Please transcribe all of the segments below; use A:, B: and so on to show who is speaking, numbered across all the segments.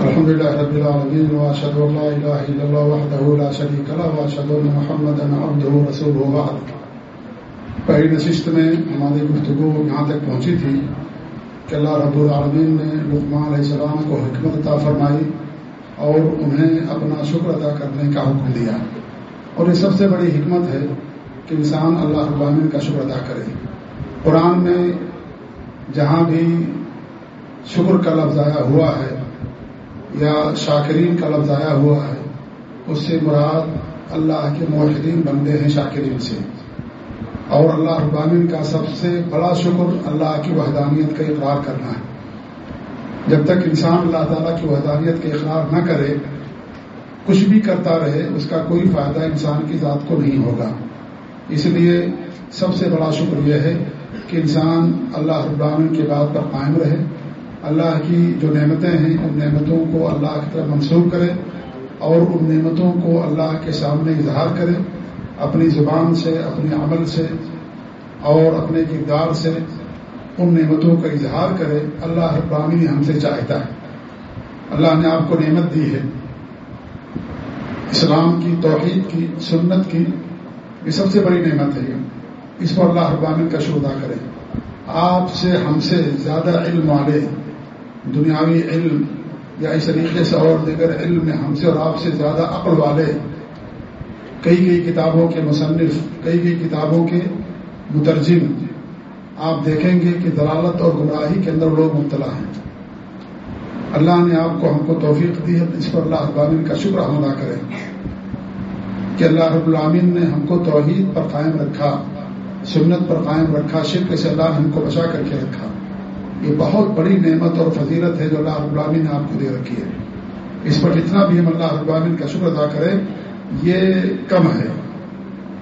A: الحمد لله رب العالمين واشهد ان لا اله الا الله وحده لا شريك له واشهد ان محمدا عبده ورسوله بعد پہلی نشست میں ہماری گفتگو یہاں تک پہنچی تھی کہ اللہ رب العالمین نے لقمان علیہ السلام کو حکمت عطا فرمائی اور انہیں اپنا شکر ادا کرنے کا حکم دیا. اور یہ سب سے بڑی حکمت ہے کہ انسان اللہ رب العالمین کا شکر ادا کرے. قرآن میں جہاں بھی شکر کا لفظ آیا ہوا ہے یا شاکرین کا لفظ آیا ہوا ہے، اس سے مراد اللہ کے معاہدین بندے ہیں شاکرین سے۔ اور اللہ ابامین کا سب سے بڑا شکر اللہ کی وحدانیت کا اقرار کرنا ہے۔ جب تک انسان اللہ تعالیٰ کی وحدانیت کا اقرار نہ کرے، کچھ بھی کرتا رہے، اس کا کوئی فائدہ انسان کی ذات کو نہیں ہوگا۔ اس لیے سب سے بڑا شکر یہ ہے کہ انسان اللہ ابامین کے بات پر قائم رہے۔ اللہ کی جو نعمتیں ہیں، ان نعمتوں کو اللہ کی طرف منسوخ کرے اور ان نعمتوں کو اللہ کے سامنے اظہار کرے اپنی زبان سے، اپنے عمل سے اور اپنے کردار سے ان نعمتوں کا اظہار کرے، اللہ ابرامی ہم سے چاہتا ہے۔ اللہ نے آپ کو نعمت دی ہے۔ اسلام کی، توحید کی، سنت کی یہ سب سے بڑی نعمت ہے۔ اس پر اللہ ابامین کا ادا کرے۔ آپ سے، ہم سے زیادہ علم والے دنیاوی علم یا اس طریقے سے اور دیگر علم میں ہم سے اور آپ سے زیادہ عقل والے کئی کئی کتابوں کے مصنف، کئی کئی کتابوں کے مترجم آپ دیکھیں گے کہ دلالت اور گمراہی کے اندر لوگ مبتلا ہیں۔ اللہ نے آپ کو ہم کو توفیق دی ہے، اس پر اللہ ابامین کا شکر ادا کریں۔ کہ اللہ رب العامین نے ہم کو توحید پر قائم رکھا، سنت پر قائم رکھا، شرک سے اللہ نے ہم کو بچا کر کے رکھا۔ یہ بہت بڑی نعمت اور فضیلت ہے جو اللہ رب نے آپ کو دے رکھی ہے۔ اس پر جتنا بھی ہم اللہ رب کا شکر ادا کریں، یہ کم ہے۔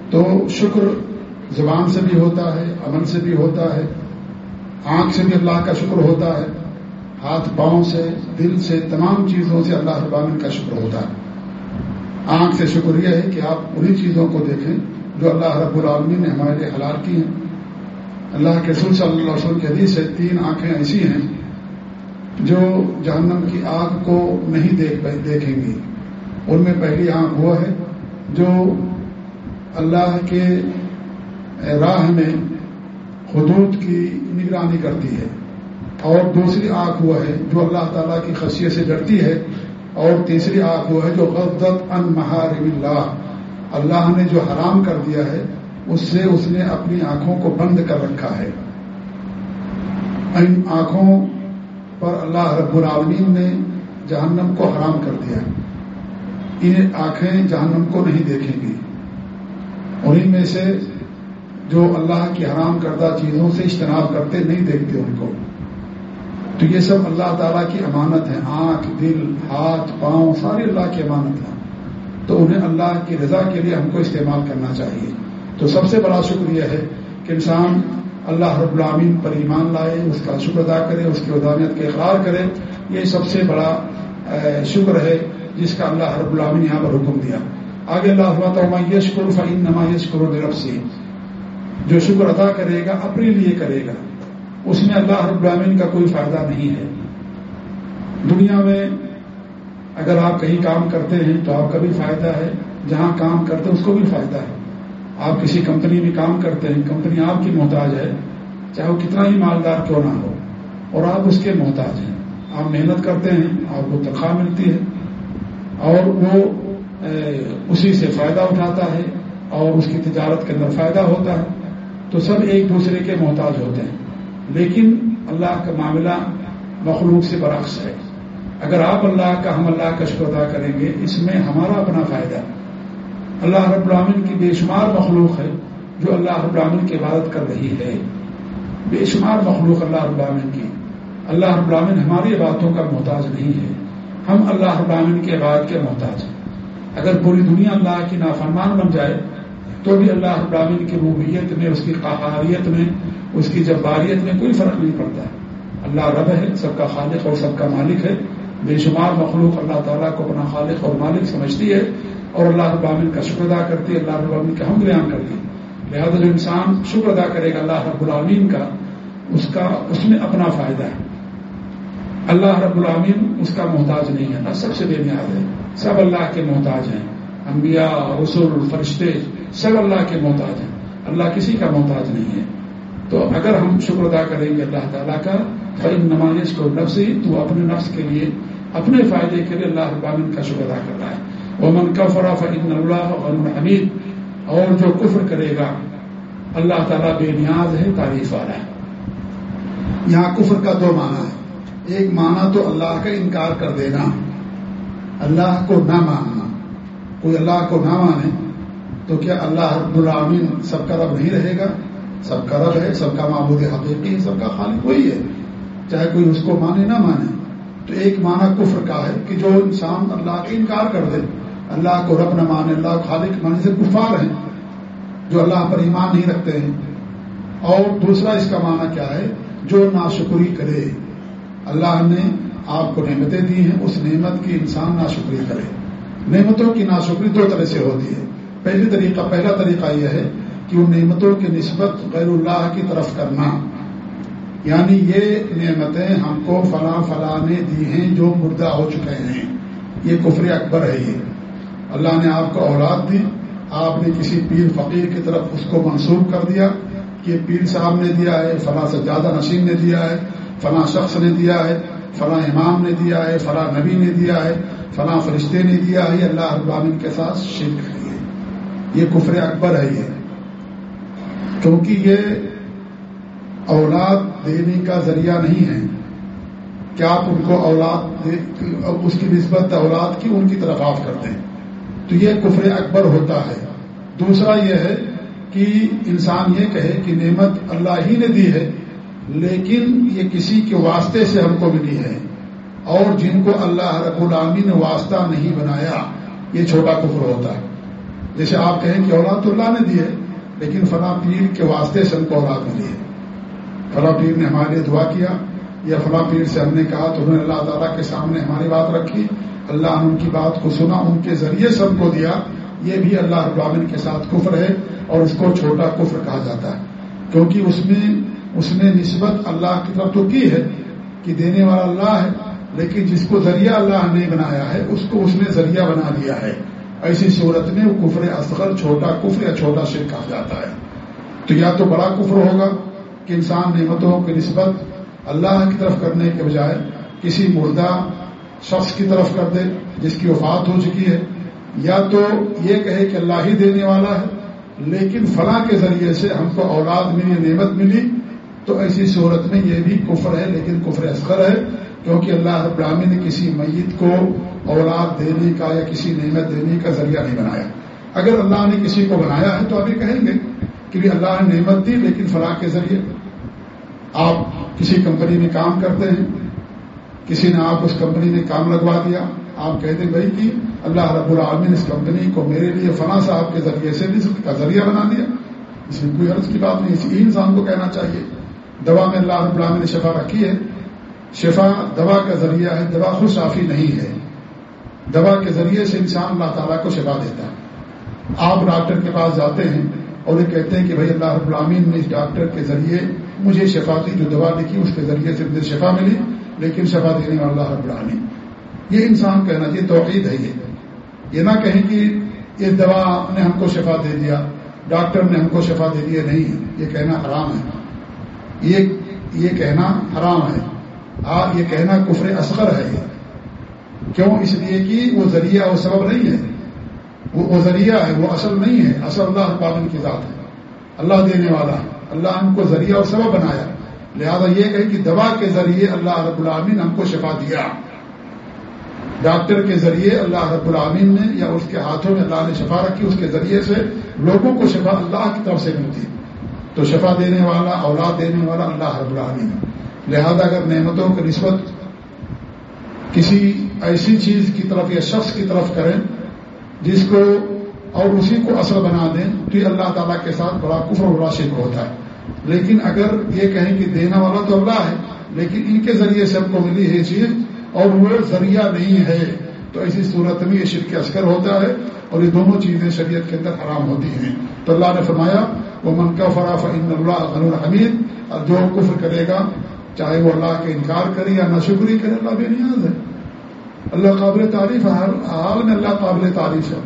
A: تو شکر زبان سے بھی ہوتا ہے، امن سے بھی ہوتا ہے، آنکھ سے بھی اللہ کا شکر ہوتا ہے، ہاتھ، پاؤں سے، دل سے، تمام چیزوں سے اللہ ابامن کا شکر ہوتا ہے۔ آنکھ سے شکر یہ ہے کہ آپ انہیں چیزوں کو دیکھیں جو اللہ رب العالمین نے ہمارے لیے حلال کی ہیں۔ اللہ کے رسول صلی اللہ علیہ وسلم کے حدیث سے تین آنکھیں ایسی ہیں جو جہنم کی آگ کو نہیں دیکھ دیکھیں گی۔ ان میں پہلی آنکھ وہ ہے جو اللہ کے راہ میں حدود کی نگرانی کرتی ہے۔ اور دوسری آنکھ وہ ہے جو اللہ تعالیٰ کی خصیت سے ڈرتی ہے۔ اور تیسری آنکھ وہ ہے جو غدت ان محارم اللہ۔ اللہ نے جو حرام کر دیا ہے اس سے اس نے اپنی آنکھوں کو بند کر رکھا ہے۔ ان آنکھوں پر اللہ رب العالمین نے جہنم کو حرام کر دیا۔ یہ آنکھیں جہنم کو نہیں دیکھیں گی۔ انہیں میں سے جو اللہ کی حرام کردہ چیزوں سے اجتناب کرتے نہیں دیکھتے ان کو۔ تو یہ سب اللہ تعالیٰ کی امانت ہے آنکھ، دل، ہاتھ، پاؤں، ساری اللہ کی امانت ہے تو انہیں اللہ کی رضا کے لیے ہم کو استعمال کرنا چاہیے۔ تو سب سے بڑا شکر یہ ہے کہ انسان اللہ رب العامین پر ایمان لائے، اس کا شکر ادا کرے، اس کی ودانیت کا اقرار کرے۔ یہ سب سے بڑا شکر ہے جس کا اللہ رب العامین یہاں پر حکم دیا۔ آگے اللہ ہوا یہ شکر فعین نما یہ شکر سے جو شکر ادا کرے گا، اپنے لیے کرے گا۔ اس میں اللہ رب العامین کا کوئی فائدہ نہیں ہے۔ دنیا میں اگر آپ کہیں کام کرتے ہیں تو آپ کا بھی فائدہ ہے، جہاں کام کرتے ہیں اس کو بھی فائدہ ہے۔ آپ کسی کمپنی میں کام کرتے ہیں، کمپنی آپ کی محتاج ہے، چاہے وہ کتنا ہی مالدار کیوں نہ ہو، اور آپ اس کے محتاج ہیں۔ آپ محنت کرتے ہیں، آپ کو تنخواہ ملتی ہے، اور وہ اسی سے فائدہ اٹھاتا ہے، اور اس کی تجارت کے اندر فائدہ ہوتا ہے۔ تو سب ایک دوسرے کے محتاج ہوتے ہیں۔ لیکن اللہ کا معاملہ مخلوق سے برعکس ہے۔ اگر آپ اللہ کا، ہم اللہ کا شکر ادا کریں گے، اس میں ہمارا اپنا فائدہ ہے۔ اللہ رب العامن کی بے شمار مخلوق ہے جو اللہ رب العامن کی عبادت کر رہی ہے۔ بے شمار مخلوق اللہ رب العامن کی۔ اللہ رب العامن ہماری عبادتوں کا محتاج نہیں ہے۔ ہم اللہ رب العامن کی عبادت کے محتاج ہیں۔ اگر پوری دنیا اللہ کی نافرمان بن جائے تو بھی اللہ رب العامن کی روبیت میں، اس کی قہاریت میں، اس کی جباریت میں کوئی فرق نہیں پڑتا۔ ہے اللہ رب ہے، سب کا خالق اور سب کا مالک ہے۔ بے شمار مخلوق اللہ تعالیٰ کو اپنا خالق اور مالک سمجھتی ہے۔ اور اللہ ابامن کا شکر ادا کرتی ہے اللہ ابامن کا ہم بیان کرتی ہے لہٰذا جو انسان شکر ادا کرے گا اللہ رب العالمین کا، اس کا، اس میں اپنا فائدہ ہے۔ اللہ رب العامین اس کا محتاج نہیں ہے۔ اللہ سب سے بے نیاز ہے۔ سب اللہ کے محتاج ہیں۔ انبیاء، رسول، فرشتے سب اللہ کے محتاج ہیں۔ اللہ کسی کا محتاج نہیں ہے۔ تو اگر ہم شکر ادا کریں گے اللہ تعالیٰ کا فعم نمائش کو نفس ہی تو اپنے نفس کے لیے، اپنے فائدے کے لیے اللہ ابامن کا شکر ادا کر رہا ہے۔ وہ من کا فرا اللہ اور حمید اور جو کفر کرے گا، اللہ تعالیٰ بے نیاز ہے تعریف والا ہے۔ یہاں کفر کا دو معنی ہے ایک معنی تو اللہ کا انکار کر دینا، اللہ کو نہ ماننا۔ کوئی اللہ کو نہ مانے، تو کیا اللہ رب العامین سب کا رب نہیں رہے گا؟ سب کا رب ہے، سب کا معبود حقیقی ہے سب کا خالق وہی ہے۔ چاہے کوئی اس کو مانے، نہ مانے۔ تو ایک معنی کفر کا ہے کہ جو انسان اللہ کا انکار کر دے۔ اللہ کو رب نہ مانے، اللہ خالق مانے سے کفار ہیں جو اللہ پر ایمان نہیں رکھتے ہیں۔ اور دوسرا اس کا معنی کیا ہے؟ جو ناشکری کرے۔ اللہ نے آپ کو نعمتیں دی ہیں، اس نعمت کی انسان ناشکری کرے۔ نعمتوں کی ناشکری دو طرح سے ہوتی ہے۔ پہلی طریقہ، پہلا طریقہ یہ ہے کہ ان نعمتوں کی نسبت غیر اللہ کی طرف کرنا۔ یعنی یہ نعمتیں ہم کو فلاں فلاں نے دی ہیں جو مردہ ہو چکے ہیں۔ یہ کفر اکبر ہے یہ۔ اللہ نے آپ کو اولاد دی، آپ نے کسی پیر فقیر کی طرف اس کو منسوخ کر دیا کہ پیر صاحب نے دیا ہے، فلاں سے زیادہ نشین نے دیا ہے، فلاں شخص نے دیا ہے، فلاں امام نے دیا ہے، فلاں نبی نے دیا ہے، فلاں فرشتے نے دیا ہے اللہ ابامن کے ساتھ شرک ہے۔ یہ کفر اکبر ہے یہ۔ کیونکہ یہ اولاد دینے کا ذریعہ نہیں ہے۔ کیا آپ ان کو اولاد اس کی نسبت اولاد کی ان کی طرف آف کرتے ہیں؟ تو یہ کفر اکبر ہوتا ہے۔ دوسرا یہ ہے کہ انسان یہ کہے کہ نعمت اللہ ہی نے دی ہے، لیکن یہ کسی کے واسطے سے ہم کو ملی ہے۔ اور جن کو اللہ رب العامی نے واسطہ نہیں بنایا، یہ چھوٹا کفر ہوتا ہے۔ جیسے آپ کہیں کہ اولاد تو اللہ نے دی ہے، لیکن فلاں پیر کے واسطے سے ہم کو اولاد ملی ہے۔ فلاں پیر نے ہمارے لیے دعا کیا، یا فلاں پیر سے ہم نے کہا تو انہوں نے اللہ تعالیٰ کے سامنے ہماری بات رکھی اللہ نے ان کی بات کو سنا، ان کے ذریعے سے ہم کو دیا۔ یہ بھی اللہ ابامن کے ساتھ کفر ہے اور اس کو چھوٹا کفر کہا جاتا ہے۔ کیونکہ اس میں، اس نے نسبت اللہ کی طرف تو کی ہے کہ دینے والا اللہ ہے، لیکن جس کو ذریعہ اللہ نے بنایا ہے، اس کو اس نے ذریعہ بنا لیا ہے۔ ایسی صورت میں وہ کفر اصغر، چھوٹا کفر یا چھوٹا شیر کہا جاتا ہے۔ تو یا تو بڑا کفر ہوگا کہ انسان نعمتوں کی نسبت اللہ کی طرف کرنے کے بجائے کسی مردہ شخص کی طرف کر دے، جس کی وفات ہو چکی ہے۔ یا تو یہ کہے کہ اللہ ہی دینے والا ہے، لیکن فلاں کے ذریعے سے ہم کو اولاد ملی، نعمت ملی، تو ایسی صورت میں یہ بھی کفر ہے، لیکن کفر اصغر ہے، کیونکہ اللہ ابراہمی نے کسی میت کو اولاد دینے کا یا کسی نعمت دینے کا ذریعہ نہیں بنایا۔ اگر اللہ نے کسی کو بنایا ہے تو ابھی کہیں گے کہ اللہ نے نعمت دی، لیکن فلاں کے ذریعے آپ کسی کمپنی میں کام کرتے ہیں کسی نے آپ اس کمپنی میں کام لگوا دیا، آپ کہتے بھائی کہ اللہ رب العالمین اس کمپنی کو میرے لیے فلاں صاحب کے ذریعے سے رزق کا ذریعہ بنا دیا۔ اس میں کوئی عرض کی بات نہیں، اسی انسان کو کہنا چاہیے۔ دوا میں اللہ رب العالمین نے شفا رکھی ہے۔ شفا دوا کا ذریعہ ہے، دوا خود صافی نہیں ہے۔ دوا کے ذریعے سے انسان اللہ تعالیٰ کو شفا دیتا ہے۔ آپ ڈاکٹر کے پاس جاتے ہیں اور یہ کہتے ہیں کہ بھائی اللہ رب العالمین نے اس ڈاکٹر کے ذریعے مجھے شفا دی، جو دوا لکھی اس کے ذریعے سے مجھے شفا ملی۔ لیکن شفا دینے والا رب العالمین۔ یہ انسان کہنا چاہیے توقید ہے یہ۔ یہ نہ کہیں کہ یہ دوا نے ہم کو شفا دے دیا، ڈاکٹر نے ہم کو شفا دے دیا، نہیں۔ یہ کہنا حرام ہے۔ یہ یہ کہنا حرام ہے۔ آ، یہ کہنا کفر اصغر ہے یہ۔ کیوں؟ اس لیے کہ وہ ذریعہ وہ سبب نہیں ہے۔ وہ ذریعہ ہے، وہ اصل نہیں ہے۔ اصل اللہ پابند کی ذات ہے۔ اللہ دینے والا ہے۔ اللہ ہم کو ذریعہ اور سبب بنایا۔ لہذا یہ کہیں کہ دوا کے ذریعے اللہ رب العامین ہم کو شفا دیا۔ ڈاکٹر کے ذریعے اللہ رب العامین نے یا اس کے ہاتھوں میں اللہ نے شفا رکھی، اس کے ذریعے سے لوگوں کو شفا اللہ کی طرف سے ملتی۔ تو شفا دینے والا، اولاد دینے والا اللہ رب العامین لہذا اگر نعمتوں کی نسبت کسی ایسی چیز کی طرف یا شخص کی طرف کریں جس کو اور اسی کو اصل بنا دیں، تو یہ اللہ تعالیٰ کے ساتھ بڑا کفر و بڑا شرک ہوتا ہے۔ لیکن اگر یہ کہیں کہ دینا والا تو اللہ ہے، لیکن ان کے ذریعے سے ہم کو ملی ہے چیز اور وہ ذریعہ نہیں ہے، تو ایسی صورت میں یہ شرک اثر ہوتا ہے اور یہ دونوں چیزیں شریعت کے اندر حرام ہوتی ہیں۔ تو اللہ نے فرمایا وہ من کا فراف ان اللہ حمید جو کفر کرے گا، چاہے وہ اللہ کا انکار کرے یا نہ شکری کرے، اللہ بے نیاز ہے۔ اللہ قابل تعریف ہر حال میں اللہ قابل تعریف ہے۔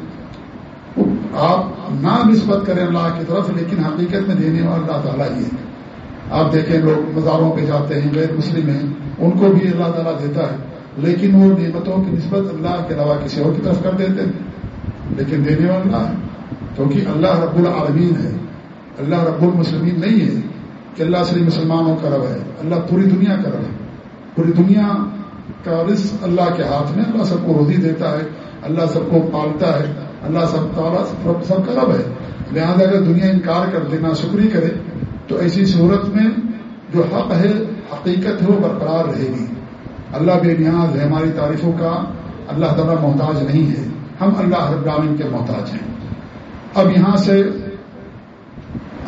A: آپ نہ نسبت کریں اللہ کی طرف، لیکن حقیقت میں دینے والا اللہ تعالیٰ ہی ہے۔ آپ دیکھیں لوگ مزاروں پہ جاتے ہیں، غیر مسلم ہیں، ان کو بھی اللہ تعالیٰ دیتا ہے۔ لیکن وہ نعمتوں کی نسبت اللہ کے علاوہ کسی اور کی طرف کر دیتے ہیں۔ لیکن دینے والا ہے۔ کیونکہ اللہ رب العالمین ہے۔ اللہ رب المسلمین نہیں ہے کہ اللہ صرف مسلمانوں کا رب ہے، اللہ پوری دنیا کا رب ہے۔ پوری دنیا کا رزق اللہ کے ہاتھ میں اللہ سب کو روزی دیتا ہے، اللہ سب کو پالتا ہے اللہ سب تعالیٰ سب کا رب ہے۔ لہٰذا اگر دنیا انکار کر دینا شکری کرے، تو ایسی صورت میں جو حق ہے، حقیقت ہے، وہ برقرار رہے گی۔ اللہ بے نیاز ہے ہماری تعریفوں کا۔ اللہ تعالیٰ محتاج نہیں ہے۔ ہم اللہ ابراہین کے محتاج ہیں۔ اب یہاں سے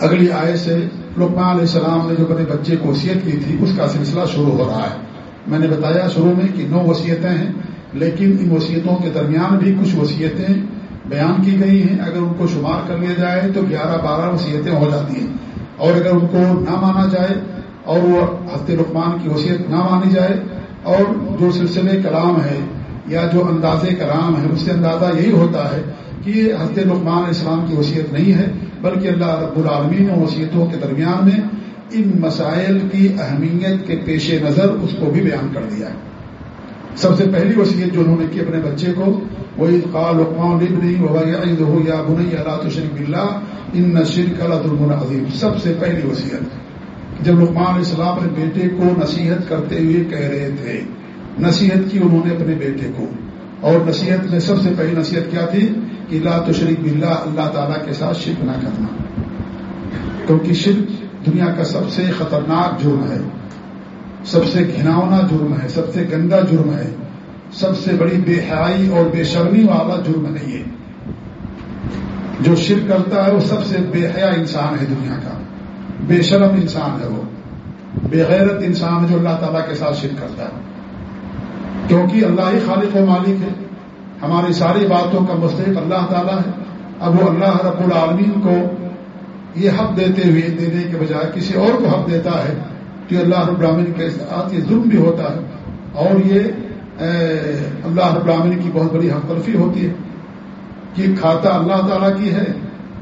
A: اگلی آئے سے لقمان علیہ السلام نے جو اپنے بچے کو وصیت کی تھی، اس کا سلسلہ شروع ہو رہا ہے۔ میں نے بتایا شروع میں کہ نو وصیتیں ہیں، لیکن ان وصیتوں کے درمیان بھی کچھ وصیتیں بیان کی گئی ہیں، اگر ان کو شمار کر لیا جائے تو گیارہ بارہ وصیتیں ہو جاتی ہیں۔ اور اگر ان کو نہ مانا جائے اور وہ ہفتے رقمان کی وصیت نہ مانی جائے اور جو سلسلے کلام ہے یا جو انداز کلام ہے اس سے اندازہ یہی ہوتا ہے کہ یہ ہفتے رقمان اسلام کی وصیت نہیں ہے، بلکہ اللہ رب العالمین و وصیتوں کے درمیان میں ان مسائل کی اہمیت کے پیش نظر اس کو بھی بیان کر دیا ہے۔ سب سے پہلی وصیت جو انہوں نے کی اپنے بچے کو وہی قال لقمان ابنی ہو یا بنئی اللہ تشریف اللہ ان نشر کا ظلم عظیم سب سے پہلی وصیت۔ جب لقمان علیہ السلام اپنے بیٹے کو نصیحت کرتے ہوئے کہہ رہے تھے، نصیحت کی انہوں نے اپنے بیٹے کو۔ اور نصیحت میں سب سے پہلی نصیحت کیا تھی؟ کہ لا تشریف بلّہ اللہ تعالیٰ کے ساتھ شرک نہ کرنا۔ کیونکہ شرک دنیا کا سب سے خطرناک جرم ہے۔ سب سے گھناؤنا جرم ہے، سب سے گندا جرم ہے، سب سے بڑی بے حیائی اور بے شرمی والا جرم نہیں ہے۔ جو شر کرتا ہے، وہ سب سے بے حیا انسان ہے دنیا کا۔ بے شرم انسان ہے وہ۔ بے غیرت انسان ہے جو اللہ تعالیٰ کے ساتھ شر کرتا ہے۔ کیونکہ اللہ ہی خالق و مالک ہے۔ ہماری ساری باتوں کا مستحق اللہ تعالیٰ ہے۔ اب وہ اللہ رب العالمین کو یہ حق دیتے ہوئے دینے کے بجائے کسی اور کو حق دیتا ہے۔ کہ اللہ رب العالمین کے ساتھ یہ ظلم بھی ہوتا ہے اور یہ اللہ رب العالمین کی بہت بڑی حق تلفی ہوتی ہے کہ کھاتا اللہ تعالیٰ کی ہے،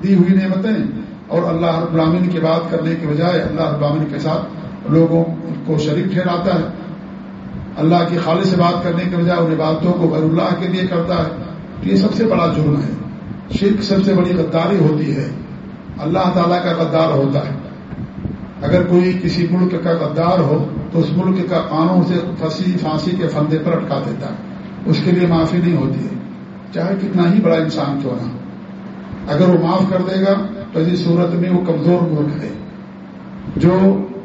A: دی ہوئی نعمتیں، اور اللہ رب العالمین کی بات کرنے کے بجائے اللہ رب العالمین کے ساتھ لوگوں کو شریک ٹھہراتا ہے۔ اللہ کی خالص سے بات کرنے کے بجائے ان باتوں کو غیر اللہ کے لیے کرتا ہے۔ تو یہ سب سے بڑا جرم ہے۔ شرک سب سے بڑی غداری ہوتی ہے۔ اللہ تعالیٰ کا غدار ہوتا ہے۔ اگر کوئی کسی ملک کا غدار ہو تو اس ملک کا قانون سے پھنسی پھانسی کے فندے پر اٹکا دیتا ہے۔ اس کے لیے معافی نہیں ہوتی ہے۔ چاہے کتنا ہی بڑا انسان کیوں نہ اگر وہ معاف کر دے گا تو اس صورت میں وہ کمزور ملک ہے۔ جو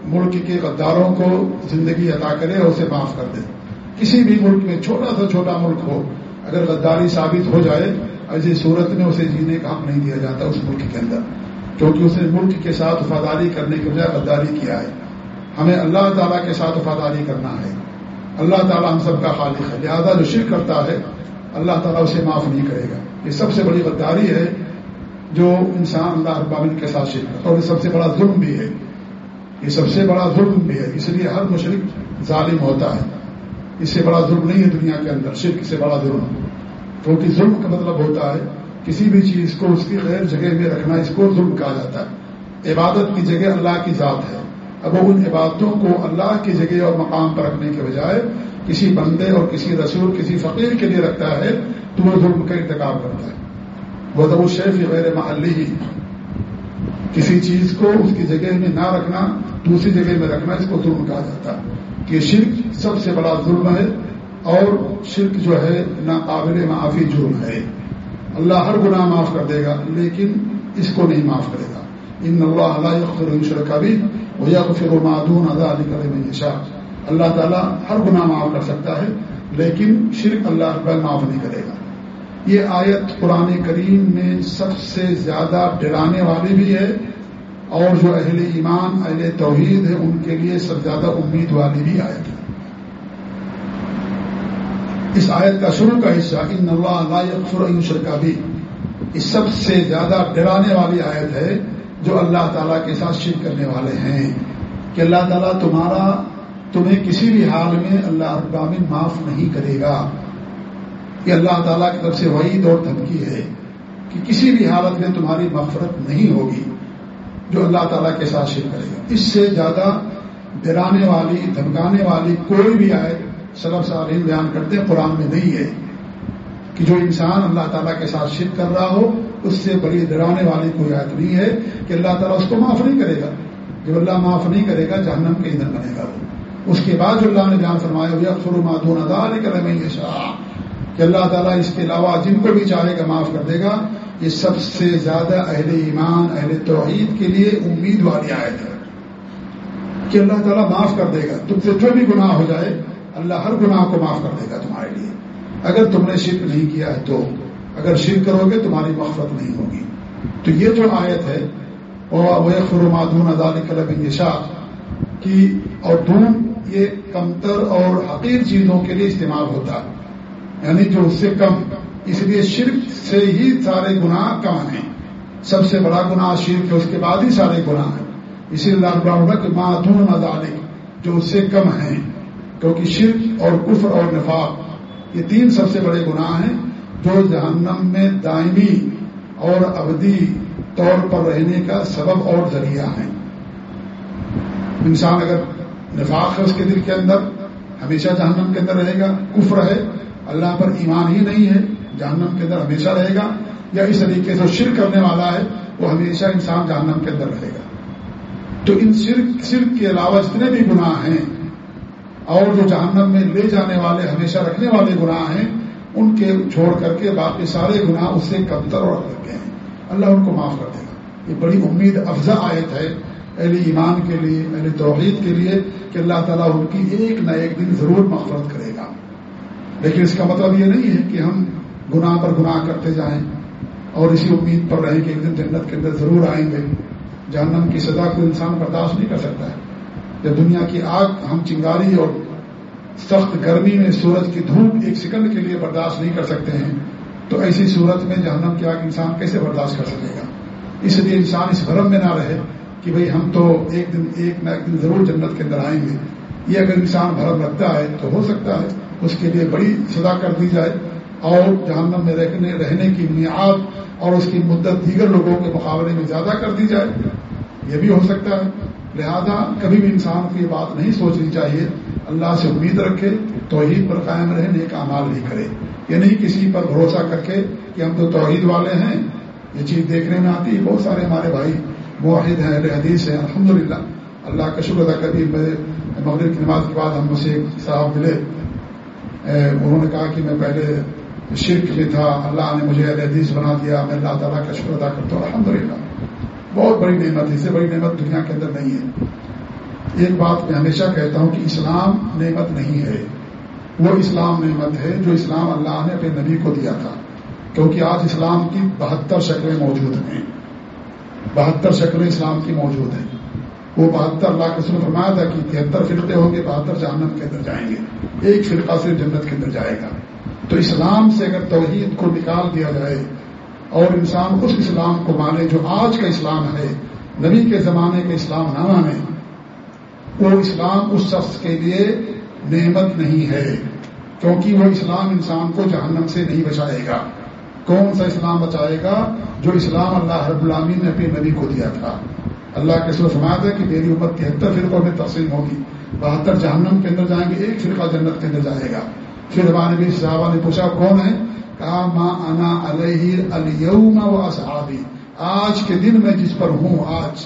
A: ملک کے غداروں کو زندگی عطا کرے اور اسے معاف کر دے۔ کسی بھی ملک میں چھوٹا سا چھوٹا ملک ہو، اگر غداری ثابت ہو جائے ایسی صورت میں اسے جینے کا حق نہیں دیا جاتا، اس ملک کے اندر۔ کیونکہ اس نے ملک کے ساتھ وفاداری کرنے کے بجائے غداری کیا ہے۔ ہمیں اللہ تعالیٰ کے ساتھ وفاداری کرنا ہے۔ اللہ تعالیٰ ہم سب کا خالق ہے۔ لہذا جو شرک کرتا ہے، اللہ تعالیٰ اسے معاف نہیں کرے گا۔ یہ سب سے بڑی غداری ہے جو انسان اللہ ابامن کے ساتھ شرک کرتا ہے۔ اور یہ سب سے بڑا ظلم بھی ہے۔ یہ سب سے بڑا ظلم بھی ہے۔ اس لیے ہر مشرق ظالم ہوتا ہے۔ اس سے بڑا ظلم نہیں ہے دنیا کے اندر، شرک سے بڑا ظلم۔ کیونکہ ظلم کا مطلب ہوتا ہے کسی بھی چیز کو اس کی غیر جگہ میں رکھنا، اس کو ظلم کہا جاتا ہے۔ عبادت کی جگہ اللہ کی ذات ہے۔ اب وہ ان عبادتوں کو اللہ کی جگہ اور مقام پر رکھنے کے بجائے کسی بندے اور کسی رسول، کسی فقیر کے لیے رکھتا ہے، تو وہ ظلم کا انتخاب کرتا ہے۔ وہ تو شیف غیر محلی ہی۔ کسی چیز کو اس کی جگہ میں نہ رکھنا، دوسری جگہ میں رکھنا، اس کو ظلم کہا جاتا ہے۔ کہ شرک سب سے بڑا ظلم ہے اور شرک جو ہے، ناقابل معافی جرم ہے۔ اللہ ہر گناہ معاف کر دے گا، لیکن اس کو نہیں معاف کرے گا۔ ان اللہ اللہ کا بھی وہ یا پھر معدون ادا علی کرے میں اللہ تعالیٰ ہر گناہ معاف کر سکتا ہے، لیکن شرک اللہ رب معاف نہیں کرے گا۔ یہ آیت قرآن کریم میں سب سے زیادہ ڈرانے والی بھی ہے، اور جو اہل ایمان، اہل توحید ہے ان کے لیے سب زیادہ امید والی بھی آیت ہے۔ اس آیت کا شروع کا حصہ ان اللہ کا بھی اس سب سے زیادہ ڈرانے والی آیت ہے جو اللہ تعالیٰ کے ساتھ شرک کرنے والے ہیں۔ کہ اللہ تعالیٰ تمہارا، تمہیں کسی بھی حال میں اللہ ابامن معاف نہیں کرے گا۔ یہ اللہ تعالیٰ کی طرف سے وعید اور دھمکی ہے کہ کسی بھی حالت میں تمہاری مغفرت نہیں ہوگی جو اللہ تعالیٰ کے ساتھ شرک کرے گا۔ اس سے زیادہ ڈرانے والی، دھمکانے والی کوئی بھی آئے سلب سالین بیان کرتے ہیں، قرآن میں نہیں ہے کہ جو انسان اللہ تعالیٰ کے ساتھ شرک کر رہا ہو، اس سے بڑی ڈرانے والی کوئی آیت نہیں ہے کہ اللہ تعالیٰ اس کو معاف نہیں کرے گا۔ جب اللہ معاف نہیں کرے گا، جہنم کے ایندھن بنے گا وہ۔ اس کے بعد جو اللہ نے بیان فرمایا ہو اکثر مادون ادار کرے کہ اللہ تعالیٰ اس کے علاوہ جن کو بھی چاہے گا معاف کر دے گا۔ یہ سب سے زیادہ اہل ایمان، اہل توحید کے لیے امید والی آیت ہے۔ کہ اللہ تعالیٰ معاف کر دے گا۔ تم سے جو بھی گناہ ہو جائے اللہ ہر گناہ کو معاف کر دے گا تمہارے لیے۔ اگر تم نے شرک نہیں کیا ہے تو، اگر شرک کرو گے تمہاری مغفرت نہیں ہوگی۔ تو یہ جو آیت ہے وہ خرمادون ادال کلب انشا کی اور دون یہ کمتر اور حقیر چیزوں کے لیے استعمال ہوتا ہے۔ یعنی جو اس سے کم، اس لیے شرک سے ہی سارے گناہ کم ہیں۔ سب سے بڑا گناہ شرک ہے، اس کے بعد ہی سارے گناہ ہیں۔ اسی لیے اللہ ماتون ادالک جو اس سے کم ہیں۔ کیونکہ شرک اور کفر اور نفاق یہ تین سب سے بڑے گناہ ہیں جو جہنم میں دائمی اور ابدی طور پر رہنے کا سبب اور ذریعہ ہے انسان اگر نفاق ہے اس کے دل کے اندر، ہمیشہ جہنم کے اندر رہے گا، کفر ہے، اللہ پر ایمان ہی نہیں ہے، جہنم کے اندر ہمیشہ رہے گا، یا اس طریقے سے شرک کرنے والا ہے، وہ ہمیشہ انسان جہنم کے اندر رہے گا۔ تو ان شرک شرک کے علاوہ جتنے بھی گناہ ہیں اور جو جہنم میں لے جانے والے ہمیشہ رکھنے والے گناہ ہیں، ان کے چھوڑ کر کے باقی سارے گناہ اس سے کمتر اور لگے ہیں۔ اللہ ان کو معاف کر دے گا۔ یہ بڑی امید افزا آیت ہے اہل ایمان کے لیے، اہل توحید کے لیے کہ اللہ تعالیٰ ان کی ایک نہ ایک دن ضرور مغفرت کرے گا۔ لیکن اس کا مطلب یہ نہیں ہے کہ ہم گناہ پر گناہ کرتے جائیں اور اسی امید پر رہیں کہ ایک دن جنت کے اندر ضرور آئیں گے۔ جہنم کی سزا کو انسان برداشت نہیں کر سکتا ہے۔ جب دنیا کی آگ ہم چنگاری اور سخت گرمی میں سورج کی دھوپ ایک سیکنڈ کے لیے برداشت نہیں کر سکتے ہیں، تو ایسی صورت میں جہنم کی آگ انسان کیسے برداشت کر سکے گا؟ اس لیے انسان اس بھرم میں نہ رہے کہ بھئی ہم تو ایک دن ایک نہ ایک دن ضرور جنت کے اندر آئیں گے۔ یہ اگر انسان بھرم رکھتا ہے تو ہو سکتا ہے، اس کے لیے بڑی سزا کر دی جائے۔ اور جہنم میں رہنے رہنے کی میعاد اور اس کی مدت دیگر لوگوں کے مقابلے میں زیادہ کر دی جائے، یہ بھی ہو سکتا ہے۔ لہذا کبھی بھی انسان کو یہ بات نہیں سوچنی چاہیے، اللہ سے امید رکھے، توحید پر قائم رہے، نیک امال نہیں کرے۔ یہ نہیں کسی پر بھروسہ کر کے کہ ہم تو توحید والے ہیں۔ یہ چیز دیکھنے میں آتی ہے۔ بہت سارے ہمارے بھائی معاہد ہیں حدیث ہیں۔ الحمد اللہ کا شکر ادا کبھی مغرب کی نماز کے بعد ہم مجھے صاحب ملے۔ انہوں نے کہا کہ میں پہلے شرک میں تھا۔ اللہ نے مجھے حدیث بنا دیا۔ میں اللہ تعالیٰ کا شکر ادا کرتا ہوں۔ الحمد بہت بڑی نعمت اس سے بڑی نعمت دنیا کے اندر نہیں ہے۔ ایک بات میں ہمیشہ کہتا ہوں کہ اسلام نعمت نہیں ہے۔ وہ اسلام نعمت ہے جو اسلام اللہ نے اپنے نبی کو دیا تھا۔ کیونکہ آج اسلام کی بہتر شکلیں موجود ہیں۔ بہتر شکلیں اسلام کی موجود ہیں۔ وہ بہتر اللہ کے سن فرمایا تھا کہ تہتر فرقے ہوں گے، بہتر جہنم کے اندر جائیں گے۔ ایک فرقہ صرف جنت کے اندر جائے گا۔ تو اسلام سے اگر توحید کو نکال دیا جائے اور انسان اس اسلام کو مانے جو آج کا اسلام ہے، نبی کے زمانے کے اسلام نہ مانے۔ وہ اسلام اس شخص کے لیے نعمت نہیں ہے، کیونکہ وہ اسلام انسان کو جہنم سے نہیں بچائے گا۔ کون سا اسلام بچائے گا؟ جو اسلام اللہ رب العالمین نے اپنے نبی کو دیا تھا۔ اللہ کے سر سماعت ہے کہ میری امت تہتر فرقوں میں تقسیم ہوگی۔ بہتر جہنم کے اندر جائیں گے، ایک فرقہ جنت کے اندر جائے گا۔ پھر ہمارے بھی صحابہ نے پوچھا، کون ہے؟ کہا ماں انا علیہ الم و صحابی آج کے دن میں جس پر ہوں آج،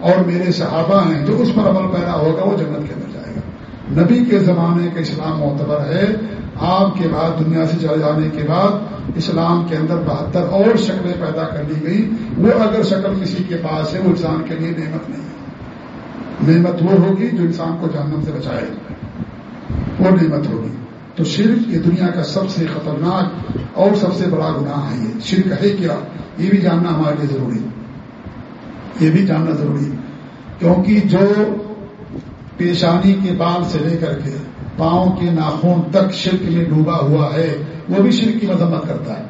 A: اور میرے صحابہ ہیں، جو اس پر عمل پیدا ہوگا، وہ جنت کے اندر جائے گا۔ نبی کے زمانے کا اسلام معتبر ہے۔ آپ کے بعد، دنیا سے چلے جانے کے بعد، اسلام کے اندر بہتر اور شکلیں پیدا کر لی گئی۔ وہ اگر شکل کسی کے پاس ہے، وہ انسان کے لیے نعمت نہیں ہے۔ نعمت وہ ہوگی جو انسان کو جہنم سے بچائے۔ وہ نعمت ہوگی۔ تو شرک یہ دنیا کا سب سے خطرناک اور سب سے بڑا گناہ ہے یہ۔ شرک ہے کیا؟ یہ بھی جاننا ہمارے لیے ضروری۔ یہ بھی جاننا ضروری۔ کیونکہ جو پیشانی کے بال سے لے کر کے پاؤں کے ناخون تک شرک میں ڈوبا ہوا ہے، وہ بھی شرک کی مذمت کرتا ہے۔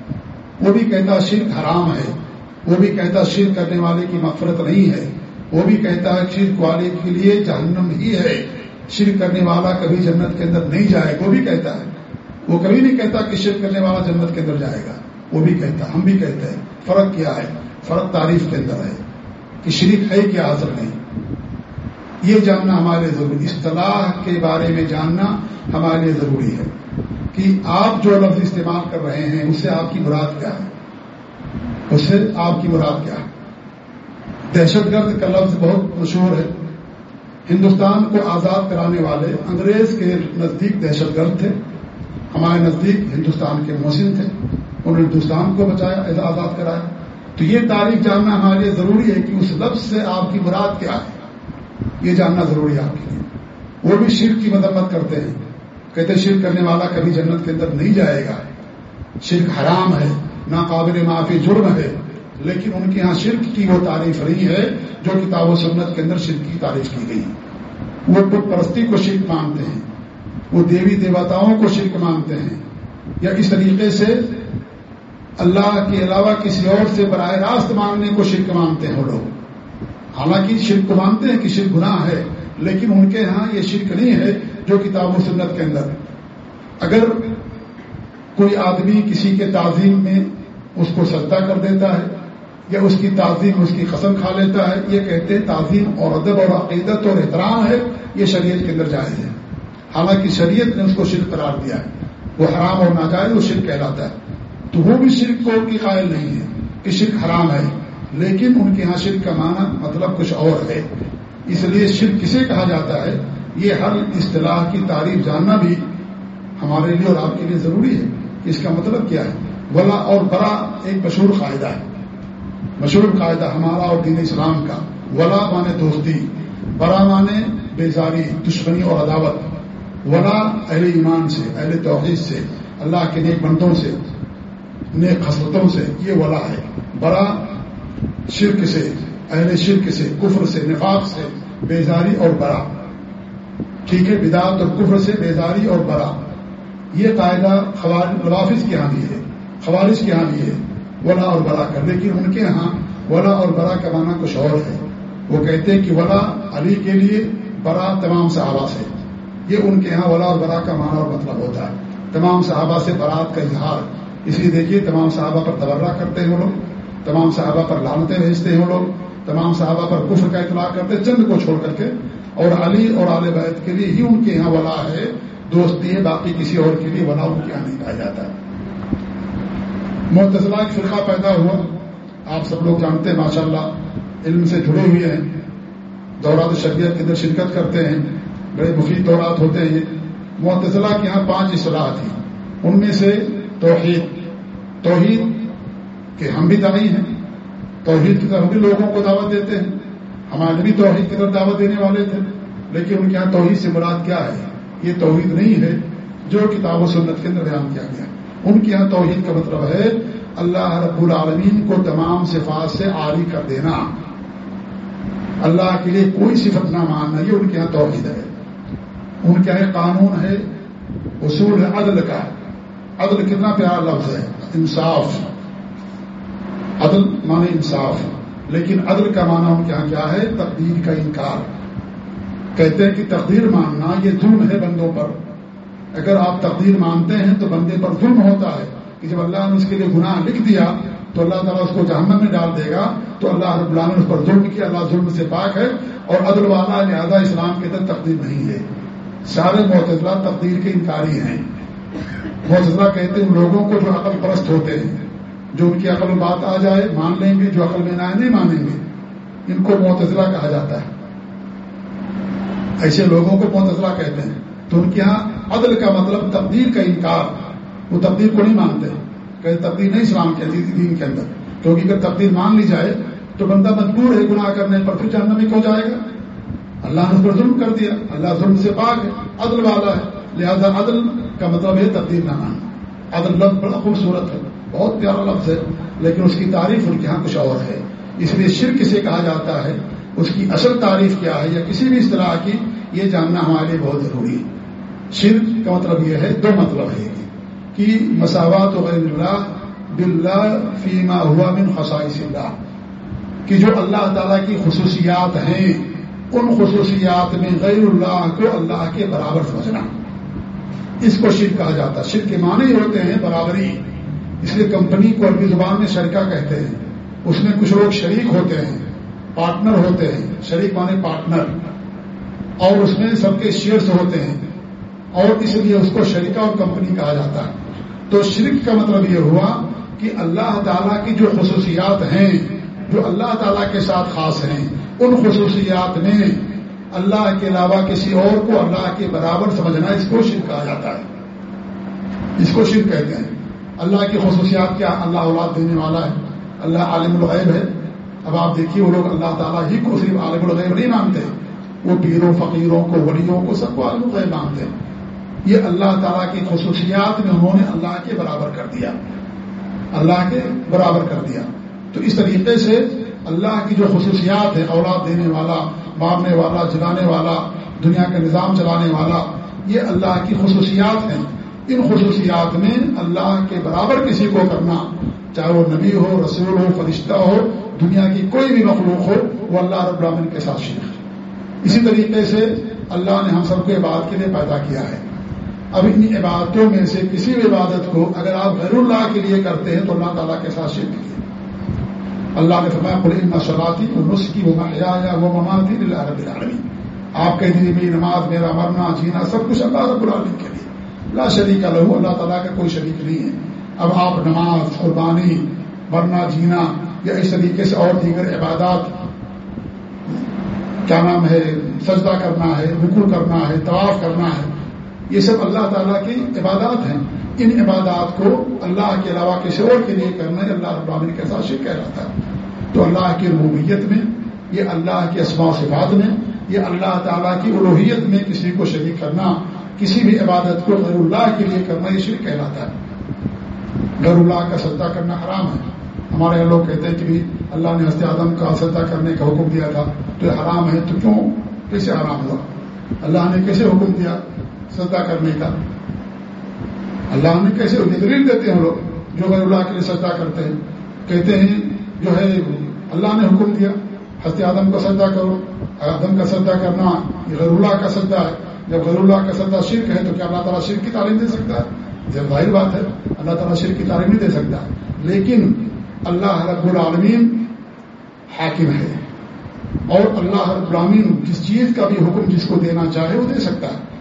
A: وہ بھی کہتا شرک حرام ہے۔ وہ بھی کہتا شرک کرنے والے کی مفرت نہیں ہے۔ وہ بھی کہتا ہے شرک والے کے لیے جہنم ہی ہے۔ شرک کرنے والا کبھی جنت کے اندر نہیں جائے، وہ بھی کہتا ہے۔ وہ کبھی نہیں کہتا کہ شرک کرنے والا جنت کے اندر جائے گا۔ وہ بھی کہتا ہم بھی کہتے ہیں، فرق کیا ہے؟ فرق تعریف کے اندر ہے کہ شرک ہے کیا حاصل نہیں۔ یہ جاننا ہمارے ضروری، اصطلاح کے بارے میں جاننا ہمارے لیے ضروری ہے کہ آپ جو لفظ استعمال کر رہے ہیں، اس سے آپ کی مراد کیا ہے؟ اس سے آپ کی مراد کیا ہے؟ دہشت گرد کا لفظ بہت مشہور ہے۔ ہندوستان کو آزاد کرانے والے انگریز کے نزدیک دہشت گرد تھے، ہمارے نزدیک ہندوستان کے محسن تھے، انہوں نے ہندوستان کو بچایا آزاد کرایا۔ تو یہ تاریخ جاننا ہمارے لیے ضروری ہے کہ اس لفظ سے آپ کی مراد کیا ہے۔ یہ جاننا ضروری ہے آپ کے لیے۔ وہ بھی شرک کی مذمت کرتے ہیں۔ کہتے شرک کرنے والا کبھی جنت کے اندر نہیں جائے گا۔ شرک حرام ہے، ناقابل معافی جرم ہے۔ لیکن ان کے یہاں شرک کی وہ تعریف نہیں ہے جو کتاب و سنت کے اندر شرک کی تعریف کی گئی۔ وہ بت پرستی کو شرک مانتے ہیں۔ وہ دیوی دیوتاؤں کو شرک مانتے ہیں۔ یا اس طریقے سے اللہ کے علاوہ کسی اور سے براہ راست مانگنے کو شرک مانتے ہیں وہ لوگ۔ حالانکہ شرک مانتے ہیں کہ شرک گناہ ہے، لیکن ان کے ہاں یہ شرک نہیں ہے جو کتاب و سنت کے اندر۔ اگر کوئی آدمی کسی کے تعظیم میں اس کو سجدہ کر دیتا ہے یا اس کی تعظیم اس کی قسم کھا لیتا ہے، یہ کہتے ہیں تعظیم اور ادب اور عقیدت اور احترام ہے، یہ شریعت کے اندر جائز ہے۔ حالانکہ شریعت نے اس کو شرک قرار دیا ہے۔ وہ حرام اور ناجائز وہ شرک کہلاتا ہے۔ تو وہ بھی شرک کو کی قائل نہیں ہے کہ شرک حرام ہے، لیکن ان کے یہاں شرک کا معنی مطلب کچھ اور ہے۔ اس لیے شرک کسے کہا جاتا ہے؟ یہ ہر اصطلاح کی تعریف جاننا بھی ہمارے لیے اور آپ کے لیے ضروری ہے۔ اس کا مطلب کیا ہے؟ ولا اور برا ایک مشہور قاعدہ ہے۔ مشہور قاعدہ ہمارا اور دین اسلام کا، ولا مانے دوستی، برا مانے بیزاری، دشمنی اور عداوت، ولا اہل ایمان سے، اہل توحید سے، اللہ کے نیک بندوں سے، نیک حسرتوں سے، یہ ولا ہے۔ بڑا شرک سے، اہل شرک سے، کفر سے، نفاق سے، بیزاری اور بڑا ٹھیک ہے، بدعت اور کفر سے، بیزاری اور بڑا یہ قاعدہ خوافظ کی حامی ہے خوارش کی حامی ہے۔ ولا اور بڑا کر۔ لیکن ان کے ہاں ولا اور بڑا کا معنی کچھ اور ہے۔ وہ کہتے ہیں کہ ولا علی کے لیے بڑا تمام صحابہ سے۔ یہ ان کے یہاں ولا اور برا کا معنی اور مطلب ہوتا ہے۔ تمام صحابہ سے برات کا اظہار۔ اس لیے دیکھیے تمام صحابہ پر تبرہ کرتے ہیں وہ لوگ۔ تمام صحابہ پر لانتیں بھیجتے ہیں وہ لوگ۔ تمام صحابہ پر کفر کا اطلاع کرتے چند کو چھوڑ کر کے۔ اور علی اور عال بیت کے لیے ہی ان کے یہاں ولا ہے۔ دوستی ہے، باقی کسی اور کے لیے ولا ان کے یہاں نہیں پایا جاتا۔ ہے متضلاع فرقہ پیدا ہوا۔ آپ سب لوگ جانتے ہیں ماشاء اللہ علم سے جڑے ہوئے ہیں۔ دورات شریعت کے اندر شرکت کرتے ہیں۔ بڑے مفید دورات ہوتے ہیں معتزلہ کے یہاں پانچ اصلاح تھی ان میں سے توحید۔ توحید کہ ہم بھی دائی ہیں۔ توحید کی طرف ہم بھی لوگوں کو دعوت دیتے ہیں۔ ہمارے بھی توحید کی طرف دعوت دینے والے تھے۔ لیکن ان کے یہاں توحید سے مراد کیا ہے؟ یہ توحید نہیں ہے جو کتاب و سنت کے اندر بیان کیا گیا ان کے یہاں توحید کا مطلب ہے اللہ رب العالمین کو تمام صفات سے عاری کر دینا۔ اللہ کے لیے کوئی صفت نہ ماننا، یہ ان کے یہاں توحید ہے۔ ان کے یہاں قانون ہے، اصول ہے، عدل کا۔ عدل کتنا پیارا لفظ ہے، انصاف۔ عدل مانے انصاف۔ لیکن عدل کا معنی ان کے یہاں کیا ہے؟ تقدیر کا انکار۔ کہتے ہیں کہ تقدیر ماننا یہ ظلم ہے بندوں پر۔ اگر آپ تقدیر مانتے ہیں تو بندے پر ظلم ہوتا ہے کہ جب اللہ نے اس کے لیے گناہ لکھ دیا تو اللہ تعالیٰ اس کو جہنم میں ڈال دے گا تو اللہ رب اللہ نے اس پر ظلم کیا، اللہ ظلم سے پاک ہے اور عدل والا لہٰذا اسلام کے اندر تقدیر نہیں ہے۔ سارے معتدلہ تقدیر کے انکاری ہیں۔ معتدلہ کہتے ہیں ان لوگوں کو جو عقل پرست ہوتے ہیں، جو ان کی عقل میں بات آ جائے، مان لیں گے، جو عقل میں نہ نہیں مانیں گے۔ ان کو معتدلہ کہا جاتا ہے۔ ایسے لوگوں کو معتدلہ کہتے ہیں۔ تو ان کے یہاں عدل کا مطلب تقدیر کا انکار وہ تقدیر کو نہیں مانتے کہ تقدیر نہیں اسلام کے دین کے اندر۔ کیونکہ اگر تقدیر مان لی جائے تو بندہ مجبور ہے گناہ کرنے پر، پھر جاننا میں کیوں جائے گا؟ اللہ نے پر ظلم کر دیا۔ اللہ ظلم سے پاک ہے، عدل والا ہے۔ لہذا عدل کا مطلب ہے تبدیل نہ ماننا۔ عدل لفظ بڑا خوبصورت ہے، بہت پیارا لفظ ہے، لیکن اس کی تعریف ان کے یہاں کچھ اور ہے۔ اس لیے شرک سے کہا جاتا ہے، اس کی اصل تعریف کیا ہے یا کسی بھی اصطلاح کی، یہ جاننا ہمارے لیے بہت ضروری ہے۔ شرک کا مطلب یہ ہے، دو مطلب ہے کہ مساوات غیر اللہ بلّہ فیما ہوا من خسائش اللہ۔ کہ جو اللہ تعالیٰ کی خصوصیات ہیں، ان خصوصیات میں غیر اللہ کو اللہ کے برابر سمجھنا۔ اس کو شرک کہا جاتا ہے۔ شرک کے معنی ہوتے ہیں برابری۔ اس لیے کمپنی کو عربی زبان میں شرکا کہتے ہیں۔ اس میں کچھ لوگ شریک ہوتے ہیں، پارٹنر ہوتے ہیں۔ شریک مانے پارٹنر۔ اور اس میں سب کے شیئرس ہوتے ہیں۔ اور اس لیے اس کو شریکہ اور کمپنی کہا جاتا ہے۔ تو شرک کا مطلب یہ ہوا کہ اللہ تعالیٰ کی جو خصوصیات ہیں، جو اللہ تعالیٰ کے ساتھ خاص ہیں، ان خصوصیات میں اللہ کے علاوہ کسی اور کو اللہ کے برابر سمجھنا اس کو شرک کہا جاتا ہے۔ اس کو شرک کہتے ہیں۔ اللہ کی خصوصیات کیا اللہ اولاد دینے والا ہے؟ اللہ عالم الغیب ہے۔ اب آپ دیکھیے وہ لوگ اللہ تعالیٰ ہی کو صرف عالم الغیب نہیں مانتے، وہ پیروں، فقیروں کو، ولیوں کو سب کو عالم الغیب مانتے ہیں۔ یہ اللہ تعالیٰ کی خصوصیات میں انہوں نے اللہ کے برابر کر دیا۔ اللہ کے برابر کر دیا۔ تو اس طریقے سے اللہ کی جو خصوصیات ہیں، اولاد دینے والا، مارنے والا، جلانے والا، دنیا کا نظام چلانے والا، یہ اللہ کی خصوصیات ہیں۔ ان خصوصیات میں اللہ کے برابر کسی کو کرنا، چاہے وہ نبی ہو، رسول ہو، فرشتہ ہو، دنیا کی کوئی بھی مخلوق ہو، وہ اللہ رب العالمین کے ساتھ شریک اسی طریقے سے اللہ نے ہم سب کو عبادت کے لیے پیدا کیا ہے۔ اب ان عبادتوں میں سے کسی بھی عبادت کو اگر آپ غیر اللہ کے لیے کرتے ہیں تو اللہ تعالیٰ کے ساتھ شرک کیے اللہ نے فرمایا پڑے نشراتی وہ نسخی وہ یا وہ مماتی اللہ رب العالمین آپ کے دن میری نماز، میرا مرنا، جینا، سب کچھ اللہ رب العالمین کے لیے۔ لا شریک لہو، اللہ تعالیٰ کا کوئی شریک نہیں ہے۔ اب آپ نماز، قربانی، مرنا، جینا یا اس طریقے سے اور دیگر عبادات، کیا نام ہے، سجدہ کرنا ہے رکو کرنا ہے، طواف کرنا ہے یہ سب اللہ تعالیٰ کی عبادات ہیں۔ ان عبادات کو اللہ کے علاوہ کسی اور کے لیے کرنا اللہ ابراہین کے ساتھ شرک کہلاتا ہے۔ تو اللہ کی ربوبیت میں، یہ اللہ کے اسماء سے بات میں، یہ اللہ تعالیٰ کی الوحیت میں کسی کو شریک کرنا، کسی بھی عبادت کو غیر اللہ کے لیے کرنا، یہ شرک کہلاتا ہے۔ غیر اللہ کا سجدہ کرنا حرام ہے۔ ہمارے یہاں لوگ کہتے ہیں کہ بھی اللہ نے ہست آدم کا سجدہ کرنے کا حکم دیا تھا، تو یہ حرام ہے، تو کیوں؟ کیسے حرام ہوا؟ اللہ نے کیسے حکم دیا؟ سجدہ کرنے کا۔ اللہ نے کیسے دلیل دیتے ہیں ہم لوگ جو غیر اللہ کے لیے سجدہ کرتے ہیں؟ کہتے ہیں جو ہے اللہ نے حکم دیا ہست آدم کا سجدہ کرو۔ آدم کا سجدہ کرنا یہ غیر اللہ کا سجدہ ہے، جب غیر اللہ کا سدا شرک ہے تو کیا اللہ تعالیٰ شرک کی تعلیم دے سکتا ہے؟ جب ظاہر بات ہے، اللہ تعالیٰ شرک کی تعلیم نہیں دے سکتا۔ لیکن اللہ رب العالمین حاکم ہے۔ اور اللہ رب العالمین جس چیز کا بھی حکم جس کو دینا چاہے وہ دے سکتا ہے۔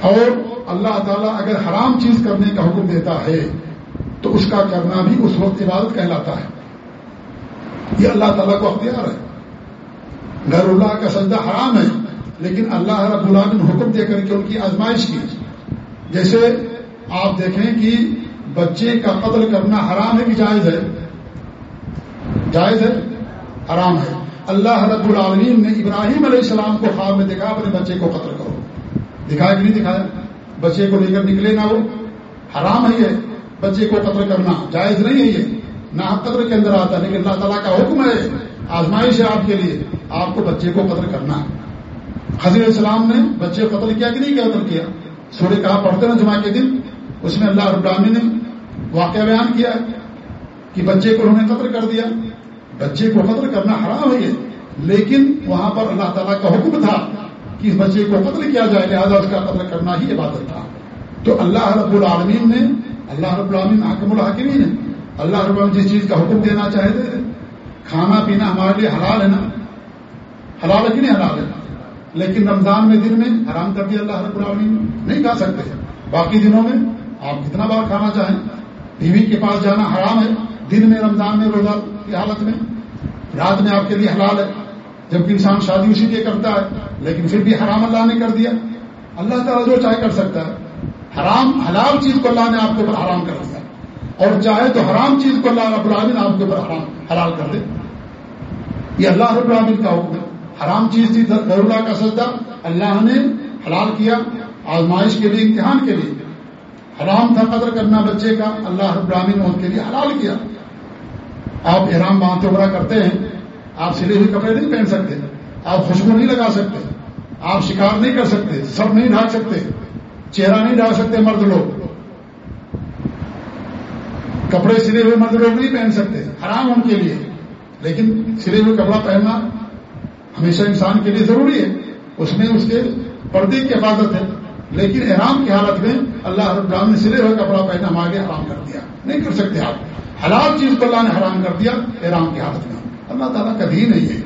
A: اور اللہ تعالیٰ اگر حرام چیز کرنے کا حکم دیتا ہے، تو اس کا کرنا بھی اس وقت عبادت کہلاتا ہے۔ یہ اللہ تعالیٰ کو اختیار ہے۔ غیر اللہ کا سجدہ حرام ہے، لیکن اللہ رب العالمین حکم دے کر کے ان کی آزمائش کی۔ جیسے آپ دیکھیں کہ بچے کا قتل کرنا حرام ہے کہ جائز ہے؟ جائز ہے، حرام ہے۔ اللہ رب العالمین نے ابراہیم علیہ السلام کو خواب میں دکھا اپنے بچے کو قتل کرو۔ دکھایا کہ نہیں دکھایا۔ بچے کو لے کر نکلے نہ وہ حرام ہے یہ۔ بچے کو قتل کرنا جائز نہیں ہے یہ۔ نہ قتل کے اندر آتا لیکن اللہ تعالیٰ کا حکم ہے آزمائش ہے آپ کے لیے۔ آپ کو بچے کو قتل کرنا ہے۔ حضرت السلام نے بچے کو قتل کیا کہ نہیں کیا، قتل کیا؟ سورہ کہا، پڑھتے نا جمعہ کے دن۔ اس میں اللہ رب نے واقعہ بیان کیا کہ بچے کو انہوں نے قتل کر دیا۔ بچے کو قتل کرنا حرام ہے یہ۔ لیکن وہاں پر اللہ تعالیٰ کا حکم تھا۔ کہ اس بچے کو قتل کیا جائے، لہٰذا اس کا قتل کرنا ہی عبادت تھا۔ تو اللہ رب العالمین نے، اللہ رب العالمین حکم الحاکمین ہے اللہ رب العالمین جس چیز کا حکم دینا چاہتے کھانا پینا ہمارے لیے حلال ہے نا۔ حلال ہے کہ نہیں حلال ہے؟ لیکن رمضان میں دن میں حرام کر دیا اللہ رب العالمین نہیں کھا سکتے۔ باقی دنوں میں آپ کتنا بار کھانا چاہیں۔ بیوی کے پاس جانا حرام ہے۔ دن میں رمضان میں روزہ کی حالت میں۔ رات میں آپ کے لیے حلال ہے۔ جبکہ انسان شادی اسی لیے کرتا ہے، لیکن پھر بھی حرام اللہ نے کر دیا۔ اللہ تعالیٰ جو چاہے کر سکتا ہے۔ حرام، حلال چیز کو اللہ نے آپ کے اوپر حرام کر دیا۔ اور چاہے تو حرام چیز کو اللہ رب العالمین آپ کے اوپر حرام، حلال کر دے۔ یہ اللہ رب العالمین کا حکم ہے۔ حرام چیز تھی اللہ کا سجدہ۔ اللہ نے حلال کیا آزمائش کے لیے، امتحان کے لیے۔ حرام تھا قدر کرنا بچے کا۔ اللہ ابراہین ان کے لیے حلال کیا۔ آپ احرام باندھتے عمرہ کرتے ہیں۔ آپ سلے ہوئے کپڑے نہیں پہن سکتے۔ آپ خوشبو نہیں لگا سکتے۔ آپ شکار نہیں کر سکتے۔ سب نہیں ڈھانک سکتے۔ چہرہ نہیں ڈال سکتے مرد لوگ۔ کپڑے سلے ہوئے مرد لوگ نہیں پہن سکتے۔ حرام ان کے لیے۔ لیکن سلے ہوئے کپڑا پہننا ہمیشہ انسان کے لیے ضروری ہے۔ اس میں اس کے پردے کی حفاظت ہے۔ لیکن احرام کی حالت میں اللہ رب العالمین نے سلے ہوئے کپڑا پہنا ہم آگے حرام کر دیا۔ نہیں کر سکتے آپ۔ حلال چیز کو اللہ نے حرام کر دیا احرام کی حالت میں۔ اللہ تعالیٰ کا دین نہیں ہے۔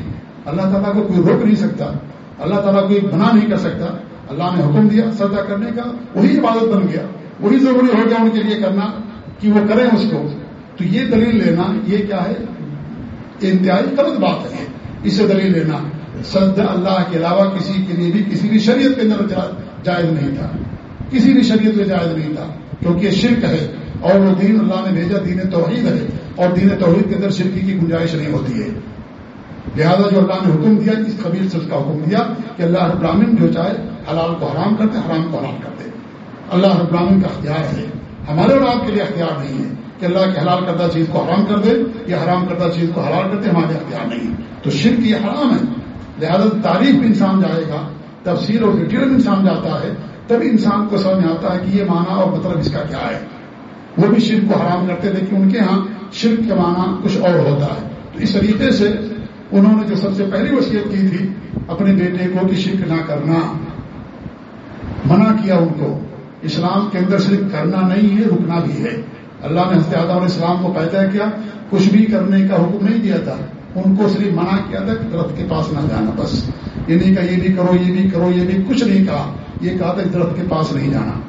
A: اللہ تعالیٰ کو کوئی روک نہیں سکتا۔ اللہ تعالیٰ کوئی بنا نہیں کر سکتا۔ اللہ نے حکم دیا سجا کرنے کا، وہی عبادت بن گیا۔ وہی ضروری ہو گیا ان کے لیے کرنا کہ وہ کریں اس کو۔ تو یہ دلیل لینا، یہ کیا ہے؟ انتہائی غلط بات ہے۔ اس سے دلیل لینا۔ سجدہ اللہ کے علاوہ کسی کے لیے بھی، کسی بھی شریعت کے اندر جائز نہیں تھا۔ کسی بھی شریعت میں جائز نہیں تھا۔ کیونکہ یہ شرک ہے اور وہ دین اللہ نے بھیجا، دین توحید ہے۔ اور دین توحید کے اندر شرکی کی گنجائش نہیں ہوتی ہے۔ لہٰذا جو اللہ نے حکم دیا، اس قبیل سے اس کا حکم دیا کہ اللہ ابراہین جو چاہے، حلال کو حرام کرتے، حرام کو حرام کرتے۔ اللہ ابراہین کا اختیار ہے۔ ہمارے اور آپ کے لیے اختیار نہیں ہے کہ اللہ کے حلال کردہ چیز کو حرام کر دے یا حرام کردہ چیز کو حلال کرتے، ہمارے اختیار نہیں تو شرک یہ حرام ہے۔ لہٰذا تاریخ بھی انسان جائے گا تفصیل اور ڈیٹیل میں انسان جاتا ہے، تب انسان کو سمجھ آتا ہے کہ یہ معنی اور مطلب اس کا کیا ہے۔ وہ بھی شرک کو حرام کرتے، لیکن ان کے ہاں شرک کا معنی کچھ اور ہوتا ہے۔ تو اس طریقے سے انہوں نے جو سب سے پہلی وصیت کی تھی، اپنے بیٹے کو کہ شرک نہ کرنا، منع کیا ان کو۔ اسلام کے اندر صرف کرنا نہیں ہے، رکنا بھی ہے۔ اللہ نے ہفتہ علیہ اسلام کو پیدا کیا، کچھ بھی کرنے کا حکم نہیں دیا تھا۔ ان کو صرف منع کیا تھا کہ درخت کے پاس نہ جانا، بس۔ یہ نہیں کہا، یہ بھی کرو، یہ بھی کرو، یہ بھی کچھ نہیں کہا۔ یہ کہا تھا کہ درخت کے پاس نہیں جانا۔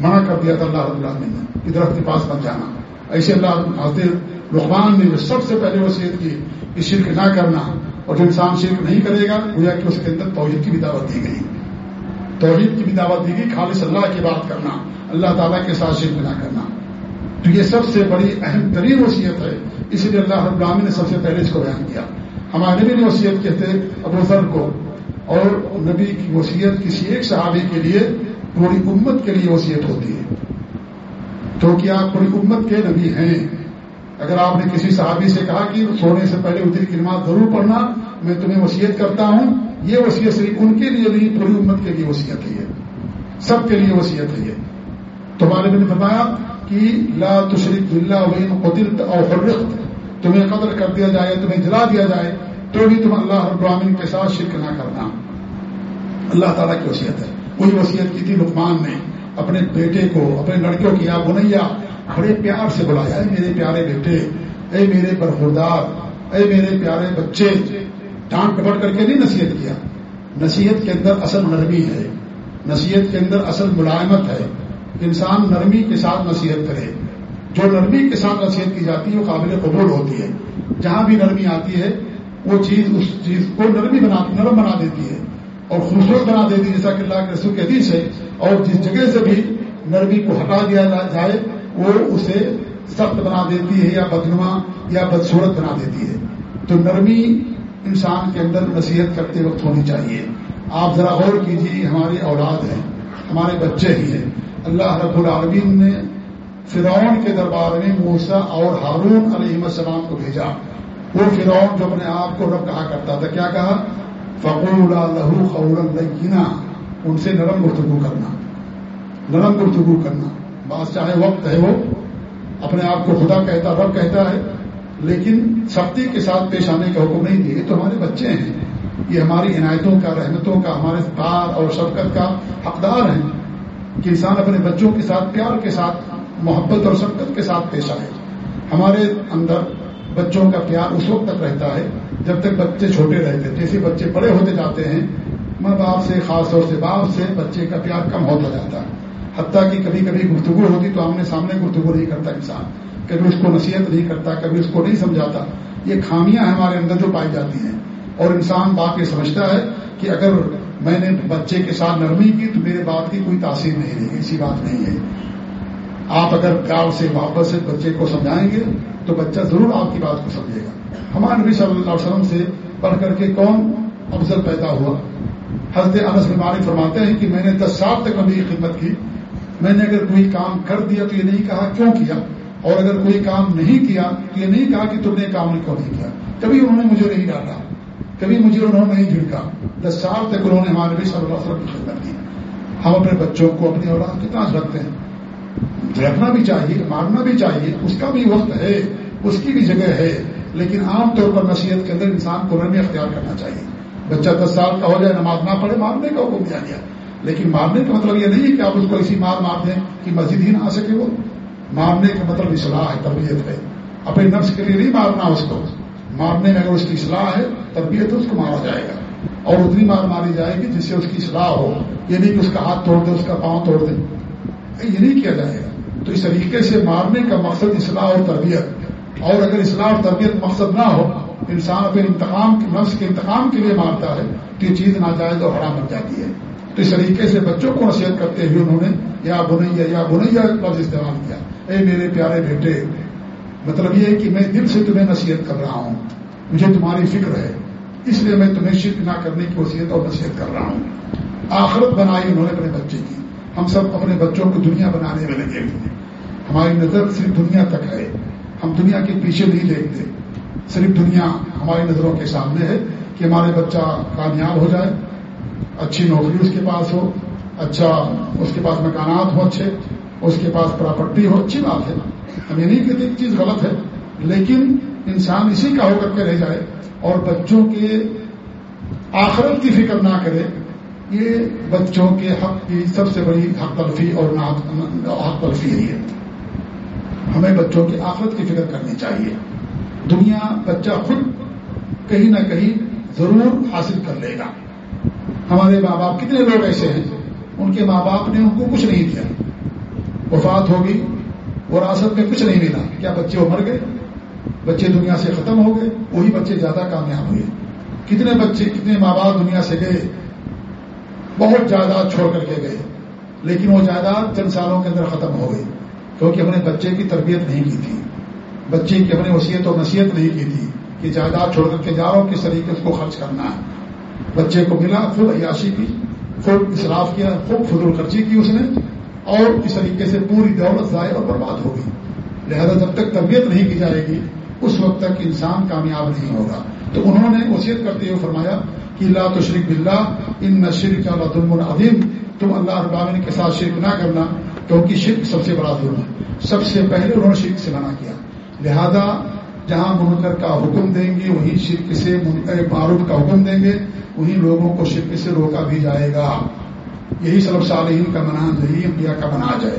A: منع کر دیا تھا اللہ رب العالمین نے کہ درخت کے پاس مت جانا۔ ایسے اللہ حضرت رحمان نے جو سب سے پہلے وصیت کی کہ شرک نہ کرنا اور جو انسان شرک نہیں کرے گا گویا کہ اس کے اندر توحید کی بھی دعوت دی گئی۔ توحید کی بھی دعوت دی گئی، خالص اللہ کی بات کرنا، اللہ تعالیٰ کے ساتھ شرک نہ کرنا۔ تو یہ سب سے بڑی اہم ترین وصیت ہے، اس لیے اللہ رب العالمین نے سب سے پہلے اس کو بیان کیا۔ ہمارے نبی نے وصیت کہتے ابو ذر کو، اور نبی کی وصیت کسی ایک صحابی کے لیے پوری امت کے لیے وصیت ہوتی ہے۔ کیونکہ آپ پوری امت کے نبی ہیں۔ اگر آپ نے کسی صحابی سے کہا کہ سونے سے پہلے ادھر کلمات ضرور پڑھنا، میں تمہیں وصیت کرتا ہوں۔ یہ وصیت صرف ان کے لیے نہیں، پوری امت کے لیے وصیت ہے سب کے لیے وصیت ہے تمہارے بھی نے فرمایا کہ لا تشرک بلّہ وین قدرت اور حرخت تمہیں قدر کر دیا جائے، تمہیں جلا دیا جائے، تو بھی تم اللہ ابراہین کے ساتھ شرک نہ کرنا۔ اللہ تعالیٰ کی وصیت ہے۔ وہی وصیت کی تھی لکمان نے۔ اپنے بیٹے کو، اپنے لڑکیوں کی یا بنیا بڑے پیار سے بلایا، اے میرے پیارے بیٹے، اے میرے برخوردار، اے میرے پیارے بچے۔ ڈانٹ ٹپٹ کر کے نہیں نصیحت کیا۔ نصیحت کے اندر اصل نرمی ہے۔ نصیحت کے اندر اصل ملائمت ہے۔ انسان نرمی کے ساتھ نصیحت کرے۔ جو نرمی کے ساتھ نصیحت کی جاتی ہے، وہ قابل قبول ہوتی ہے۔ جہاں بھی نرمی آتی ہے، وہ چیز، اس چیز کو نرمی بنا، نرم بنا دیتی ہے۔ اور خوبصورت بنا دیتی ہے جیسا کہ اللہ کے رسول کے حدیث ہے، اور جس جگہ سے بھی نرمی کو ہٹا دیا جائے، وہ اسے سخت بنا دیتی ہے، یا بدنما، یا بدصورت بنا دیتی ہے۔ تو نرمی انسان کے اندر نصیحت کرتے وقت ہونی چاہیے۔ آپ ذرا غور کیجیے، ہماری اولاد ہیں ہمارے بچے ہی ہیں۔ اللہ رب العالمین نے فرعون کے دربار میں موسا اور ہارون علیہ السلام کو بھیجا۔ وہ فرعون جو اپنے آپ کو رب کہا کرتا تھا، کیا کہا؟ فقول لہو خور الگینا ان سے نرم گفتگو کرنا، نرم گفتگو کرنا۔ بات چاہے وقت ہے وہ، اپنے آپ کو خدا کہتا، رب کہتا ہے، لیکن سختی کے ساتھ پیش آنے کا حکم نہیں دیے تو ہمارے بچے ہیں۔ یہ ہماری عنایتوں کا، رحمتوں کا، ہمارے پار اور شفقت کا حقدار ہیں۔ کہ انسان اپنے بچوں کے ساتھ، پیار کے ساتھ، محبت اور شفقت کے ساتھ پیش آئے۔ ہمارے اندر بچوں کا پیار اس وقت تک رہتا ہے جب تک بچے چھوٹے رہتے جیسے بچے بڑے ہوتے جاتے ہیں، ماں باپ سے، خاص طور سے باپ سے بچے کا پیار کم ہوتا جاتا ہے۔ حتیٰ کہ کبھی کبھی گفتگو ہوتی تو آمنے سامنے گفتگو نہیں کرتا انسان۔ کبھی اس کو نصیحت نہیں کرتا، کبھی اس کو نہیں سمجھاتا۔ یہ خامیاں ہمارے اندر جو پائی جاتی ہیں۔ اور انسان باپ یہ سمجھتا ہے کہ اگر میں نے بچے کے ساتھ نرمی کی تو میرے بات کی کوئی تاثیر نہیں رہی، ایسی بات نہیں ہے۔ آپ اگر پیار سے محبت سے بچے کو سمجھائیں گے تو بچہ ضرور آپ کی بات کو سمجھے گا۔ ہمارے نبی صلی اللہ علیہ وسلم سے پڑھ کر کے کون افضل پیدا ہوا؟ حضرت انس مالک فرماتے ہیں کہ میں نے دس سال تک نبی کی خدمت کی۔ میں نے اگر کوئی کام کر دیا تو یہ نہیں کہا کیوں کیا؟ اور اگر کوئی کام نہیں کیا تو یہ نہیں کہا کہ تم نے کام کیوں نہیں کیا؟ کبھی انہوں نے مجھے نہیں ڈالا کبھی مجھے انہوں نے نہیں جھڑکا دس سال تک انہوں نے ہمارے نبی صلی اللہ علیہ وسلم کی خدمت کی۔ ہم اپنے بچوں کو اپنی اولاد کتنا رکھتے ہیں۔ رکھنا بھی چاہیے مارنا بھی چاہیے، اس کا بھی وقت ہے، اس کی بھی جگہ ہے۔ لیکن عام طور پر نصیحت کے اندر انسان کو نرمی اختیار کرنا چاہیے۔ بچہ دس سال کا ہو جائے، نماز نہ پڑھے، مارنے کا حکم دیا گیا۔ لیکن مارنے کا مطلب یہ نہیں ہے کہ آپ اس کو ایسی مار مار دیں کہ مسجد ہی نہ آ سکے وہ۔ مارنے کا مطلب اصلاح ہے، تربیت ہے۔ اپنے نفس کے لیے نہیں مارنا اس کو۔ مارنے میں اگر اس کی اصلاح ہے، تربیت اس کو مارا جائے گا۔ اور اتنی مار ماری جائے گی جس سے اس کی اصلاح ہو۔ یہ نہیں کہ اس کا ہاتھ توڑ دے اس کا پاؤں توڑ دے یہ نہیں کیا جائے گا۔ تو اس طریقے سے مارنے کا مقصد اصلاح اور تربیت۔ اور اگر اصلاح اور تربیت مقصد نہ ہو، انسان اپنے انتقام نفس کے انتقام کے لیے مارتا ہے، تو یہ چیز ناجائز اور حرام بن جاتی ہے۔ تو اس طریقے سے بچوں کو نصیحت کرتے ہوئے انہوں نے یا بنیا یا بنیا لفظ استعمال کیا۔ اے میرے پیارے بیٹے مطلب یہ ہے کہ میں دل سے تمہیں نصیحت کر رہا ہوں۔ مجھے تمہاری فکر ہے، اس لیے میں تمہیں شرک نہ کرنے کی وصیت اور نصیحت کر رہا ہوں۔ آخرت بنائی انہوں نے اپنے بچے کی۔ ہم سب اپنے بچوں کو دنیا بنانے میں لگے ہوئے ہماری نظر صرف دنیا تک ہے۔ ہم دنیا کے پیچھے نہیں دیکھتے۔ صرف دنیا ہماری نظروں کے سامنے ہے کہ ہمارے بچہ کامیاب ہو جائے، اچھی نوکری اس کے پاس ہو اچھا اس کے پاس مکانات ہو اچھے، اس کے پاس پراپرٹی ہو، اچھی بات ہے۔ ہم یہ نہیں کہتے چیز غلط ہے، لیکن انسان اسی کا ہو کر کے رہ جائے اور بچوں کے آخرت کی فکر نہ کرے، یہ بچوں کے حق کی سب سے بڑی حق تلفی اور حق تلفی ہے۔ ہمیں بچوں کی آخرت کی فکر کرنی چاہیے۔ دنیا بچہ خود کہیں نہ کہیں ضرور حاصل کر لے گا۔ ہمارے ماں باپ کتنے لوگ ایسے ہیں؟ ان کے ماں باپ نے ان کو کچھ نہیں دیا۔ وفات ہوگی، وراثت میں کچھ نہیں ملا۔ کیا بچے وہ مر گئے؟ بچے دنیا سے ختم ہو گئے، وہی بچے زیادہ کامیاب ہوئے۔ کتنے بچے، کتنے ماں باپ دنیا سے گئے، بہت جائیداد چھوڑ کر کے گئے، لیکن وہ جائیداد چند سالوں کے اندر ختم ہو گئی کیونکہ اپنے بچے کی تربیت نہیں کی تھی۔ بچے کی اپنی وصیت اور نصیحت نہیں کی تھی کہ جائیداد چھوڑ کر کے جا رہا ہوں کس طریقے اس کو خرچ کرنا ہے۔ بچے کو ملا، خود عیاشی کی، خود اصراف کیا خوب فضول خرچی کی اس نے اور اس طریقے سے پوری دولت ضائع اور برباد ہوگی لہذا جب تک تربیت نہیں کی جائے گی، اس وقت تک انسان کامیاب نہیں ہوگا۔ تو انہوں نے وصیت کرتے ہوئے فرمایا کہ اللہ تو شریک بلّہ ان نہ شرک اللہ تم تم اللہ ابامن کے ساتھ شرک نہ کرنا۔ کیونکہ شرک سب سے بڑا ظلم ہے۔ سب سے پہلے انہوں نے شرک سے منع کیا۔ لہذا جہاں منکر کا حکم دیں گے، وہیں شرک سے معروف کا حکم دیں گے۔ وہیں لوگوں کو شرک سے روکا بھی جائے گا۔ یہی سلب صالحین کا مناج یہی انبیاء کا بنا جائے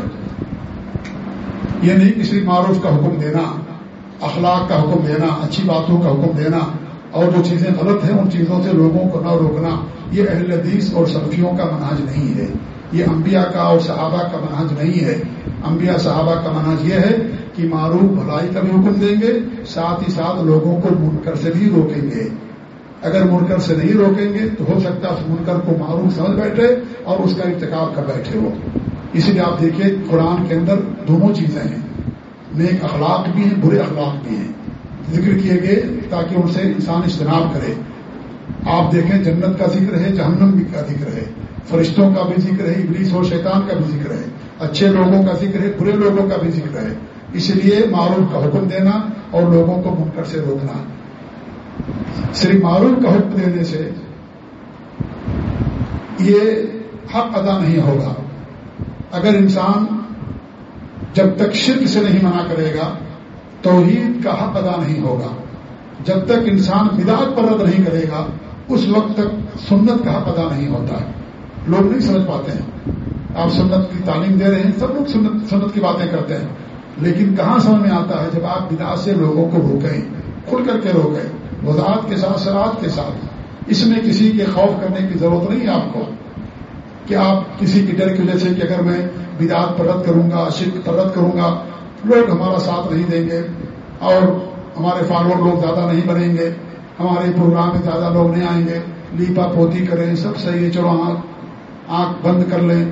A: یہ نہیں کسی معروف کا حکم دینا، اخلاق کا حکم دینا، اچھی باتوں کا حکم دینا اور جو چیزیں غلط ہیں، ان چیزوں سے لوگوں کو نہ روکنا، یہ اہل حدیث اور سلفیوں کا مناج نہیں ہے۔ یہ انبیاء کا اور صحابہ کا مناج نہیں ہے۔ انبیاء صحابہ کا مناج یہ ہے کہ معروف بھلائی کا بھی حکم دیں گے، ساتھ ہی ساتھ لوگوں کو منکر سے بھی روکیں گے۔ اگر منکر سے نہیں روکیں گے تو ہو سکتا ہے اس منکر کو معروف سمجھ بیٹھے اور اس کا ارتکاب کر بیٹھے ہو۔ اسی لیے آپ دیکھیے، قرآن کے اندر دونوں چیزیں ہیں۔ نیک اخلاق بھی ہیں، برے اخلاق بھی ہیں۔ ذکر کیے گئے تاکہ ان سے انسان اجتناب کرے۔ آپ دیکھیں، جنت کا ذکر ہے، جہنم بھی کا ذکر ہے۔ فرشتوں کا بھی ذکر ہے، ابلیس اور شیطان کا بھی ذکر ہے۔ اچھے لوگوں کا ذکر ہے، برے لوگوں کا بھی ذکر ہے۔ اس لیے معروف کا حکم دینا اور لوگوں کو منکر سے روکنا۔ صرف معروف کا حکم دینے سے یہ حق ادا نہیں ہوگا۔ اگر انسان جب تک شرک سے نہیں منع کرے گا، توحید کا حق ادا نہیں ہوگا۔ جب تک انسان بدعت پر رد نہیں کرے گا، اس وقت تک سنت کا حق ادا نہیں ہوتا۔ ہے لوگ نہیں سمجھ پاتے ہیں۔ آپ سنت کی تعلیم دے رہے ہیں، سب لوگ سنت سنت کی باتیں کرتے ہیں۔ لیکن کہاں سمجھ میں آتا ہے جب آپ بدعت سے لوگوں کو روکیں کھل کر کے روکیں وضاحت کے ساتھ سرات کے ساتھ۔ اس میں کسی کے خوف کرنے کی ضرورت نہیں ہے آپ کو کہ آپ کسی کی ڈر کی وجہ سے کہ اگر میں بدعت پر رد کروں گا، شرک پر رد کروں گا، لوگ ہمارا ساتھ نہیں دیں گے۔ اور ہمارے فالوور لوگ زیادہ نہیں بنیں گے، ہمارے پروگرام میں زیادہ لوگ نہیں آئیں گے۔ لیپا پوتی کریں، سب صحیح ہے، چلو آنکھ آنکھ بند کر لیں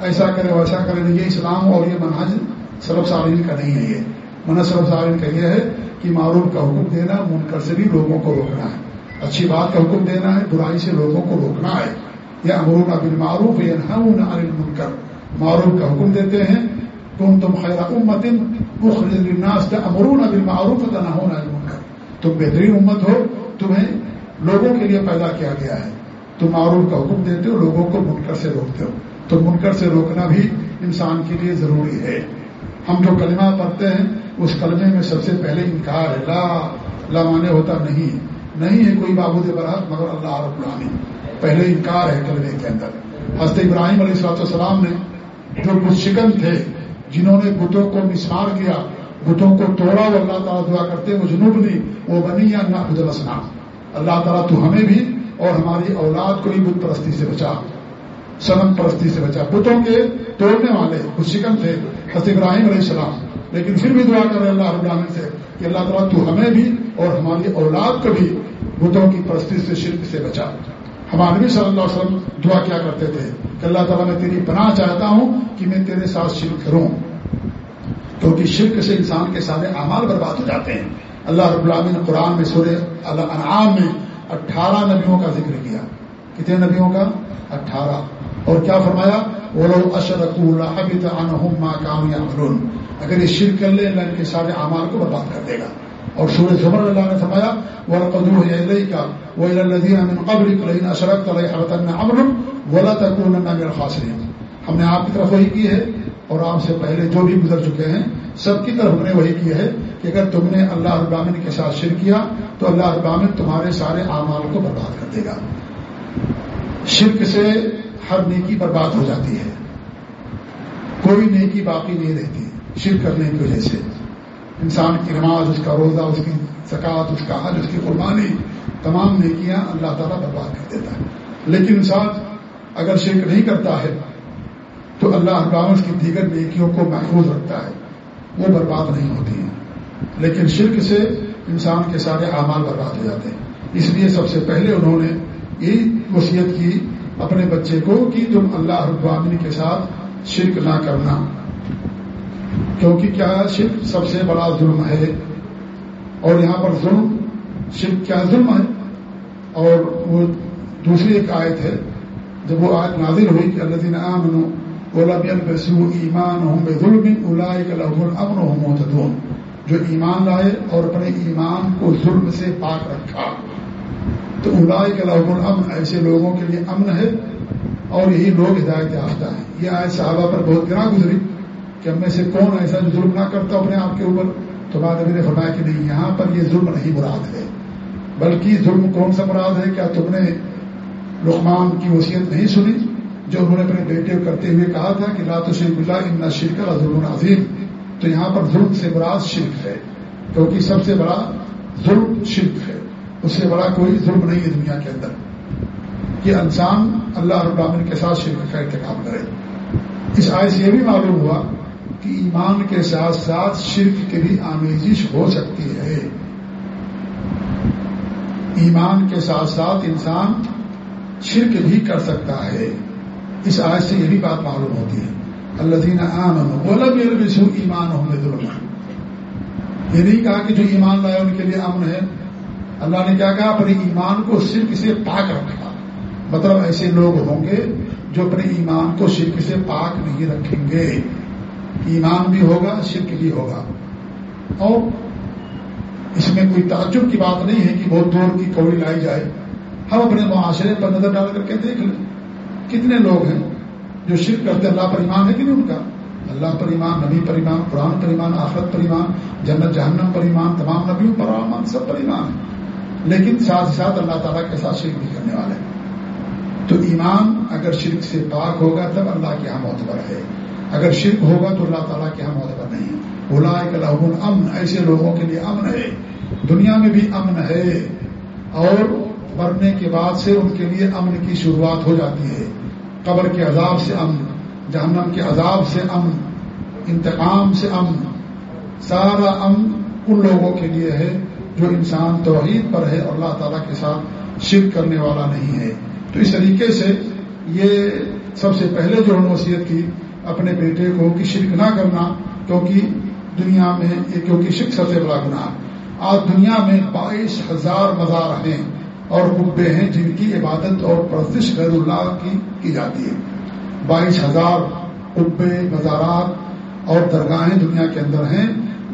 A: ایسا کریں ویسا کریں یہ اسلام اور یہ منہج سرف سالین کا نہیں ہے یہ۔ من سرف سالین کا یہ ہے کہ معروف کا حکم دینا منکر سے بھی لوگوں کو روکنا ہے۔ اچھی بات کا حکم دینا ہے، برائی سے لوگوں کو روکنا ہے۔ یا امرون ابن معروف یا نہ منکر معروف کا حکم دیتے ہیں تم تم خیر امت الناس امرون ابل معروف نہ ہونا منکر تم بہترین امت ہو، تمہیں لوگوں کے لیے پیدا کیا گیا ہے۔ تم معروف کا حکم دیتے ہو، لوگوں کو منکر سے روکتے ہو۔ تو منکر سے روکنا بھی انسان کے لیے ضروری ہے۔ ہم جو کلمہ پڑھتے ہیں، اس کلمے میں سب سے پہلے انکار ہے، لا لا مانے ہوتا نہیں۔ نہیں ہے کوئی بابود برحق، مگر اللہ رب العالمین۔ پہلے انکار ہے کلمے کے اندر۔ حضرت ابراہیم علیہ السلاط السلام نے جو کچھ شکن تھے، جنہوں نے بتوں کو مسمار کیا، بتوں کو توڑا، وہ اللہ تعالیٰ دعا کرتے، وہ جنوب نہیں، وہ بنی یا نہ خد اللہ تعالیٰ تو ہمیں بھی اور ہماری اولاد کو بھی بت پرستی سے بچا سنم پرستی سے بچا۔ بتوں کے توڑنے والے کچھ شکن تھے، حضرت ابراہیم علیہ السلام۔ لیکن پھر بھی دعا کر رہے اللہ ابراہین سے کہ اللہ تعالیٰ تو ہمیں بھی اور ہماری اولاد کو بھی بتوں کی پرستی سے شرک سے بچا۔ ہمارے بھی صلی اللہ علیہ وسلم دعا کیا کرتے تھے کہ اللہ تعالیٰ میں تیری پناہ چاہتا ہوں کہ میں تیرے ساتھ شرک کروں۔ کیونکہ شرک سے انسان کے سارے اعمال برباد ہو جاتے ہیں۔ اللہ رب العالمین قرآن میں سورے اللہ انعام میں اٹھارہ نبیوں کا ذکر کیا۔ کتنے نبیوں کا؟ اٹھارہ۔ اور کیا فرمایا؟ وہ لوگ اشرک اگر یہ شرک کر لے، اللہ ان کے سارے اعمال کو برباد کر دے گا۔ اور سورہ زمر اللہ نے فرمایا وہ قدو ہے کا وہ الدین قبر کلین اشرک علیہ امن ولا تکون میرا ہم نے آپ کی طرف وہی کی ہے اور آپ سے پہلے جو بھی گزر چکے ہیں، سب کی طرف ہم نے وہی کی ہے۔ کہ اگر تم نے اللہ ابامن کے ساتھ شرک کیا، تو اللہ ابامن تمہارے سارے اعمال کو برباد کر دے گا۔ شرک سے ہر نیکی برباد ہو جاتی ہے۔ کوئی نیکی باقی نہیں رہتی، شرک کرنے کی وجہ سے۔ انسان کی نماز، اس کا روزہ، اس کی زکوٰۃ، اس کا حج، اس کی قربانی، تمام نیکیاں اللہ تعالیٰ برباد کر دیتا ہے۔ لیکن انسان اگر شرک نہیں کرتا ہے، تو اللہ اقبام کی دیگر نیکیوں کو محفوظ رکھتا ہے۔ وہ برباد نہیں ہوتی ہیں۔ لیکن شرک سے انسان کے سارے اعمال برباد ہو جاتے ہیں۔ اس لیے سب سے پہلے انہوں نے یہی وصیت کی اپنے بچے کو کہ تم اللہ ابامن کے ساتھ شرک نہ کرنا۔ کیونکہ کیا شرک سب سے بڑا ظلم ہے؟ اور یہاں پر ظلم، شرک کیا ظلم ہے؟ اور وہ دوسری ایک آیت ہے، جب وہ آیت نازل ہوئی کہ اللہ دین عام بسو ایمان ہوں بے ظلم الاائے امن ہوں جو ایمان لائے اور اپنے ایمان کو ظلم سے پاک رکھا۔ تو الاائے کے امن ایسے لوگوں کے لیے امن ہے اور یہی لوگ ہدایت یافتہ ہیں۔ یہ آئے صحابہ پر بہت گرا گزری کہ ہم میں سے کون ایسا جو ظلم نہ کرتا اپنے آپ کے اوپر۔ تو بعد ابھی نے فرمایا کہ نہیں، یہاں پر یہ ظلم نہیں مراد ہے، بلکہ ظلم کون سا مراد ہے؟ کیا تم نے لقمان کی وصیت نہیں سنی جو انہوں نے اپنے بیٹے کرتے ہوئے کہا تھا کہ لات شریف اللہ ان شرک ظلم عظیم۔ تو یہاں پر ظلم سے مراد شرک ہے، کیونکہ سب سے بڑا ظلم شرک ہے۔ اس سے بڑا کوئی ظلم نہیں ہے دنیا کے اندر۔ کہ انسان اللہ رب العالمین کے ساتھ شرک کا انتخاب کرے۔ اس آئے سے یہ بھی معلوم ہوا کہ ایمان کے ساتھ ساتھ شرک کی بھی آمیزش ہو سکتی ہے۔ ایمان کے ساتھ ساتھ انسان شرک بھی کر سکتا ہے۔ اس آج سے یہ بھی بات معلوم ہوتی ہے۔ اللہ دین بولا بھی بسو ایمان ہوں گے یہ نہیں کہا کہ جو ایمان لائے ان کے لیے امن ہے۔ اللہ نے کیا کہا؟ اپنے ایمان کو شرک سے پاک رکھا مطلب ایسے لوگ ہوں گے جو اپنے ایمان کو شرک سے پاک نہیں رکھیں گے۔ ایمان بھی ہوگا، شرک بھی ہوگا۔ اور اس میں کوئی تعجب کی بات نہیں ہے کہ بہت دور کی کوڑی لائی جائے۔ ہم اپنے معاشرے پر نظر ڈال کر کے دیکھ لیں۔ کتنے لوگ ہیں؟ جو شرک کرتے اللہ پر ایمان ہے کہ نہیں ان کا؟ اللہ پر ایمان، نبی پر ایمان، قرآن پر ایمان، آخرت پر ایمان، جنت، جہنم پر ایمان، تمام نبیوں پر ایمان سب پر ایمان ہے۔ لیکن ساتھ ساتھ اللہ تعالیٰ کے ساتھ شرک بھی کرنے والے تو ایمان اگر شرک سے پاک ہوگا تب اللہ کے یہاں معتبر ہے۔ اگر شرک ہوگا تو اللہ تعالیٰ کے یہاں معتبر نہیں بولا ایک امن ایسے لوگوں کے لیے امن ہے۔ دنیا میں بھی امن ہے۔ اور مرنے کے بعد سے ان کے لیے امن کی شروعات ہو جاتی ہے۔ قبر کے عذاب سے امن، جہنم کے عذاب سے امن، انتقام سے امن، سارا امن ان لوگوں کے لیے ہے جو انسان توحید پر ہے اور اللہ تعالیٰ کے ساتھ شرک کرنے والا نہیں ہے۔ تو اس طریقے سے یہ سب سے پہلے جو انہوں نے وصیت کی، اپنے بیٹے کو کہ شرک نہ کرنا، کیونکہ دنیا میں کیونکہ شرک سب سے بڑا گناہ۔ آج دنیا میں بائیس ہزار مزار ہیں۔ اور قبے ہیں جن کی عبادت اور پرستش غیر اللہ کی کی جاتی ہے۔ بائیس ہزار قبے مزارات اور درگاہیں دنیا کے اندر ہیں،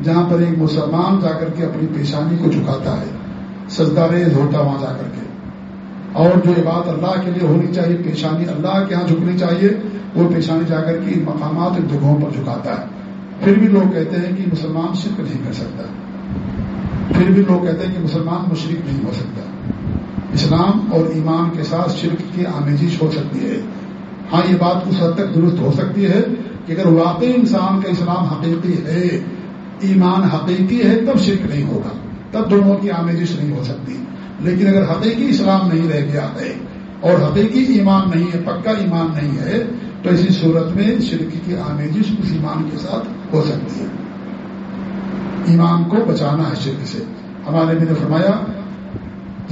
A: جہاں پر ایک مسلمان جا کر کے اپنی پیشانی کو جھکاتا ہے۔ سجداریز ہوتا وہاں جا کر کے۔ اور جو عبادت اللہ کے لیے ہونی چاہیے، پیشانی اللہ کے ہاں جھکنی چاہیے، وہ پیشانی جا کر کے ان مقامات جگہوں پر جھکاتا ہے۔ پھر بھی لوگ کہتے ہیں کہ مسلمان شرک نہیں کر سکتا۔ پھر بھی لوگ کہتے ہیں کہ مسلمان مشرق نہیں ہو سکتا۔ اسلام اور ایمان کے ساتھ شرک کی آمیزش ہو سکتی ہے۔ ہاں یہ بات اس حد تک درست ہو سکتی ہے کہ اگر واقعی انسان کا اسلام حقیقی ہے، ایمان حقیقی ہے، تب شرک نہیں ہوگا۔ تب دونوں کی آمیزش نہیں ہو سکتی۔ لیکن اگر حقیقی اسلام نہیں رہ گیا ہے اور حقیقی ایمان نہیں ہے، پکا ایمان نہیں ہے، تو اسی صورت میں شرک کی آمیزش اس ایمان کے ساتھ ہو سکتی ہے۔ ایمان کو بچانا ہے شرک سے۔ ہمارے بھی نے فرمایا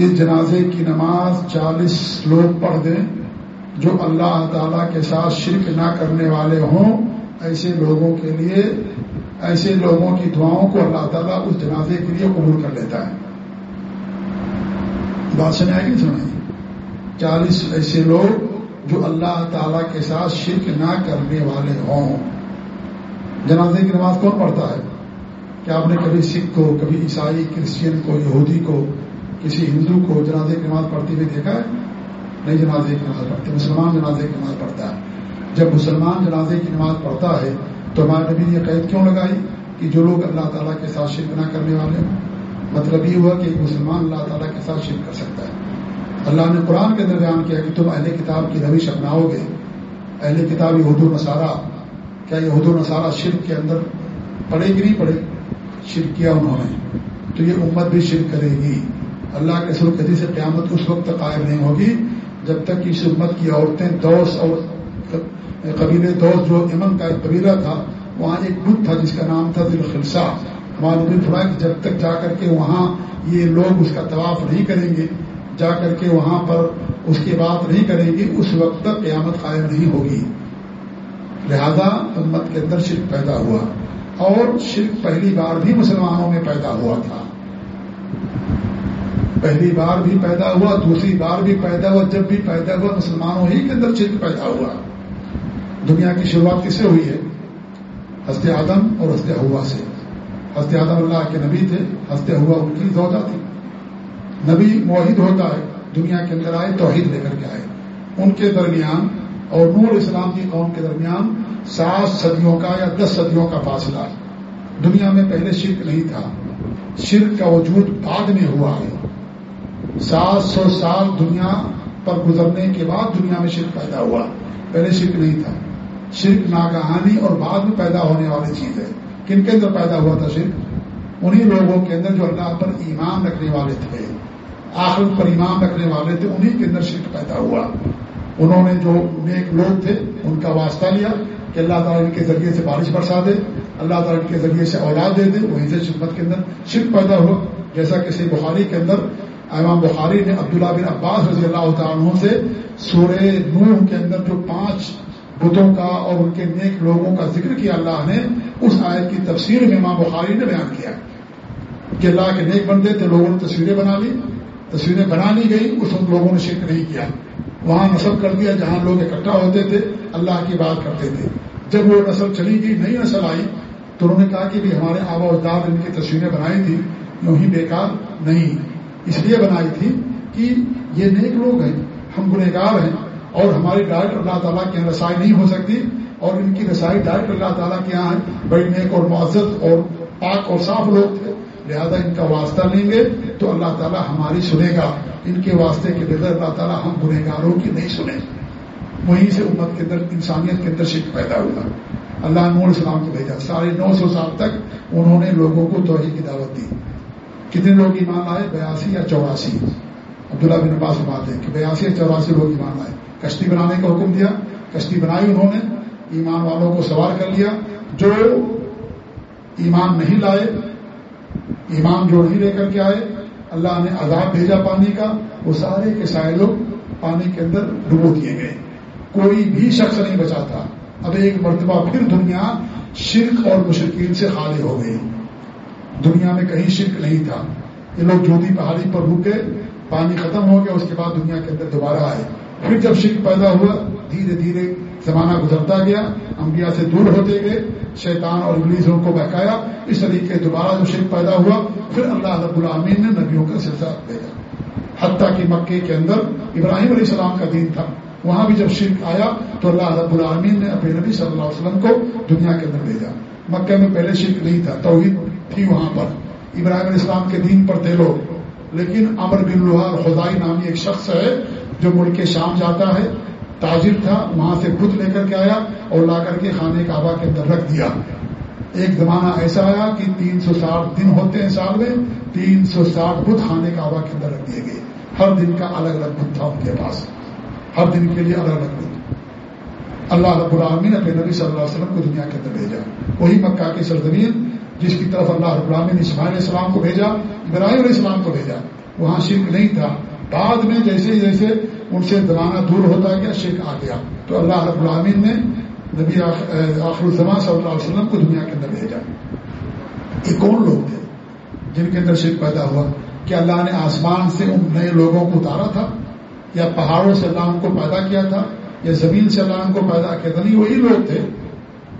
A: جس جنازے کی نماز چالیس لوگ پڑھ دیں، جو اللہ تعالی کے ساتھ شرک نہ کرنے والے ہوں، ایسے لوگوں کے لیے، ایسے لوگوں کی دعاؤں کو اللہ تعالیٰ اس جنازے کے لیے قبول کر لیتا ہے۔ بات سمجھ آئے گی سنائی چالیس ایسے لوگ جو اللہ تعالی کے ساتھ شرک نہ کرنے والے ہوں۔ جنازے کی نماز کون پڑھتا ہے؟ کیا آپ نے کبھی سکھ کو، کبھی عیسائی، کرسچین کو، یہودی کو کسی ہندو کو جنازے کی نماز پڑھتے ہوئے دیکھا ہے، نہیں جنازے کی نماز پڑھتے مسلمان جنازے کی نماز پڑھتا ہے۔ جب مسلمان جنازے کی نماز پڑھتا ہے، تو ہمارے نبی نے یہ قید کیوں لگائی کہ جو لوگ اللہ تعالیٰ کے ساتھ شرک نہ کرنے والے ہوں؟ مطلب یہ ہوا کہ ایک مسلمان اللہ تعالیٰ کے ساتھ شرک کر سکتا ہے۔ اللہ نے قرآن کے اندر بیان کیا کہ تم اہل کتاب کی روش اپناؤ گے۔ اہل کتاب یہ و نصارہ، کیا یہ و نصارہ شرک کے اندر پڑے گی نہیں پڑے؟ شرک کیا انہوں نے؟ تو یہ امت بھی شرک کرے گی۔ اللہ کے سرخی سے قیامت اس وقت تک قائم نہیں ہوگی جب تک کہ اس امت کی عورتیں دوست اور قبیلے دوست جو امن کا ایک قبیلہ تھا، وہاں ایک بت تھا جس کا نام تھا دل خلسا ہمارے دل فرمایا کہ جب تک جا کر کے وہاں یہ لوگ اس کا طواف نہیں کریں گے، جا کر کے وہاں پر اس کی بات نہیں کریں گے، اس وقت تک قیامت قائم نہیں ہوگی۔ لہذا امت کے اندر شرک پیدا ہوا اور شرک پہلی بار بھی مسلمانوں میں پیدا ہوا تھا۔ پہلی بار بھی پیدا ہوا، دوسری بار بھی پیدا ہوا، جب بھی پیدا ہوا، مسلمانوں ہی کے اندر شرک پیدا ہوا۔ دنیا کی شروعات کس سے ہوئی ہے؟ ہست آدم اور ہست ہوا سے۔ ہست آدم اللہ کے نبی تھے ہست ہوا ان کی زوجہ تھی۔ نبی موحد ہوتا ہے، دنیا کے اندر آئے، توحید لے کر کے آئے۔ ان کے درمیان اور نور اسلام کی قوم کے درمیان سات صدیوں کا یا دس صدیوں کا فاصلہ۔ دنیا میں پہلے شرک نہیں تھا۔ شرک کا وجود بعد میں ہوا۔ ہے سات سو سال دنیا پر گزرنے کے بعد دنیا میں شرک پیدا ہوا۔ پہلے شرک نہیں تھا۔ شرک ناگہانی اور بعد میں پیدا ہونے والی چیز ہے۔ کن کے اندر پیدا ہوا تھا شرک؟ انہی لوگوں کے اندر جو اللہ پر ایمان رکھنے والے تھے۔ آخر پر ایمان رکھنے والے تھے، انہی کے اندر شرک پیدا ہوا۔ انہوں نے جو نیک لوگ تھے، ان کا واسطہ لیا کہ اللہ تعالیٰ ان کے ذریعے سے بارش برسا دے، اللہ تعالیٰ ان کے ذریعے سے اولاد دے دے وہیں سے شدمت کے اندر شرک پیدا ہوا۔ جیسا کسی بخاری کے اندر امام بخاری نے عبداللہ بن عباس رضی اللہ تعالیٰ سے سورہ نوح کے اندر جو پانچ بتوں کا اور ان کے نیک لوگوں کا ذکر کیا، اللہ نے اس آیت کی تفسیر میں امام بخاری نے بیان کیا کہ اللہ کے نیک بندے تھے، لوگوں نے تصویریں بنا لی، تصویریں بنا لی گئی اس وقت لوگوں نے شرک نہیں کیا۔ وہاں نصب کر دیا جہاں لوگ اکٹھا ہوتے تھے، اللہ کی بات کرتے تھے۔ جب وہ نسل چلی گئی، نئی نسل آئی، تو انہوں نے کہا کہ بھی ہمارے آبا اجداد ان کی تصویریں بنائی تھی یوں ہی بیکار نہیں۔ اس لیے بنائی تھی کہ یہ نیک لوگ ہیں، ہم گنہگار ہیں اور ہماری ڈائٹ اللہ تعالیٰ کی رسائی نہیں ہو سکتی اور ان کی رسائی ڈائٹ اللہ تعالیٰ کے یہاں ہے بڑی نیک اور معذت اور پاک اور صاف لوگ تھے۔ لہذا ان کا واسطہ لیں گے تو اللہ تعالیٰ ہماری سنے گا۔ ان کے واسطے کے بغیر اللہ تعالیٰ ہم گنہگاروں کی نہیں سنیں۔ وہیں سے امت کے اندر، انسانیت کے اندر شک پیدا ہوا اللہ نور اسلام کو بھیجا۔ ساڑھے نو سو سال تک انہوں نے لوگوں کو توحید کی دعوت دی۔ کتنے لوگ ایمان لائے؟ بیاسی یا چوراسی؟ عبداللہ بن عباس بات ہے کہ بیاسی یا چوراسی لوگ ایمان لائے۔ کشتی بنانے کا حکم دیا، کشتی بنائی انہوں نے، ایمان والوں کو سوار کر لیا۔ جو ایمان نہیں لائے، ایمان جو نہیں لے کر کے آئے۔ اللہ نے عذاب بھیجا پانی کا۔ وہ سارے کے سارے لوگ پانی کے اندر ڈبو دیے گئے۔ کوئی بھی شخص نہیں بچا تھا اب ایک مرتبہ پھر دنیا شرک اور مشرقین سے خالی ہو گئی۔ دنیا میں کہیں شرک نہیں تھا۔ یہ لوگ جوتی پہاڑی پر رکے، پانی ختم ہو گیا، اس کے بعد دنیا کے اندر دوبارہ آئے۔ پھر جب شرک پیدا ہوا، دھیرے دھیرے زمانہ گزرتا گیا، انبیاء سے دور ہوتے گئے، شیطان اور انگلیز کو بہکایا۔ اس طریقے دوبارہ جو شرک پیدا ہوا، پھر اللہ رب العامین نے نبیوں کا سلسلہ بھیجا حتیٰ کہ مکے کے اندر ابراہیم علیہ السلام کا دین تھا۔ وہاں بھی جب شرک آیا، تو اللہ رب العالمین نے اپنے نبی صلی اللہ علیہ وسلم کو دنیا کے اندر بھیجا۔ مکے میں پہلے شرک نہیں تھا، توحید تھی وہاں پر۔ ابراہیم علیہ السلام کے دین پر تھے لوگ۔ لیکن امر بن لوہا خدائی نامی ایک شخص ہے جو ملک شام جاتا ہے، تاجر تھا، وہاں سے خود لے کر کے آیا اور لا کر کے خانے کعبہ کے اندر رکھ دیا۔ ایک زمانہ ایسا آیا کہ تین سو ساٹھ دن ہوتے ہیں سال میں، تین سو ساٹھ بدھ خانے کعبہ کے اندر رکھ دیے گئے۔ ہر دن کا الگ الگ بدھ تھا ان کے پاس۔ ہر دن کے لیے الگ الگ بدھ اللہ رب العالمین اپنے نبی صلی اللہ علیہ وسلم کو دنیا کے اندر بھیجا۔ وہی مکہ کی سرزمین جس کی طرف اللہ رب العالمین نے اسماعیل السلام کو بھیجا، ابراہیم علیہ السلام کو بھیجا۔ وہاں شرک نہیں تھا۔ بعد میں جیسے جیسے ان سے زمانہ دور ہوتا گیا، شرک آ گیا۔ تو اللہ رب العالمین نے نبی آخر الزمان صلی اللہ علیہ وسلم کو دنیا کے اندر بھیجا۔ یہ کون لوگ تھے جن کے اندر شرک پیدا ہوا؟ کہ اللہ نے آسمان سے ان نئے لوگوں کو اتارا تھا؟ یا پہاڑوں سے اللہ ان کو پیدا کیا تھا؟ یا زمین سے اللہ ان کو پیدا کیا تھا۔ نہیں، وہی لوگ تھے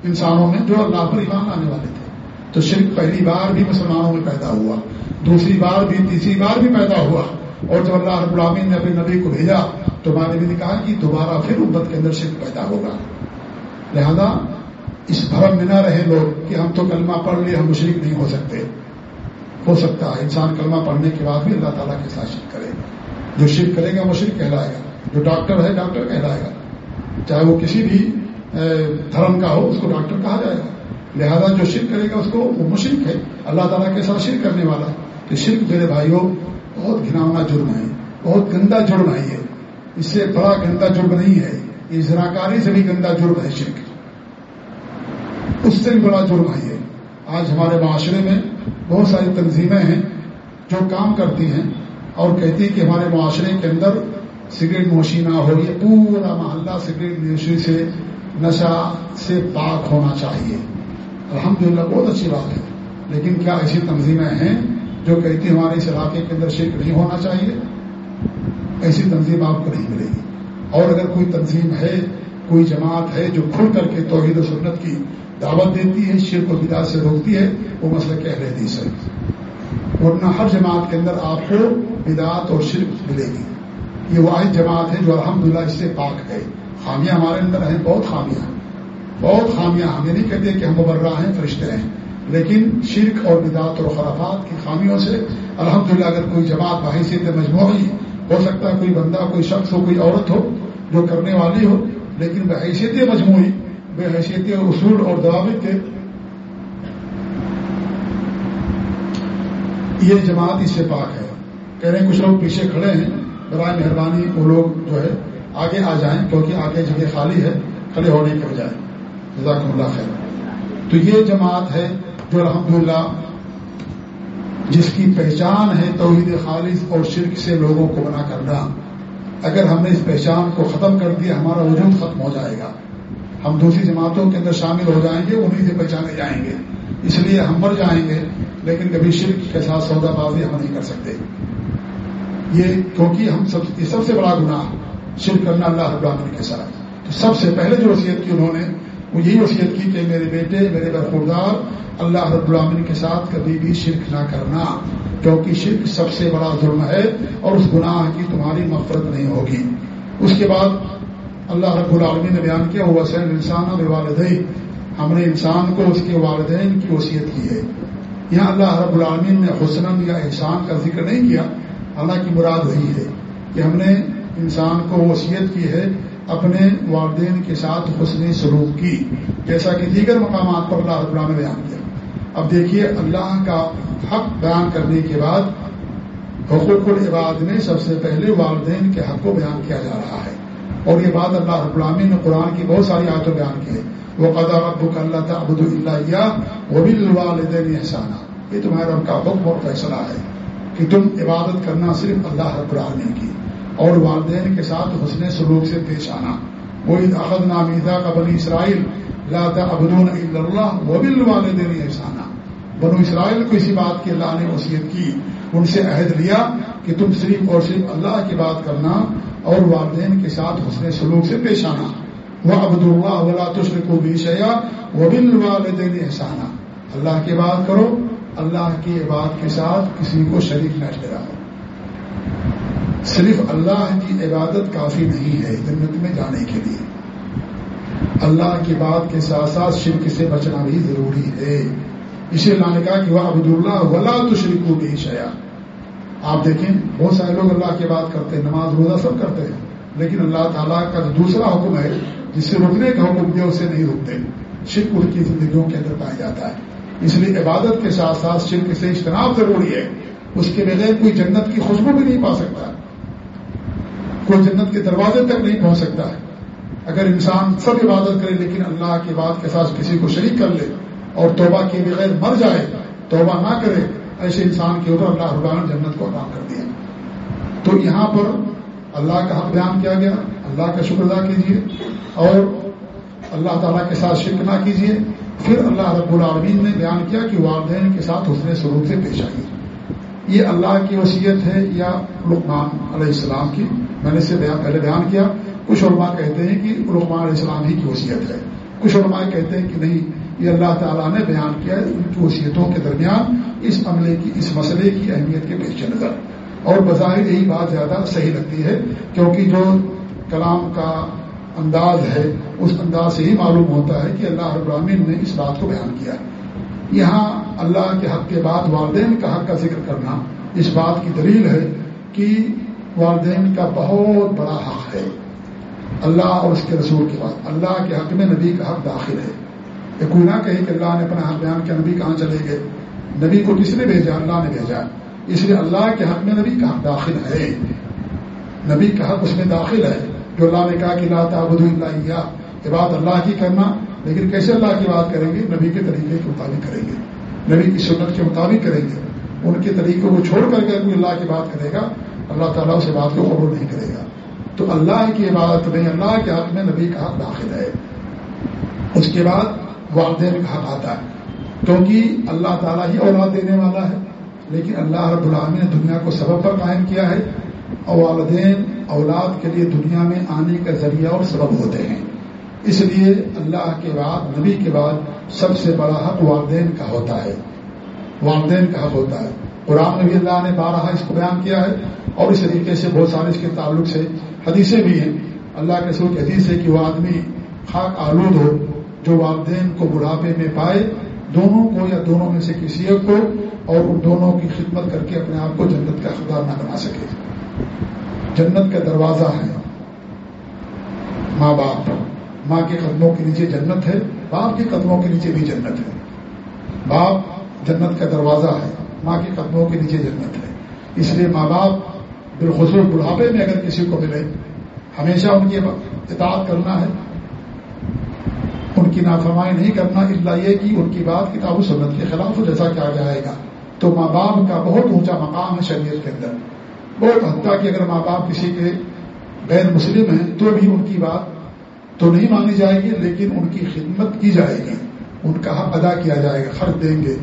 A: انسانوں میں جو اللہ پر ایمان آنے والے تھے۔ تو شرک پہلی بار بھی مسلمانوں میں پیدا ہوا، دوسری بار بھی، تیسری بار بھی پیدا ہوا۔ اور جب اللہ رب العالمین نے اپنے نبی کو بھیجا، تو ہمارے نبی نے کہا کہ دوبارہ پھر امت کے اندر شرک پیدا ہوگا۔ لہذا اس بھرم میں نہ رہے لوگ کہ ہم تو کلمہ پڑھ لیے، ہم مشرق نہیں ہو سکتے۔ ہو سکتا ہے، انسان کلمہ پڑھنے کے بعد بھی اللہ تعالیٰ کے ساتھ شرک کرے۔ جو شرک کرے گا مشرق کہلائے گا۔ جو ڈاکٹر ہے، ڈاکٹر کہلائے گا۔ چاہے وہ کسی بھی دھرم کا ہو، اس کو ڈاکٹر کہا جائے گا۔ لہذا جو شرک کرے گا، اس کو، وہ مشرق ہے۔ اللہ تعالیٰ کے ساتھ شرک کرنے والا تو شرک میرے بھائیوں، بہت گھناؤنا جرم ہے۔ بہت گندا جرم ہے یہ۔ اس سے بڑا گندا جرم نہیں ہے۔ یہ زراکاری سے بھی گندا جرم ہے شرک۔ اس سے بھی بڑا جرم ہے یہ۔ آج ہمارے معاشرے میں بہت ساری تنظیمیں ہیں جو کام کرتی ہیں اور کہتی ہیں کہ ہمارے معاشرے کے اندر سگریٹ نوشی نہ ہو یہ پورا محلہ سگریٹ نوشی سے، نشہ سے پاک ہونا چاہیے۔ الحمدللہ، بہت اچھی بات ہے۔ لیکن کیا ایسی تنظیمیں ہیں جو کہتی ہمارے اس علاقے کے اندر شرک نہیں ہونا چاہیے؟ ایسی تنظیم آپ کو نہیں ملے گی۔ اور اگر کوئی تنظیم ہے، کوئی جماعت ہے جو کھل کر کے توحید و سنت کی دعوت دیتی ہے، شرک و بداع سے روکتی ہے، وہ مسئلہ کہہ رہے تھی سر ورنہ ہر جماعت کے اندر آپ کو بدعت اور شرک ملے گی۔ یہ واحد جماعت ہے جو الحمدللہ اس سے پاک ہے۔ خامیاں ہمارے اندر ہیں، بہت خامیاں بہت خامیاں، ہم یہ نہیں کہتے کہ ہم مبرہ ہیں، فرشتے ہیں۔ لیکن شرک اور بدعت اور خرافات کی خامیوں سے الحمدللہ اگر کوئی جماعت بحیثیت مجموعی ہو سکتا ہے کوئی بندہ، کوئی شخص ہو، کوئی عورت ہو جو کرنے والی ہو، لیکن بحیثیت مجموعی بے حیثیت اصول اور ضوابط کے یہ جماعت اس سے پاک ہے۔ کہہ رہے ہیں، کچھ لوگ پیچھے کھڑے ہیں۔ برائے مہربانی وہ لوگ جو ہے آگے آ جائیں، کیونکہ آگے جگہ خالی ہے کھڑے ہونے کے بجائے۔ جزاکم اللہ خیر۔ تو یہ جماعت ہے جو الحمدللہ جس کی پہچان ہے توحید خالص اور شرک سے لوگوں کو بنا کرنا۔ اگر ہم نے اس پہچان کو ختم کر دیا، ہمارا وجود ختم ہو جائے گا۔ ہم دوسری جماعتوں کے اندر شامل ہو جائیں گے، انہیں سے پہچانے جائیں گے۔ اس لیے ہم مر جائیں گے، لیکن کبھی شرک کے ساتھ سودا بازی ہم نہیں کر سکتے۔ یہ کیونکہ ہم سب یہ سب سے بڑا گناہ شرک کرنا اللہ ابراہین کے ساتھ تو سب سے پہلے جو وصیت کی انہوں نے، وہ یہی وصیت کی کہ میرے بیٹے، میرے برخوردار اللہ رب العالمین کے ساتھ کبھی بھی شرک نہ کرنا، کیونکہ شرک سب سے بڑا ظلم ہے اور اس گناہ کی تمہاری مفرت نہیں ہوگی۔ اس کے بعد اللہ رب العالمین نے بیان کیا وہ حسین انسان اور والدین ہم نے انسان کو اس کے والدین کی وصیت کی ہے۔ یہاں اللہ رب العالمین نے حسن یا احسان کا ذکر نہیں کیا حالانکہ مراد وہی ہے کہ ہم نے انسان کو وصیت کی ہے اپنے والدین کے ساتھ حسنی سلوک کی، جیسا کہ دیگر مقامات پر اللہ اللہ نے بیان کیا۔ اب دیکھیے اللہ کا حق بیان کرنے کے بعد حقوق العباد میں سب سے پہلے والدین کے حق کو بیان کیا جا رہا ہے۔ اور یہ بات اللہ رب نے قرآن کی بہت ساری آیتوں بیان کی ہے۔ وہ قدا رب اللہ تعبد اللہ وہ بھی والدین احسانہ یہ تمہارے رب کا حکم اور فیصلہ ہے۔ کہ تم عبادت کرنا صرف اللہ رب العالمین کی، اور والدین کے ساتھ حسن سلوک سے پیش آنا۔ وہ عقد نامیدہ کا بنی اسرائیل لاتا ابدون اللہ وہ بھی والدین احسانہ بنو اسرائیل کو اسی بات کی اللہ نے وصیت کی، ان سے عہد لیا کہ تم صرف اور صرف اللہ کی بات کرنا اور والدین کے ساتھ حسن سلوک سے پیش آنا۔ وہ عبد اللہ ولا تشر کو بھی شیا وہ بل والدین احسانہ اللہ کی بات کرو اللہ کی بات کے ساتھ کسی کو شریک نہ ٹھہراؤ صرف اللہ کی عبادت کافی نہیں ہے جنت میں جانے کے لیے۔ اللہ کی بات کے ساتھ ساتھ شرک سے بچنا بھی ضروری ہے۔ اسے اللہ نے کہا کہ وہ عبد اللہ ولا تو شریک کو بھی شیا آپ دیکھیں، بہت سارے لوگ اللہ کی بات کرتے ہیں، نماز روزہ سب کرتے ہیں، لیکن اللہ تعالیٰ کا جو دوسرا حکم ہے، جس سے رکنے کا حکم دیا اسے نہیں رکتے شرک ان کی زندگیوں کے اندر پایا جاتا ہے۔ اس لیے عبادت کے ساتھ ساتھ شرک سے اجتناب ضروری ہے۔ اس کے بغیر کوئی جنت کی خوشبو بھی نہیں پا سکتا۔ کوئی جنت کے دروازے تک نہیں پہنچ سکتا۔ ہے اگر انسان سب عبادت کرے لیکن اللہ کی بات کے ساتھ کسی کو شریک کر لے اور توبہ کے بغیر مر جائے، توبہ نہ کرے، ایسے انسان کے اوپر اللہ ربان جنت کو عطا کر دیا۔ تو یہاں پر اللہ کا حق بیان کیا گیا۔ اللہ کا شکر ادا کیجیے اور اللہ تعالیٰ کے ساتھ شرک نہ کیجیے۔ پھر اللہ رب العالمین نے بیان کیا کہ والدین کے ساتھ حسن سلوک سے پیش آئیے یہ اللہ کی وصیت ہے یا لقمان علیہ السلام کی؟ میں نے اسے پہلے بیان کیا۔ کچھ علماء کہتے ہیں کہ لقمان علیہ السلام ہی کی وصیت ہے۔ کچھ علماء کہتے ہیں کہ نہیں، یہ اللہ تعالیٰ نے بیان کیا ہے ان کی وصیتوں کے درمیان اس عملے کی، اس مسئلے کی اہمیت کے پیش نظر۔ اور بظاہر یہی بات زیادہ صحیح لگتی ہے کیونکہ جو کلام کا انداز ہے، اس انداز سے ہی معلوم ہوتا ہے کہ اللہ ابراہین نے اس بات کو بیان کیا یہاں اللہ کے حق کے بعد والدین کا حق کا ذکر کرنا اس بات کی دلیل ہے کہ والدین کا بہت بڑا حق ہے۔ اللہ اور اس کے رسول کے بعد، اللہ کے حق میں نبی کا حق داخل ہے۔ یہ کوئی نہ کہے کہ اللہ نے اپنا حق بیان کیا، نبی کہاں چلے گئے؟ نبی کو کس نے بھیجا؟ اللہ نے بھیجا۔ اس لیے اللہ کے حق میں نبی کا حق داخل ہے۔ نبی کا حق اس میں داخل ہے۔ جو اللہ نے کہا کہ اللہ تعبد اللہ یہ بات اللہ کی کرنا، لیکن کیسے اللہ کی بات کریں گے؟ نبی کے طریقے کے مطابق کریں گے۔ نبی کی سنت کے مطابق کریں گے۔ ان کے طریقوں کو چھوڑ کر کے کوئی اللہ کی بات کرے گا، اللہ تعالیٰ اسے بات کو قبول نہیں کرے گا۔ تو اللہ کی عبادت میں، اللہ کے حق میں نبی کا حق داخل ہے۔ اس کے بعد والدین کا حق آتا ہے۔ کیونکہ اللہ تعالیٰ ہی اولاد دینے والا ہے، لیکن اللہ رب العالمین نے دنیا کو سبب پر قائم کیا ہے۔ اور والدین اولاد کے لیے دنیا میں آنے کا ذریعہ اور سبب ہوتے ہیں۔ اس لیے اللہ کے بعد، نبی کے بعد سب سے بڑا حق والدین کا ہوتا ہے۔ والدین کا حق ہوتا ہے۔ قرآن نبی اللہ نے بارہ اس کو بیان کیا ہے اور اس طریقے سے بہت سارے اس کے تعلق سے حدیثیں بھی ہیں۔ اللہ کے سوچ حدیث ہے کہ وہ آدمی خاک آلود ہو، جو والدین کو بڑھاپے میں پائے، دونوں کو یا دونوں میں سے کسی ایک کو اور ان دونوں کی خدمت کر کے اپنے آپ کو جنت کا خدار نہ بنا سکے۔ جنت کا دروازہ ہے۔ ماں باپ، ماں کے قدموں کے نیچے جنت ہے، باپ کے قدموں کے نیچے بھی جنت ہے۔ باپ جنت کا دروازہ ہے، ماں کے قدموں کے نیچے جنت ہے۔ اس لیے ماں باپ بالخصوص بڑھاپے میں اگر کسی کو ملے، ہمیشہ ان کی اطاعت کرنا ہے۔ ان کی نافرمائی نہیں کرنا اللہ یہ کہ ان کی بات کتاب و سنت کے خلاف جیسا کیا جائے گا۔ تو ماں باپ کا بہت اونچا مقام ہے شریعت کے اندر۔ بہت حتیٰ کہ اگر ماں باپ کسی کے غیر مسلم ہیں تو بھی ان کی بات تو نہیں مانی جائے گی، لیکن ان کی خدمت کی جائے گی۔ ان کا حق ادا کیا جائے گا، خرچ دیں گے۔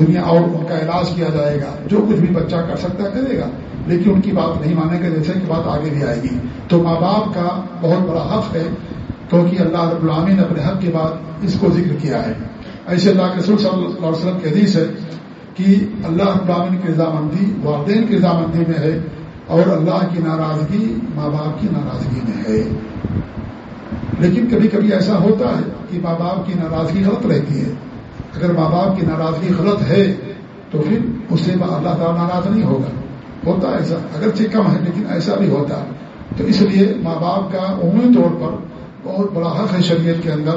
A: دنیا اور ان کا علاج کیا جائے گا۔ جو کچھ بھی بچہ کر سکتا کرے گا، لیکن ان کی بات نہیں مانے گا، جیسے کہ بات آگے بھی آئے گی۔ تو ماں باپ کا بہت بڑا حق ہے، کیونکہ اللہ رب العامی نے اپنے حق کے بعد اس کو ذکر کیا ہے۔ ایسے اللہ کے رسول صلی اللہ علیہ وسلم کی حدیث ہے کہ اللہ رب العامن کی رضامندی والدین کی رضامندی میں ہے اور اللہ کی ناراضگی ماں باپ کی ناراضگی میں ہے۔ لیکن کبھی کبھی ایسا ہوتا ہے کہ ماں باپ کی ناراضگی غلط رہتی ہے۔ اگر ماں باپ کی ناراضگی غلط ہے تو پھر اس سے اللہ تعالیٰ ناراض نہیں ہوگا۔ ہوتا ایسا، اگرچہ کم ہے لیکن ایسا بھی ہوتا ہے۔ تو اس لیے ماں باپ کا عمومی طور پر بہت بڑا حق ہے شریعت کے اندر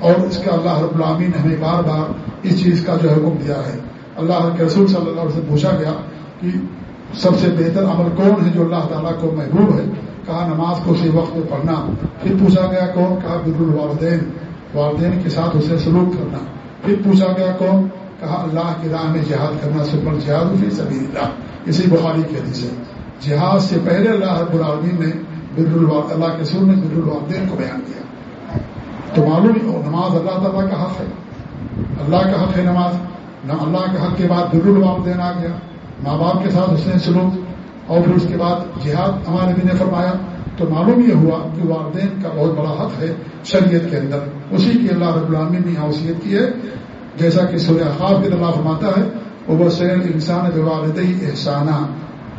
A: اور اس کا اللہ رب العامی نے ہمیں بار بار اس چیز کا جو حکم دیا ہے۔ اللہ کے رسول صلی اللہ علیہ وسلم پوچھا گیا کہ سب سے بہتر عمل کون ہے جو اللہ تعالیٰ کو محبوب ہے؟ کہا، نماز کو اسی وقت میں پڑھنا۔ پھر پوچھا گیا، کون؟ کہا، بر الوالدین۔ والدین کے ساتھ اسے سلوک کرنا۔ پھر پوچھا گیا، کون؟ کہا، اللہ کی راہ میں جہاد کرنا سپر جہاد فی سبھی اللہ۔ اسی بخاری کے حدیث ہے۔ جہاد سے پہلے اللہ رب العالمین نے بر الوال، اللہ کے سر نے بر الوالدین کو بیان کیا۔ تو معلوم نماز اللہ تعالیٰ کا حق ہے۔ اللہ کا حق ہے نماز اللہ کے حق کے بعد بر الوالدین آ گیا۔ ماں باپ کے ساتھ اس نے سلوک اور پھر اس کے بعد جہاد، ہمارے بھی نے فرمایا۔ تو معلوم یہ ہوا کہ والدین کا بہت بڑا حق ہے شریعت کے اندر۔ اسی کی اللہ رب العالمین نے حوثیت کی ہے۔ جیسا کہ سورہ خواب کے اللہ فرماتا ہے وہ بس انسان والد احسانہ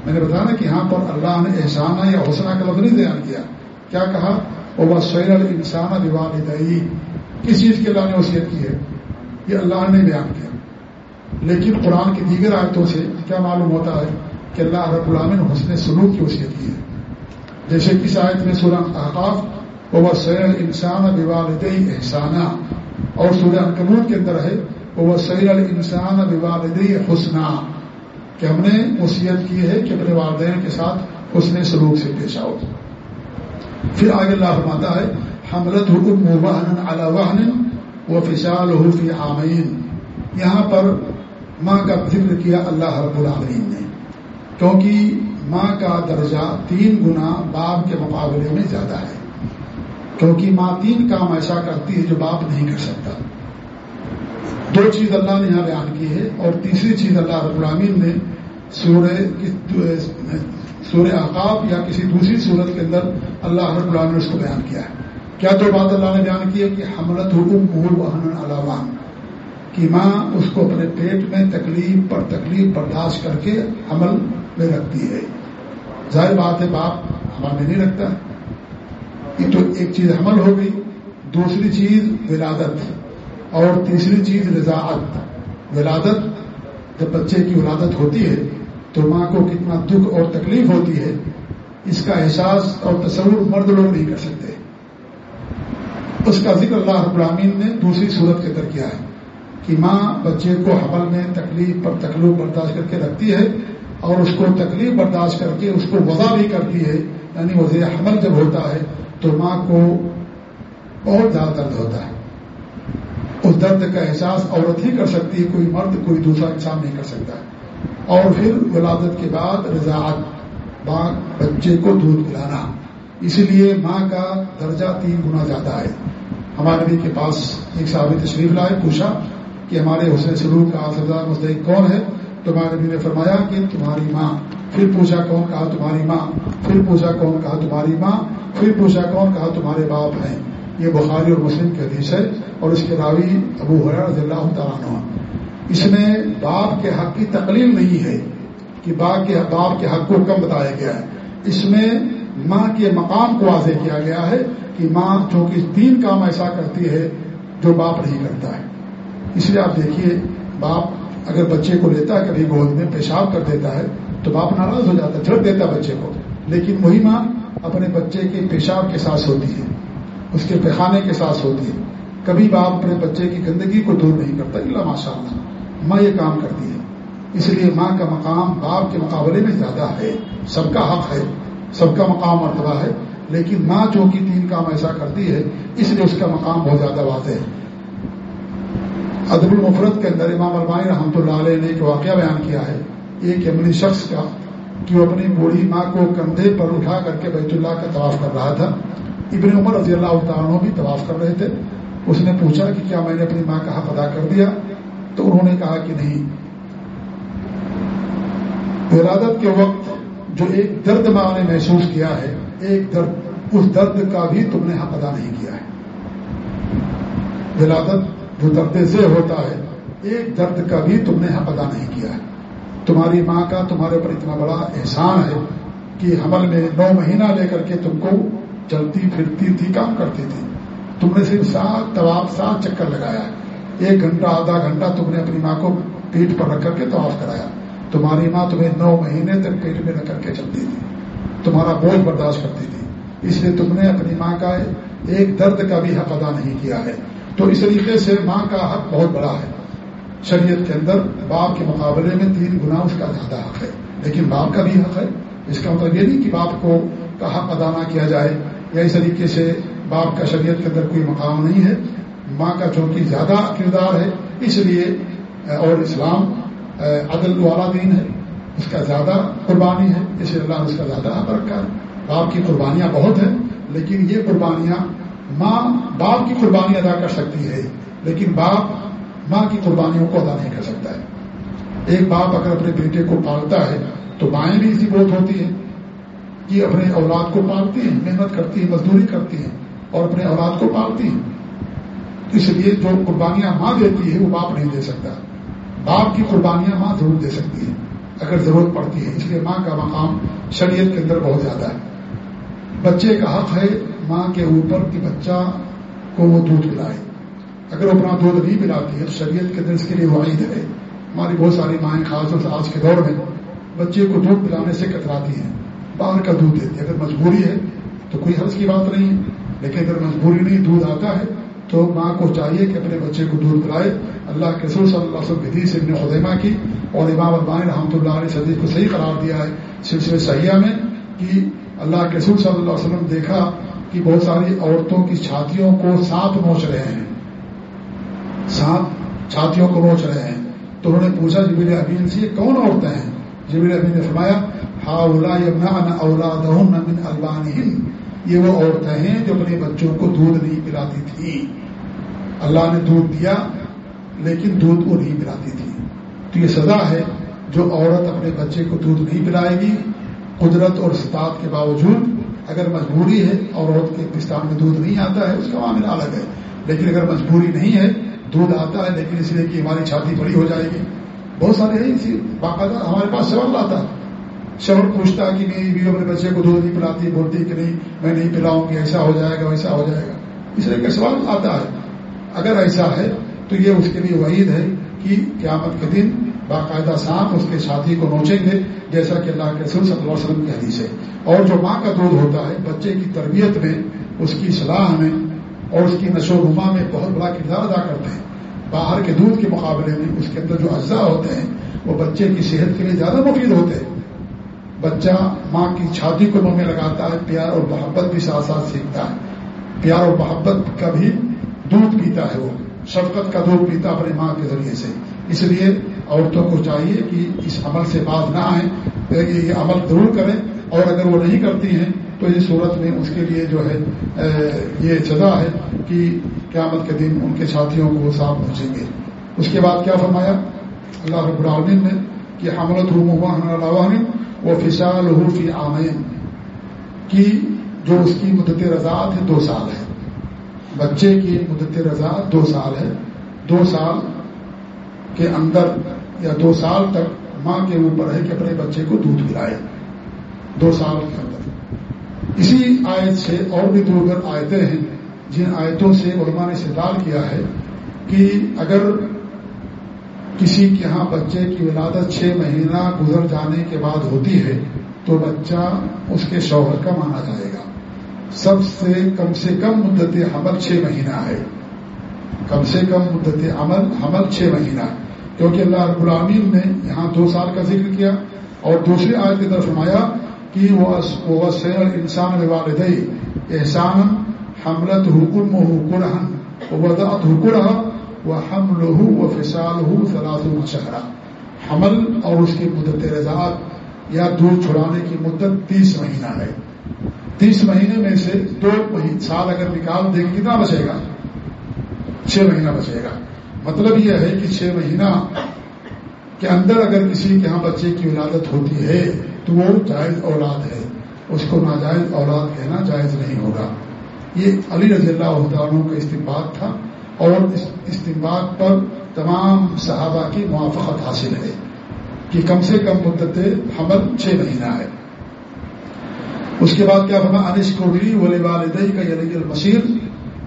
A: میں نے بتایا نا کہ یہاں پر اللہ نے احسانہ یا حوصلہ کا لفظ نہیں بیان کیا۔ کیا کہا؟ وہ بس سیر انسان والدئی کس چیز کی اللہ نے وصیت کی ہے؟ یہ اللہ نے بیان کیا۔ لیکن قرآن کی دیگر آیتوں سے کیا معلوم ہوتا ہے کہ اللہ رب العالمین حسن سلوک کی وصیت کی ہے۔ جیسے کس آیت میں سورہ احقاف وہ سیر انسان بوالد احسانہ اور سورہ انکبوت کے اندر ہے وہ سیر الانسان بوالد حسنہ کہ ہم نے وصیت کی ہے کہ اپنے والدین کے ساتھ حسن سلوک سے پیش آؤ۔ پھر آگے اللہ فرماتا ہے، حملت حکم وحن و فشال فی عامین یہاں پر ماں کا ذکر کیا اللہ رب العالمین نے۔ کیونکہ ماں کا درجہ تین گنا باپ کے مقابلے میں زیادہ ہے۔ کیونکہ ماں تین کام ایسا کرتی ہے جو باپ نہیں کر سکتا۔ دو چیز اللہ نے یہاں بیان کی ہے اور تیسری چیز اللہ رب العالمین نے سورہ سورہ احقاب یا کسی دوسری صورت کے اندر اللہ رب العالمین نے اس کو بیان کیا ہے۔ کیا تو بات اللہ نے بیان کی ہے کہ حملت حکم مول وحن علام کہ ماں اس کو اپنے پیٹ میں تکلیف پر تکلیف برداشت کر کے عمل میں رکھتی ہے۔ ظاہر بات ہے باپ حمل میں نہیں رکھتا۔ یہ تو ایک چیز حمل ہو گئی، دوسری چیز ولادت اور تیسری چیز رضاعت۔ ولادت جب بچے کی ولادت ہوتی ہے تو ماں کو کتنا دکھ اور تکلیف ہوتی ہے، اس کا احساس اور تصور مرد لوگ نہیں کر سکتے۔ اس کا ذکر اللہ رب العامین نے دوسری صورت کے اندر کیا ہے کہ ماں بچے کو حمل میں تکلیف پر تکلیف برداشت کر کے رکھتی ہے اور اس کو تکلیف برداشت کر کے اس کو وضع بھی کرتی ہے یعنی وضع حمل جب ہوتا ہے تو ماں کو بہت زیادہ درد ہوتا ہے۔ اس درد کا احساس عورت ہی کر سکتی ہے، کوئی مرد، کوئی دوسرا انسان نہیں کر سکتا۔ اور پھر ولادت کے بعد رضاعت باغ بچے کو دودھ پلانا۔ اسی لیے ماں کا درجہ تین گنا زیادہ ہے۔ ہمارے نبی کے پاس ایک صحابی تشریف لائے، پوچھا کہ ہمارے حسن سلوک کا سزا مستحق کون ہے؟ تو ہمارے نبی نے فرمایا کہ تمہاری ماں۔ پھر پوچھا کون کہا تمہاری ماں؟ پھر پوچھا کون کہا تمہاری ماں؟ پھر پوچھا کون کہا تمہارے باپ ہیں؟ یہ بخاری اور مسلم کے حدیث ہے اور اس کے راوی ابو رضی اللہ تعالیٰ اس میں باپ کے حق کی تقلیل نہیں ہے کہ باپ کے باپ کے حق کو کم بتایا گیا ہے۔ اس میں ماں کے مقام کو واضح کیا گیا ہے کہ ماں چونکہ تین کام ایسا کرتی ہے جو باپ نہیں کرتا ہے۔ اس لیے آپ دیکھیے، باپ اگر بچے کو لیتا ہے، کبھی گود میں پیشاب کر دیتا ہے، تو باپ ناراض ہو جاتا ہے جھڑ دیتا ہے بچے کو۔ لیکن وہی ماں اپنے بچے کے پیشاب کے ساتھ ہوتی ہے، اس کے پیخانے کے ساتھ ہوتی ہے۔ کبھی باپ اپنے بچے کی گندگی کو دور نہیں کرتا اللہ ماشاء اللہ ماں یہ کام کرتی ہے۔ اس لیے ماں کا مقام باپ کے مقابلے میں زیادہ ہے، سب کا حق ہے۔ سب کا مقام مرتبہ ہے، لیکن ماں جو کہ تین کام ایسا کرتی ہے، اس لیے اس کا مقام بہت زیادہ واضح ہے۔ ادب المفرت کے اندر امام المائی رحمۃ اللہ علیہ نے ایک واقعہ بیان کیا ہے۔ ایک عملی شخص کا کہ وہ اپنی بوڑھی ماں کو کندھے پر اٹھا کر کے بیت اللہ کا طواف کر رہا تھا۔ ابن عمر رضی اللہ تعالیٰ بھی طواف کر رہے تھے۔ اس نے پوچھا کہ کیا میں نے اپنی ماں کا حق ادا کر دیا؟ تو انہوں نے کہا کہ نہیں۔ ولادت کے وقت جو ایک درد ماں نے محسوس کیا ہے، ایک درد، اس درد کا بھی تم نے حق ادا نہیں کیا ہے۔ ولادت جو درد سے ہوتا ہے، ایک درد کا بھی تم نے حق ادا نہیں کیا ہے۔ تمہاری ماں کا تمہارے اوپر اتنا بڑا احسان ہے کہ حمل میں نو مہینہ لے کر کے تم کو چلتی پھرتی تھی، کام کرتی تھی۔ تم نے صرف سات طواف، سات چکر لگایا۔ ایک گھنٹہ، آدھا گھنٹہ تم نے اپنی ماں کو پیٹ پر رکھ کر کے طواف کرایا۔ تمہاری ماں تمہیں نو مہینے تک پیٹ میں رکھ کر کے چلتی تھی۔ تمہارا بوجھ برداشت کرتی تھی۔ اس لیے تم نے اپنی ماں کا ایک درد کا بھی حق ادا نہیں کیا ہے۔ تو اس طریقے سے ماں کا حق بہت بڑا ہے۔ شریعت کے اندر باپ کے مقابلے میں تین گنا اس کا زیادہ حق ہے۔ لیکن باپ کا بھی حق ہے۔ اس کا مطلب یہ نہیں کہ باپ کو کا حق ادا نہ کیا جائے یا اس طریقے سے باپ کا شریعت کے اندر کوئی مقام نہیں ہے۔ ماں کا چونکہ زیادہ کردار ہے، اس لیے اور اسلام عدل والا دین ہے، اس کا زیادہ قربانی ہے، اس لیے اللہ نے اس کا زیادہ حق رکھا ہے۔ باپ کی قربانیاں بہت ہیں، لیکن یہ قربانیاں ماں، باپ کی قربانی ادا کر سکتی ہے، لیکن باپ ماں کی قربانیوں کو ادا نہیں کر سکتا ہے۔ ایک باپ اگر اپنے بیٹے کو پالتا ہے، تو مائیں بھی اسی بہت ہوتی ہیں کہ اپنے اولاد کو پالتی ہیں، محنت کرتی ہیں، مزدوری کرتی ہیں، اور اپنے اولاد کو پالتی ہیں۔ اس لیے جو قربانیاں ماں دیتی ہے، وہ باپ نہیں دے سکتا۔ باپ کی قربانیاں ماں ضرور دے سکتی ہے اگر ضرورت پڑتی ہے۔ اس لیے ماں کا مقام شریعت کے اندر بہت زیادہ ہے۔ بچے کا حق ہے ماں کے اوپر کہ بچہ کو وہ دودھ پلائے۔ اگر وہ اپنا دودھ نہیں پلاتی ہے تو شریعت کے اندر اس کے لیے واحد ہے۔ ہماری بہت ساری مائیں خاص طور سے آج کے دور میں بچے کو دودھ پلانے سے کتراتی ہیں، باہر کا دودھ دیتی ہے اگر مجبوری ہے تو کوئی حرض کی بات نہیں ہے لیکن اگر مجبوری نہیں، دودھ آتا ہے تو ماں کو چاہیے کہ اپنے بچے کو دودھ پلائے اللہ کے رسول صلی اللہ علیہ وسلم حدیث ابن خدیمہ کی۔ اور امام البانی رحمۃ اللہ علیہ صدیق کو صحیح قرار دیا ہے سلسلے سیاح میں کہ اللہ کے رسول صلی اللہ علیہ وسلم دیکھا کہ بہت ساری عورتوں کی چھاتیوں کو سانپ نوچ رہے ہیں۔ سانپ چھاتیوں کو نوچ رہے ہیں۔ تو انہوں نے پوچھا جبیل ابین سے یہ کون عورتیں ہیں؟ جبیل ابین نے فرمایا ہا اولا اولاد البان یہ وہ عورتیں ہیں جو اپنے بچوں کو دودھ نہیں پلاتی تھی۔ اللہ نے دودھ دیا، لیکن دودھ کو نہیں پلاتی تھی۔ تو یہ سزا ہے جو عورت اپنے بچے کو دودھ نہیں پلائے گی۔ قدرت اور استاد کے باوجود اگر مجبوری ہے اور عورت کے پستان میں دودھ نہیں آتا ہے، اس کا معاملہ الگ ہے۔ لیکن اگر مجبوری نہیں ہے، دودھ آتا ہے، لیکن اس لیے کہ ہماری چھاتی بڑی ہو جائے گی۔ بہت سارے ہیں، اسی باقاعدہ ہمارے پاس سوال آتا شوہر پوچھتا کہ میری بیوی اپنے بچے کو دودھ نہیں پلاتی، بولتی کہ نہیں، میں نہیں پلاؤں گی، ایسا ہو جائے گا، ویسا ہو جائے گا۔ اس لیے کہ سوال آتا ہے۔ اگر ایسا ہے، تو یہ اس کے لیے وعید ہے کہ قیامت کے دن باقاعدہ سانپ اس کے ساتھی کو نوچیں گے، جیسا کہ اللہ کے رسول صلی اللہ علیہ وسلم کی حدیث ہے۔ اور جو ماں کا دودھ ہوتا ہے، بچے کی تربیت میں، اس کی صلاح میں، اور اس کی نشو و نما میں بہت بڑا کردار ادا کرتے ہیں۔ باہر کے دودھ کے مقابلے میں، اس کے اندر جو اجزاء ہوتے ہیں، وہ بچے کی صحت کے لیے زیادہ مفید ہوتے ہیں۔ بچہ ماں کی چھاتی کو منہ میں لگاتا ہے، پیار اور محبت بھی ساتھ ساتھ سیکھتا ہے۔ پیار اور محبت کا بھی دودھ پیتا ہے، وہ شفقت کا دودھ پیتا اپنی ماں کے ذریعے سے۔ اس لیے عورتوں کو چاہیے کہ اس عمل سے بات نہ آئے یہ عمل ضرور کریں۔ اور اگر وہ نہیں کرتی ہیں، تو اس صورت میں اس کے لیے جو ہے یہ سزا ہے کہ قیامت کے دن ان کے ساتھیوں کو صاف پہنچیں گے۔ اس کے بعد کیا فرمایا؟ اللہ رب العالمین نے کہ حملت ہوا وہ فشال فی عامین کی جو اس کی مدت رضاعت ہے دو سال ہے بچے کی مدت رضا دو سال ہے دو سال کے اندر یا دو سال تک ماں کے اوپر ہے کہ اپنے بچے کو دودھ پلائے۔ دو سال کے اندر۔ اسی آیت سے اور بھی دو آیتیں ہیں، جن آیتوں سے علماء نے استعمال کیا ہے کہ اگر کسی کے ہاں بچے کی ولادت چھ مہینہ گزر جانے کے بعد ہوتی ہے تو بچہ اس کے شوہر کا مانا جائے گا۔ سب سے کم سے کم مدت حمل چھ مہینہ ہے۔ کم سے کم مدت عمل حمل چھ مہینہ۔ کیونکہ اللہ رب العامین نے یہاں دو سال کا ذکر کیا اور دوسری آیت کی طرف فرمایا کہ وہ سیر انسان والد احسان حملت حکم حکرحن وضاحت حکر و حمل و فسال الشہرا حمل اور اس کی مدت رضاعت یا دودھ چھڑانے کی مدت تیس مہینہ ہے۔ تیس مہینے میں سے دو سال اگر نکال دیں کتنا بچے گا؟ چھ مہینہ بچے گا۔ مطلب یہ ہے کہ چھ مہینہ کے اندر اگر کسی کے ہاں بچے کی ولادت ہوتی ہے، تو وہ جائز اولاد ہے۔ اس کو ناجائز اولاد کہنا جائز نہیں ہوگا۔ یہ علی رضی اللہ عنہ کا استعمال تھا۔ اور اس استعمال پر تمام صحابہ کی موافقت حاصل ہے کہ کم سے کم مدت حمل چھ مہینہ ہے۔ اس کے بعد کیا فرما انش کوری ولی والدئی کا یعنی المصیر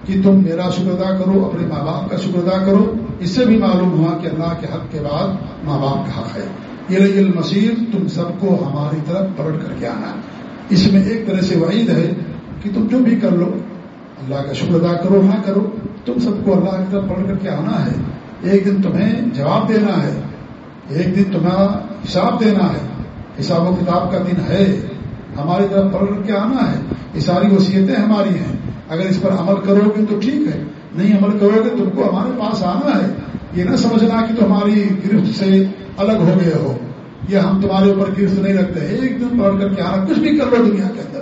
A: کہ تم میرا شکر ادا کرو، اپنے ماں باپ کا شکر ادا کرو۔ اس سے بھی معلوم ہوا کہ اللہ کے حق کے بعد ماں باپ کا حق ہے۔ یعنی یہ المصیر تم سب کو ہماری طرف پلٹ کر کے آنا۔ اس میں ایک طرح سے وعید ہے کہ تم جو بھی کر لو، اللہ کا شکر ادا کرو، نہ کرو۔ تم سب کو اللہ کی طرف پلٹ کر کے آنا ہے۔ ایک دن تمہیں جواب دینا ہے۔ ایک دن تمہارا حساب دینا ہے۔ حساب و کتاب کا دن ہے۔ ہماری طرف پلٹ کے آنا ہے۔ یہ ساری وصیتیں ہماری ہیں۔ اگر اس پر عمل کرو گے تو ٹھیک ہے۔ نہیں عمل کرو گے تم کو ہمارے پاس آنا ہے۔ یہ نہ سمجھنا کہ تمہاری گرفت سے الگ ہو گئے ہو۔ یہ ہم تمہارے اوپر گرفت نہیں رکھتے۔ ایک دن پڑھ کر کے آنا۔ کچھ بھی کر لو دنیا کے اندر۔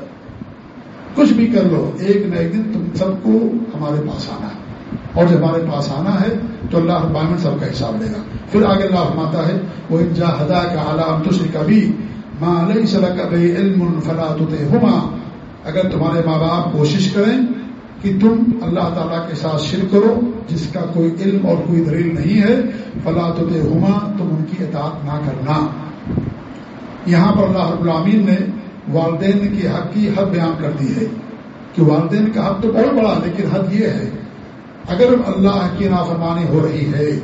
A: کچھ بھی کر لو۔ ایک نہ ایک دن تم سب کو ہمارے پاس آنا ہے۔ اور جب ہمارے پاس آنا ہے تو اللہ ابامن سب کا حساب لے گا۔ پھر آگے اللہ فرماتا ہے وہ انجا ہدا کا علام تشری کا بھی ماں علیہ صلاح کا علم فلاط ہما اگر تمہارے ماں باپ کوشش کریں کہ تم اللہ تعالیٰ کے ساتھ شرک کرو، جس کا کوئی علم اور کوئی دلیل نہیں ہے فلاط ہما تم ان کی اطاعت نہ کرنا۔ یہاں پر اللہ رب العامین نے والدین کی حق کی حد بیان کر دی ہے۔ کہ والدین کا حق تو بہت بڑا لیکن حد یہ ہے اگر اللہ کی نافرمانی ہو رہی ہے،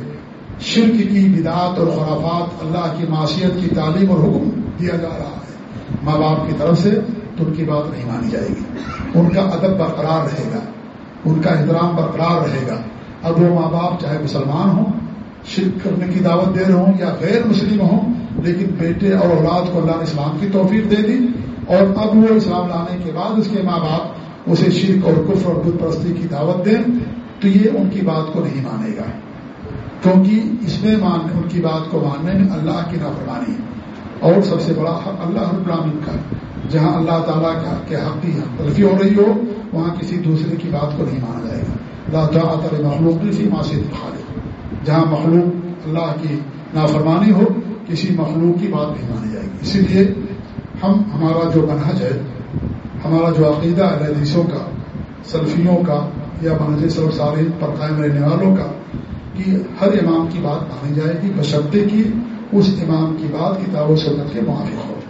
A: شرک کی بدعات اور خرافات اللہ کی معاشیت کی تعلیم اور حکم دیا جا رہا ہے۔ ماں باپ کی طرف سے تو ان کی بات نہیں مانی جائے گی۔ ان کا ادب برقرار رہے گا۔ ان کا احترام برقرار رہے گا۔ اب وہ ماں باپ چاہے مسلمان ہوں، شرک کرنے کی دعوت دے رہے ہوں یا غیر مسلم ہوں، لیکن بیٹے اور اولاد کو اللہ نے اسلام کی توفیق دے دی اور اب وہ اسلام لانے کے بعد اس کے ماں باپ اسے شرک اور کفر اور بت پرستی کی دعوت دیں تو یہ ان کی بات کو نہیں مانے گا۔ کیونکہ اس میں مان ان کی بات کو ماننے میں اللہ کی نافرمانی اور سب سے بڑا حق اللہ العالمین کا جہاں اللہ تعالیٰ کا کہ حق کی تلفی ہو رہی ہو، وہاں کسی دوسرے کی بات کو نہیں مانا جائے گا۔ اللہ تعالیٰ مخلوق سی معاشیت خالد جہاں مخلوق اللہ کی نافرمانی ہو، کسی مخلوق کی بات نہیں مانی جائے گی۔ اسی لیے ہم ہمارا جو منہج ہے، ہمارا جو عقیدہ ہے، حدیثوں کا، سلفیوں کا یا منہج سر سارے پر قائم رہنے والوں کا کہ ہر امام کی بات مانی جائے گی، بشرطے کی اس امام کی بات کتاب و سنت کے موافق ہو۔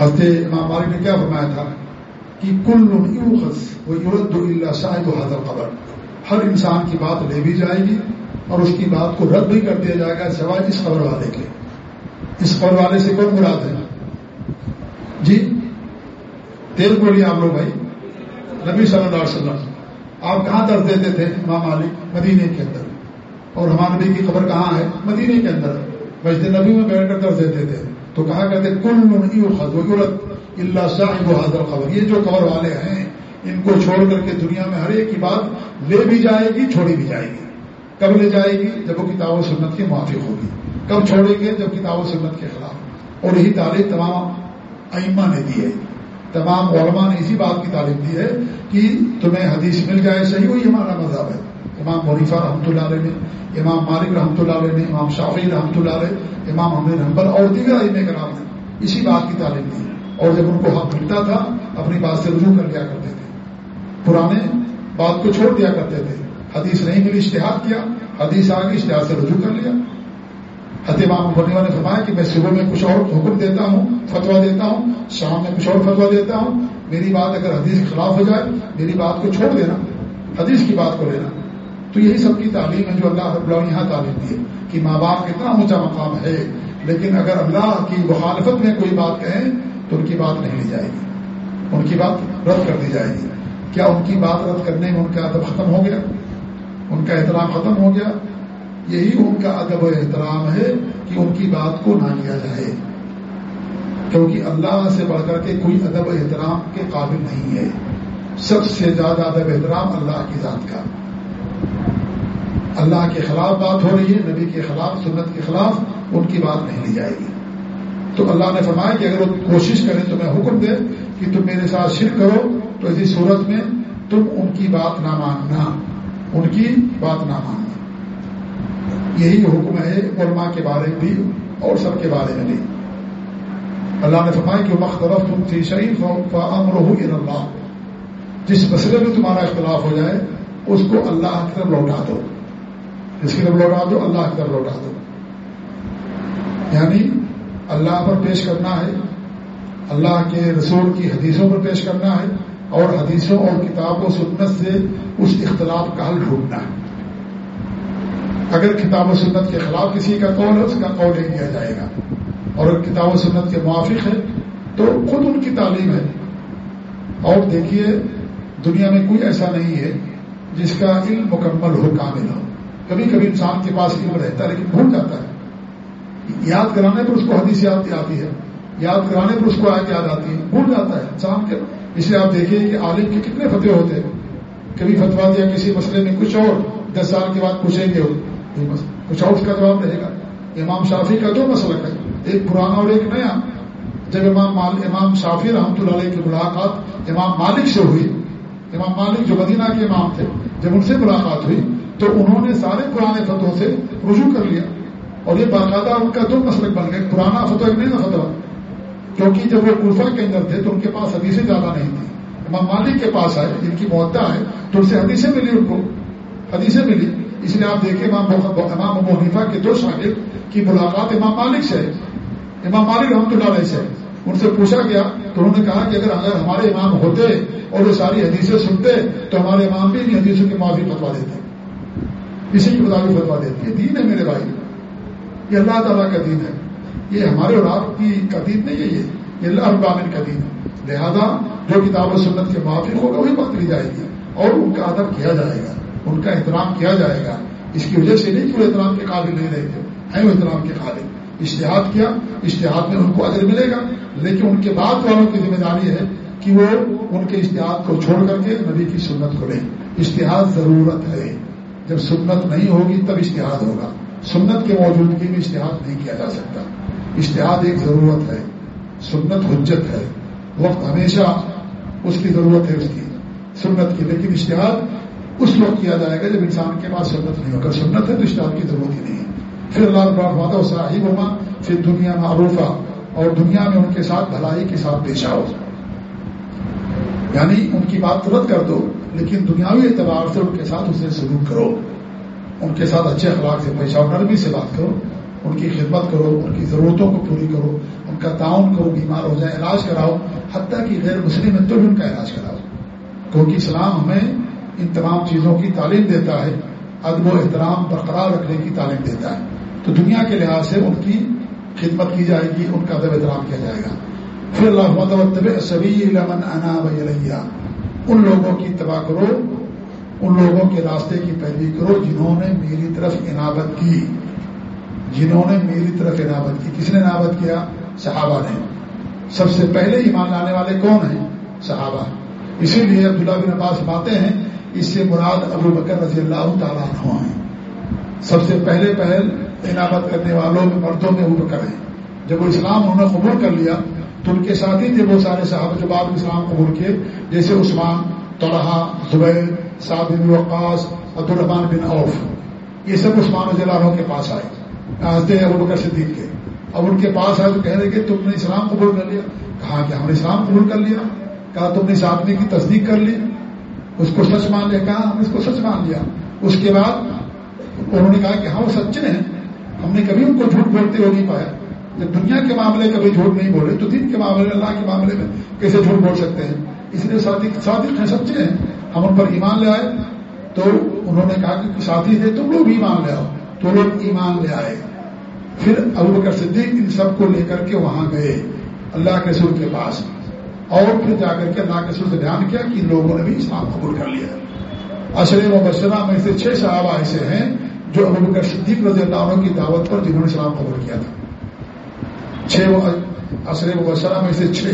A: ہفتے امام مالک نے کیا فرمایا تھا؟ کہ کل یورد اللہ شاہد و حضر قبر۔ ہر انسان کی بات لے بھی جائے گی اور اس کی بات کو رد بھی کر دیا جائے گا سوائے اس خبر والے کے۔ اس قبر والے سے کون مراد ہے؟ جی تیل بولیے آپ لوگ بھائی۔ نبی صلی اللہ علیہ وسلم۔ آپ کہاں درد دیتے تھے امام مالک مدینے کے اندر۔ اور ہمارے نبی کی خبر کہاں ہے؟ مدینے کے اندر۔ مسجد نبی میں بیٹھ کر درد دیتے تھے۔ تو کہا کرتے کل اللہ صاحب حاضر خبر یہ جو خبر والے ہیں، ان کو چھوڑ کر کے دنیا میں ہر ایک کی بات لے بھی جائے گی، چھوڑی بھی جائے گی۔ کب لے جائے گی؟ جب وہ کتاب و سنت کی موافق ہوگی۔ کب چھوڑیں گے؟ جب کتاب و سنت کے خلاف۔ اور یہی تعلیم تمام ائمہ نے دی ہے۔ تمام علماء نے اسی بات کی تعلیم دی ہے کہ تمہیں حدیث مل جائے، صحیح وہی ہمارا مذہب ہے۔ امام منیفا رحمۃ اللہ علیہ نے، امام مالک رحمۃ اللہ علیہ نے، امام شافی رحمۃ اللہ علیہ، امام حمد حمبل اور دیگر علم کرام نے اسی بات کی تعلیم دی اور جب ان کو حق ملتا تھا، اپنی بات سے رجوع کر لیا کرتے تھے۔ پرانے بات کو چھوڑ دیا کرتے تھے۔ حدیث نہیں ملی، اشتہار کیا، حدیث آگے اشتہار سے رجوع کر لیا۔ امام بنیوا نے فرمایا کہ میں صبح میں کچھ اور حکم دیتا ہوں فتوا دیتا ہوں، شام میں کچھ اور فتوا دیتا ہوں۔ میری بات اگر حدیث کے خلاف ہو جائے، میری بات کو چھوڑ دینا، حدیث کی بات کو لینا۔ تو یہی سب کی تعلیم ہے جو اللہ رب اللہ یہاں تعلیم دی ہے کہ ماں باپ کتنا اونچا مقام ہے، لیکن اگر اللہ کی مخالفت میں کوئی بات کہیں، تو ان کی بات نہیں لی جائے گی۔ ان کی بات رد کر دی جائے گی۔ کیا ان کی بات رد کرنے میں ان کا ادب ختم ہو گیا؟ ان کا احترام ختم ہو گیا؟ یہی ان کا ادب و احترام ہے کہ ان کی بات کو نہ لیا جائے۔ کیونکہ اللہ سے بڑھ کر کے کوئی ادب و احترام کے قابل نہیں ہے۔ سب سے زیادہ ادب احترام اللہ کی ذات کا۔ اللہ کے خلاف بات ہو رہی ہے، نبی کے خلاف، سنت کے خلاف ان کی بات نہیں لی جائے گی۔ تو اللہ نے فرمایا کہ اگر وہ کوشش کریں تو میں حکم دے کہ تم میرے ساتھ شرک کرو، تو اسی صورت میں تم ان کی بات نہ ماننا۔ ان کی بات نہ ماننا۔ یہی حکم ہے علماء کے بارے میں بھی اور سب کے بارے میں بھی۔ اللہ نے فرمایا کہ مختلف تم تھی شریف امر اللہ جس مسئلے میں تمہارا اختلاف ہو جائے، اس کو اللہ کی طرف لوٹا دو۔ جس کی طرف لوٹا دو، اللہ کی طرف لوٹا دو۔ یعنی اللہ پر پیش کرنا ہے، اللہ کے رسول کی حدیثوں پر پیش کرنا ہے اور حدیثوں اور کتاب سنت سے اس اختلاف کا حل ڈھونڈنا ہے۔ اگر کتاب و سنت کے خلاف کسی کا قول ہے، اس کا قول نہیں دیا جائے گا۔ اور اگر کتاب و سنت کے موافق ہے تو خود ان کی تعلیم ہے۔ اور دیکھیے، دنیا میں کوئی ایسا نہیں ہے جس کا علم مکمل ہو، کامل ہو۔ کبھی کبھی انسان کے پاس علم رہتا ہے، لیکن بھول جاتا ہے۔ یاد کرانے پر اس کو حدیث یاد آتی ہے۔ یاد کرانے پر اس کو آیت یاد آتی ہے۔ بھول جاتا ہے انسان کے۔ اس لیے آپ دیکھیے کہ عالم کے کتنے فتح ہوتے ہیں۔ کبھی فتوا دیا کسی مسئلے میں کچھ اور، دس سال کے بعد پوچھیں گے۔ کچھ اور اس کا جواب رہے گا امام شافی کا دو مسئلہ ہے ایک پرانا اور ایک نیا۔ جب امام امام شافی رحمۃ اللہ علیہ کی ملاقات امام مالک سے ہوئی، امام مالک جو مدینہ کے امام تھے، جب ان سے ملاقات ہوئی، تو انہوں نے سارے پرانے فتحوں سے رجوع کر لیا۔ اور یہ باقاعدہ ان کا دو مسلک بن گئے۔ پرانا فتح ایک نیا فتح کیونکہ جب وہ کلفا کے اندر تھے تو ان کے پاس حدیثیں زیادہ نہیں تھی امام مالک کے پاس آئے جن کی معدہ ہے تو ان سے حدیثیں ملی ان کو۔ حدیثیں ملی۔ اس لیے آپ دیکھیں امام ابو حنیفہ کے دو شاگرد کی ملاقات امام مالک سے امام مالک رحمۃ اللہ علیہ سے ان سے پوچھا گیا تو انہوں نے کہا کہ اگر اگر ہمارے امام ہوتے اور وہ ساری حدیثیں سنتے تو ہمارے امام بھی ان حدیثوں کے معافی فتوا دیتے۔ اسی کی مطابق فتوا دیتی ہے دین ہے میرے بھائی۔ یہ اللہ تعالیٰ کا دین ہے۔ یہ ہمارے اور آپ کی کا دین نہیں ہے یہ۔ اللہ ابامن کا دین ہے۔ لہذا جو کتاب و سنت کے موافق ہوگا وہی بات لی جائے گی اور ان کا ادب کیا جائے گا۔ ان کا احترام کیا جائے گا؟ اس کی وجہ سے نہیں کہ وہ احترام کے قابل نہیں رہتے، ہیں وہ احترام کے قابل۔ اشتہاد کیا؟ اشتہاد میں ان کو ادر ملے گا۔ لیکن ان کے بعد والوں کی ذمہ داری ہے کہ وہ ان کے اشتہاد کو چھوڑ کر کے نبی کی سنت کو لیں۔ اشتہاد ضرورت ہے۔ جب سنت نہیں ہوگی تب اشتہاد ہوگا۔ سنت کے موجودگی میں اشتہاد نہیں کیا جا سکتا۔ اشتہاد ایک ضرورت ہے۔ سنت حجت ہے۔ وقت ہمیشہ اس کی ضرورت ہے اس کی۔ سنت کی، لیکن اشتہاد اس وقت کیا جائے گا جب انسان کے پاس سنت نہیں ہوگا سنت ہے تو اشتہاد کی ضرورت ہی نہیں ہے۔ پھر اللہ ماتا صاحب ہوگا پھر دنیا معروفہ اور دنیا میں ان کے ساتھ بھلائی کے ساتھ پیش آؤ۔ یعنی ان کی بات رد کر دو، لیکن دنیاوی اعتبار سے ان کے ساتھ اسے سلوک کرو۔ ان کے ساتھ اچھے اخلاق سے پیش آؤ، نرمی سے بات کرو۔ ان کی خدمت کرو، ان کی ضرورتوں کو پوری کرو۔ ان کا تعاون کرو، بیمار ہو جائے، علاج کراؤ۔ حتیٰ کہ غیر مسلم ہے تو بھی ان کا علاج کراؤ۔ کیونکہ اسلام ہمیں ان تمام چیزوں کی تعلیم دیتا ہے ادب و احترام، برقرار رکھنے کی تعلیم دیتا ہے۔ تو دنیا کے لحاظ سے ان کی خدمت کی جائے گی، ان کا ادب احترام کیا جائے گا۔ پھر اللہ سبھی لمن انا ولیہ ان لوگوں کی تباہ کرو، ان لوگوں کے راستے کی پیروی کرو جنہوں نے میری طرف عنابت کی۔ جنہوں نے میری طرف عنابت کی۔ کس نے عنابت کیا؟ صحابہ نے۔ سب سے پہلے ایمان لانے والے کون ہیں؟ صحابہ۔ اسی لیے عبداللہ بن عباس باتیں ہیں اس سے مراد ابو بکر رضی اللہ تعالیٰ عنہ ہیں۔ سب سے پہلے پہل عنابت کرنے والوں میں مردوں میں ابو بکر ہیں۔ جب وہ اسلام انہوں نے قبول کر لیا، تو ان کے ساتھ ہی تھے وہ سارے صحابہ جو بعد اسلام قبول کیے، جیسے عثمان، طلحہ، زبیر صاحب بن وقاص عبد الرحمان بن عوف۔ یہ سب عثمان رضی اللہ عنہ کے پاس آئے۔ آتے ہیں ابو بکر صدیق کے۔ اب ان کے پاس آئے تو کہہ رہے کہ تم نے اسلام قبول کر لیا۔ کہا کہ ہم نے اسلام قبول کر لیا۔ کہا تم نے اس آدمی کی تصدیق کر لی۔ اس کو سچ مان لیا، کہا ہم نے اس کو سچ مان لیا۔ اس کے بعد انہوں نے کہا کہ ہاں وہ سچے ہیں۔ ہم نے کبھی ان کو جھوٹ بولتے ہو نہیں پایا۔ جب دنیا کے معاملے کبھی جھوٹ نہیں بولے، تو دن کے معاملے، اللہ کے معاملے میں کیسے جھوٹ بول سکتے ہیں؟ اس لیے صادق ہیں، سچے ہیں۔ ہم ان پر ایمان لے آئے۔ تو انہوں نے کہا کہ ساتھی تھے تم لوگ ایمان لے آؤ۔ تو لوگ ایمان لے آئے۔ پھر ابو بکر صدیق ان سب کو لے کر کے وہاں گئے۔ اللہ کے سر کے پاس۔ اور پھر جا کر کے اللہ کے سر سے بیان کیا کہ ان لوگوں نے بھی اسلام قبول کر لیا۔ اشرے و میں سے چھ صحابہ ایسے ہیں جو ابو بکر صدیق رضی اللہ عنہ کی دعوت پر جنہوں نے اسلام قبول کیا تھا۔ چھ اشرے و میں سے چھ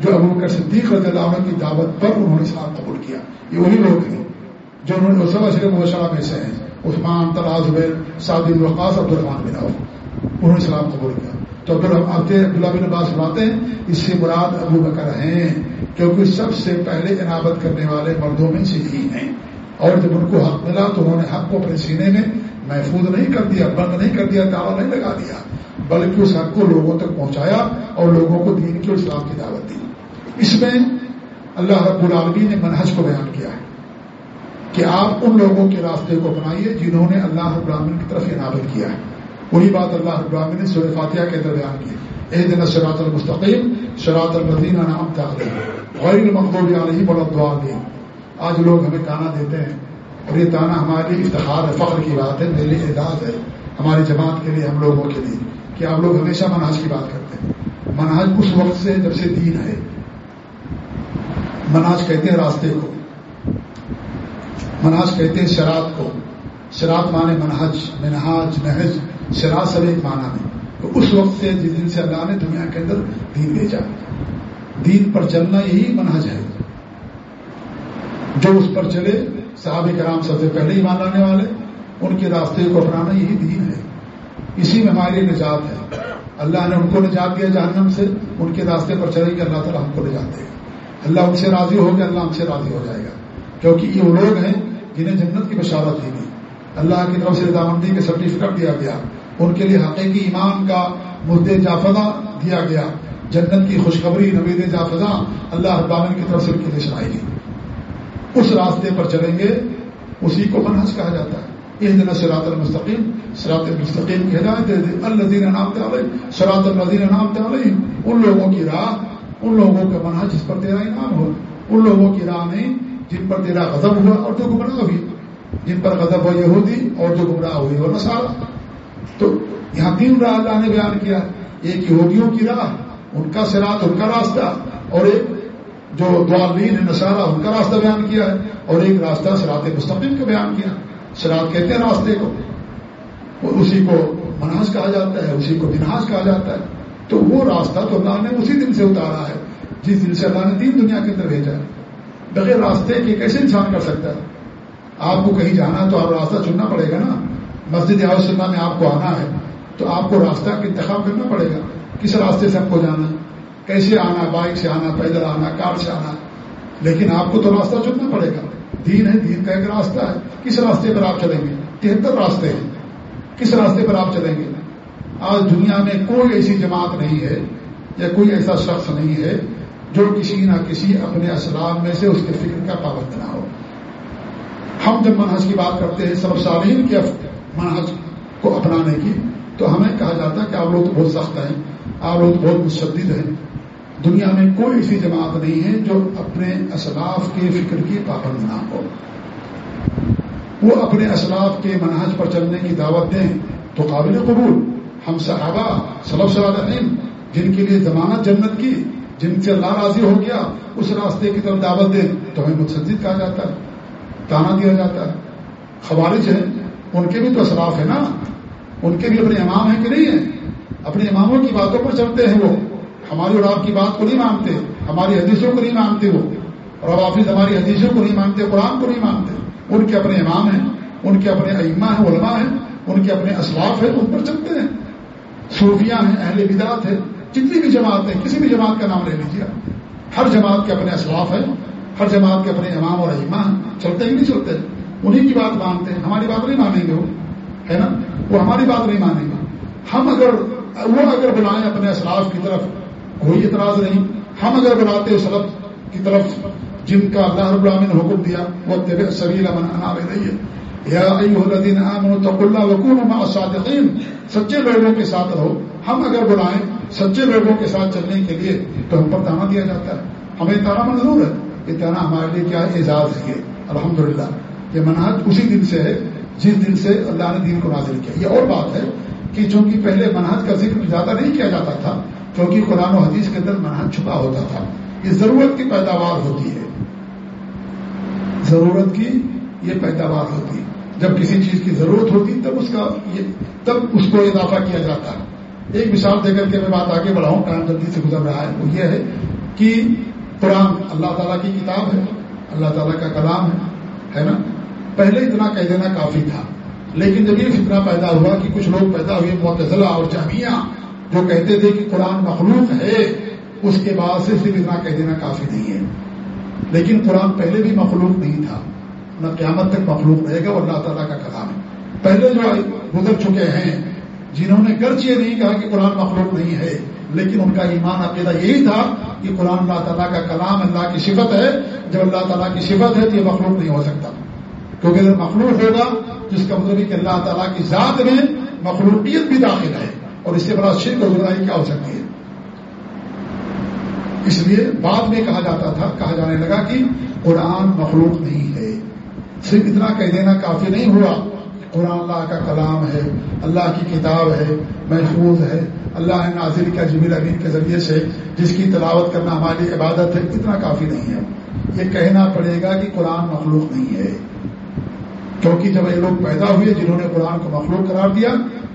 A: جو ابو بکر صدیق رضی اللہ عنہ کی دعوت پر انہوں نے اسلام قبول کیا۔ یہ وہی لوگ ہیں جو انہوں نے سب اشرے و میں سے ہیں۔ عثمان طلاز سعد الوقاص عبد الرحمان بن عوف۔ انہوں نے اسلام قبول کیا۔ تو عبداللہ بن عباس سناتے ہیں، اس سے مراد ابو بکر ہیں کیونکہ سب سے پہلے عنابت کرنے والے مردوں میں سے ہی ہیں۔ اور جب ان کو حق ملا تو انہوں نے حق کو اپنے سینے میں محفوظ نہیں کر دیا، بند نہیں کر دیا تالا نہیں لگا دیا، بلکہ اس حق کو لوگوں تک پہنچایا اور لوگوں کو دین کی اسلام کی دعوت دی۔ اس میں اللہ رب العالمین نے منہج کو بیان کیا ہے کہ آپ ان لوگوں کے راستے کو اپنائیے جنہوں نے اللہ رب العالمین کی طرف عنابت کیا ہے۔ وہی بات اللہ ابراہین نے سورہ فاتحہ کے اندر بیان کی۔ اح دن شراط المستقیم شراط المدین نام تعلیم غیر مقبول علیہ بڑا آج لوگ ہمیں تانا دیتے ہیں اور یہ تانا ہمارے لیے افتخار ہے، فخر کی بات ہے، میرے لیے اعداد ہے۔ ہماری جماعت کے لیے، ہم لوگوں کے لیے کہ آپ لوگ ہمیشہ مناج کی بات کرتے ہیں۔ مناج اس وقت سے جب سے دین ہے۔ مناج کہتے ہیں راستے کو۔ مناج کہتے ہیں شراب کو۔ شراب مانے منہج، منہاج، نہج سراسر ایک معنی میں۔ تو اس وقت سے جس دن سے اللہ نے دنیا کے اندر دین بھیجا، دین پر چلنا یہی منہج ہے۔ جو اس پر چلے، صحابہ کرام سب سے پہلے ایمان لانے والے، ان کے راستے کو اپنانا یہی دین ہے۔ اسی میں ہماری نجات ہے۔ اللہ نے ان کو نجات دیا جہنم سے، ان کے راستے پر چلے گی اللہ تعالیٰ ہم کو نجات دے۔ گا اللہ ان سے راضی ہو گیا اللہ ہم سے راضی ہو جائے گا۔ کیونکہ یہ وہ لوگ ہیں جنہیں جنت کی بشارت دی گئی۔ اللہ کی طرف سے رضامندی کے سرٹیفکیٹ دیا گیا۔ ان کے لیے حقیقی ایمان کا مد جافدہ دیا گیا۔ جنت کی خوشخبری نوید جافدہ اللہ ابامن کی طرف سے ان کے لیے سنائی گئی۔ اس راستے پر چلیں گے، اسی کو منحص کہا جاتا ہے۔ یہ دن سرات المستقیم سرات المستقیم کی ہدایت دے دے۔ الدین نام تعلیم سرات الدین نام تعلیم ان لوگوں کی راہ، ان لوگوں کا منحص جس پر تیرا انعام ہو۔ ان لوگوں کی راہ نہیں جن پر تیرا غضب ہوا اور تو گمراہ بھی۔ جن پر غضب ہو یہودی اور جو گمراہ ہوئی وہ نسارا تو یہاں تین راہ اللہ نے بیان کیا۔ ایک یہودیوں کی راہ، ان کا سرات ان کا راستہ۔ اور ایک جو دعالین نسارا ان کا راستہ بیان کیا ہے۔ اور ایک راستہ سرات مستقبل کا بیان کیا۔ سرات کہتے ہیں راستے کو۔ اور اسی کو مناج کہا جاتا ہے، اسی کو مناج کہا جاتا ہے۔ تو وہ راستہ تو اللہ نے اسی دن سے اتارا ہے، جس دن سے اللہ نے تین دنیا کے اندر بھیجا ہے۔ بغیر راستے کے کیسے انسان کر سکتا ہے؟ آپ کو کہیں جانا ہے تو آپ راستہ چننا پڑے گا نا۔ مسجد سلم میں آپ کو آنا ہے تو آپ کو راستہ کا انتخاب کرنا پڑے گا۔ کس راستے سے آپ کو جانا کیسے آنا بائک سے آنا پیدل آنا کار سے آنا لیکن آپ کو تو راستہ چننا پڑے گا۔ دین ہے، دین کا ایک راستہ ہے۔ کس راستے پر آپ چلیں گے؟ تہتر راستے ہیں۔ کس راستے پر آپ چلیں گے؟ آج دنیا میں کوئی ایسی جماعت نہیں ہے یا کوئی ایسا شخص نہیں ہے جو کسی نہ کسی اپنے اسلام میں سے اس کے فکر کا پابند نہ ہو۔ ہم جب منحص کی بات کرتے ہیں سب سالین کے منحص کو اپنانے کی، تو ہمیں کہا جاتا ہے کہ آپ لوگ تو بہت سخت ہیں، آپ لوگ بہت مشدد ہیں۔ دنیا میں کوئی ایسی جماعت نہیں ہے جو اپنے اسلاف کے فکر کی پابند نہ ہو۔ وہ اپنے اسلاف کے منحص پر چلنے کی دعوت دیں تو قابل قبول۔ ہم صحابہ صلب صلاحین جن کے لیے ضمانت جنت کی، جن سے اللہ راضی ہو گیا، اس راستے کی طرف دعوت دیں تو ہمیں متسد کہا جاتا ہے۔ تانا دیا جاتا ہے۔ خوارج ہیں۔ ان کے بھی تو اثراف ہے نا۔ ان کے بھی اپنے امام ہیں کہ نہیں ہیں؟ اپنے اماموں کی باتوں پر چلتے ہیں وہ۔ ہماری اور آپ کی بات کو نہیں مانتے۔ ہماری حدیثوں کو نہیں مانتے وہ۔ اور آپ ہماری حدیثوں کو نہیں مانتے، قرآن کو نہیں مانتے۔ ان کے اپنے امام ہیں، ان کے اپنے ائمہ ہیں، علماء ہیں، ان کے اپنے اسلاف ہیں، ان پر چلتے ہیں۔ صوفیاں ہیں، اہل بدات ہیں۔ جتنی بھی جماعت ہے کسی بھی جماعت کا نام لے لیجیے۔ ہر جماعت کے اپنے اسلاف ہیں۔ ہر جماعت کے اپنے امام اور ایمان چلتے ہی نہیں چلتے۔ انہیں کی بات مانتے ہیں۔ ہماری بات نہیں مانیں گے وہ، ہے نا؟ وہ ہماری بات نہیں مانیں گے۔ ہم اگر، وہ اگر بلائیں اپنے اسلاف کی طرف، کوئی اعتراض نہیں۔ ہم اگر بلاتے سلب کی طرف، جن کا اللہ رب العالمین نے حکم دیا وہ طب سبیلا من رہی ہے یا الذین آمنوا تقوا اللہ وکونوا مع الصادقین سچے لوگوں کے ساتھ رہو۔ ہم اگر بلائیں سچے لوگوں کے ساتھ چلنے کے لیے، تو ہم پر تانا دیا جاتا ہے۔ ہمیں تانا منظور ہے۔ یہ تانا ہمارے لیے کیا اعزاز ہے الحمد للہ یہ منہج اسی دن سے ہے، جس دن سے اللہ نے دین کو نازل کیا۔ یہ اور بات ہے کہ چونکہ پہلے منہج کا ذکر زیادہ نہیں کیا جاتا تھا کیونکہ قرآن و حدیث کے اندر منہج چھپا ہوتا تھا۔ یہ ضرورت کی پیداوار ہوتی ہے۔ ضرورت کی یہ پیداوار ہوتی ہے۔ جب کسی چیز کی ضرورت ہوتی، تب اس کا تب اس کو اضافہ کیا جاتا۔ ہے ایک مثال دے کر کے میں بات آگے بڑھاؤں، ٹائم جلدی سے گزر رہا ہے، وہ یہ ہے کہ قرآن اللہ تعالیٰ کی کتاب ہے، اللہ تعالیٰ کا کلام ہے ہے نا؟ پہلے اتنا کہہ دینا کافی تھا، لیکن جب یہ فتنا پیدا ہوا کہ کچھ لوگ پیدا ہوئے، معتزلہ اور جامعہ، جو کہتے تھے کہ قرآن مخلوق ہے، اس کے بعد سے صرف اتنا کہہ دینا کافی نہیں ہے۔ لیکن قرآن پہلے بھی مخلوق نہیں تھا، نہ قیامت تک مخلوق رہے گا، وہ اللہ تعالیٰ کا کلام ہے۔ پہلے جو گزر چکے ہیں، جنہوں نے گرچ یہ نہیں کہا کہ قرآن مخلوق نہیں ہے لیکن ان کا ایمان عقیدہ یہی تھا کہ قرآن اللہ تعالیٰ کا کلام اللہ کی صفت ہے۔ جب اللہ تعالیٰ کی صفت ہے تو یہ مخلوق نہیں ہو سکتا۔ کیونکہ اگر مخلوق ہوگا جس کا مطلب کہ اللہ تعالیٰ کی ذات میں مخلوقیت بھی داخل ہے اور اس سے بڑا شرک اور گزرائی کیا ہو سکتی ہے۔ اس لیے بعد میں کہا جاتا تھا، کہا جانے لگا کہ قرآن مخلوق نہیں ہے۔ صرف اتنا کہہ دینا کافی نہیں ہوا۔ قرآن اللہ کا کلام ہے، اللہ کی کتاب ہے، محفوظ ہے۔ اللہ نے ناظر کا جمیل امین کے ذریعے سے، جس کی تلاوت کرنا ہماری عبادت ہے، اتنا کافی نہیں ہے۔ یہ کہنا پڑے گا کہ قرآن مخلوق نہیں ہے۔ کیونکہ جب یہ لوگ پیدا ہوئے، جنہوں نے قرآن کو مخلوق قرار دیا،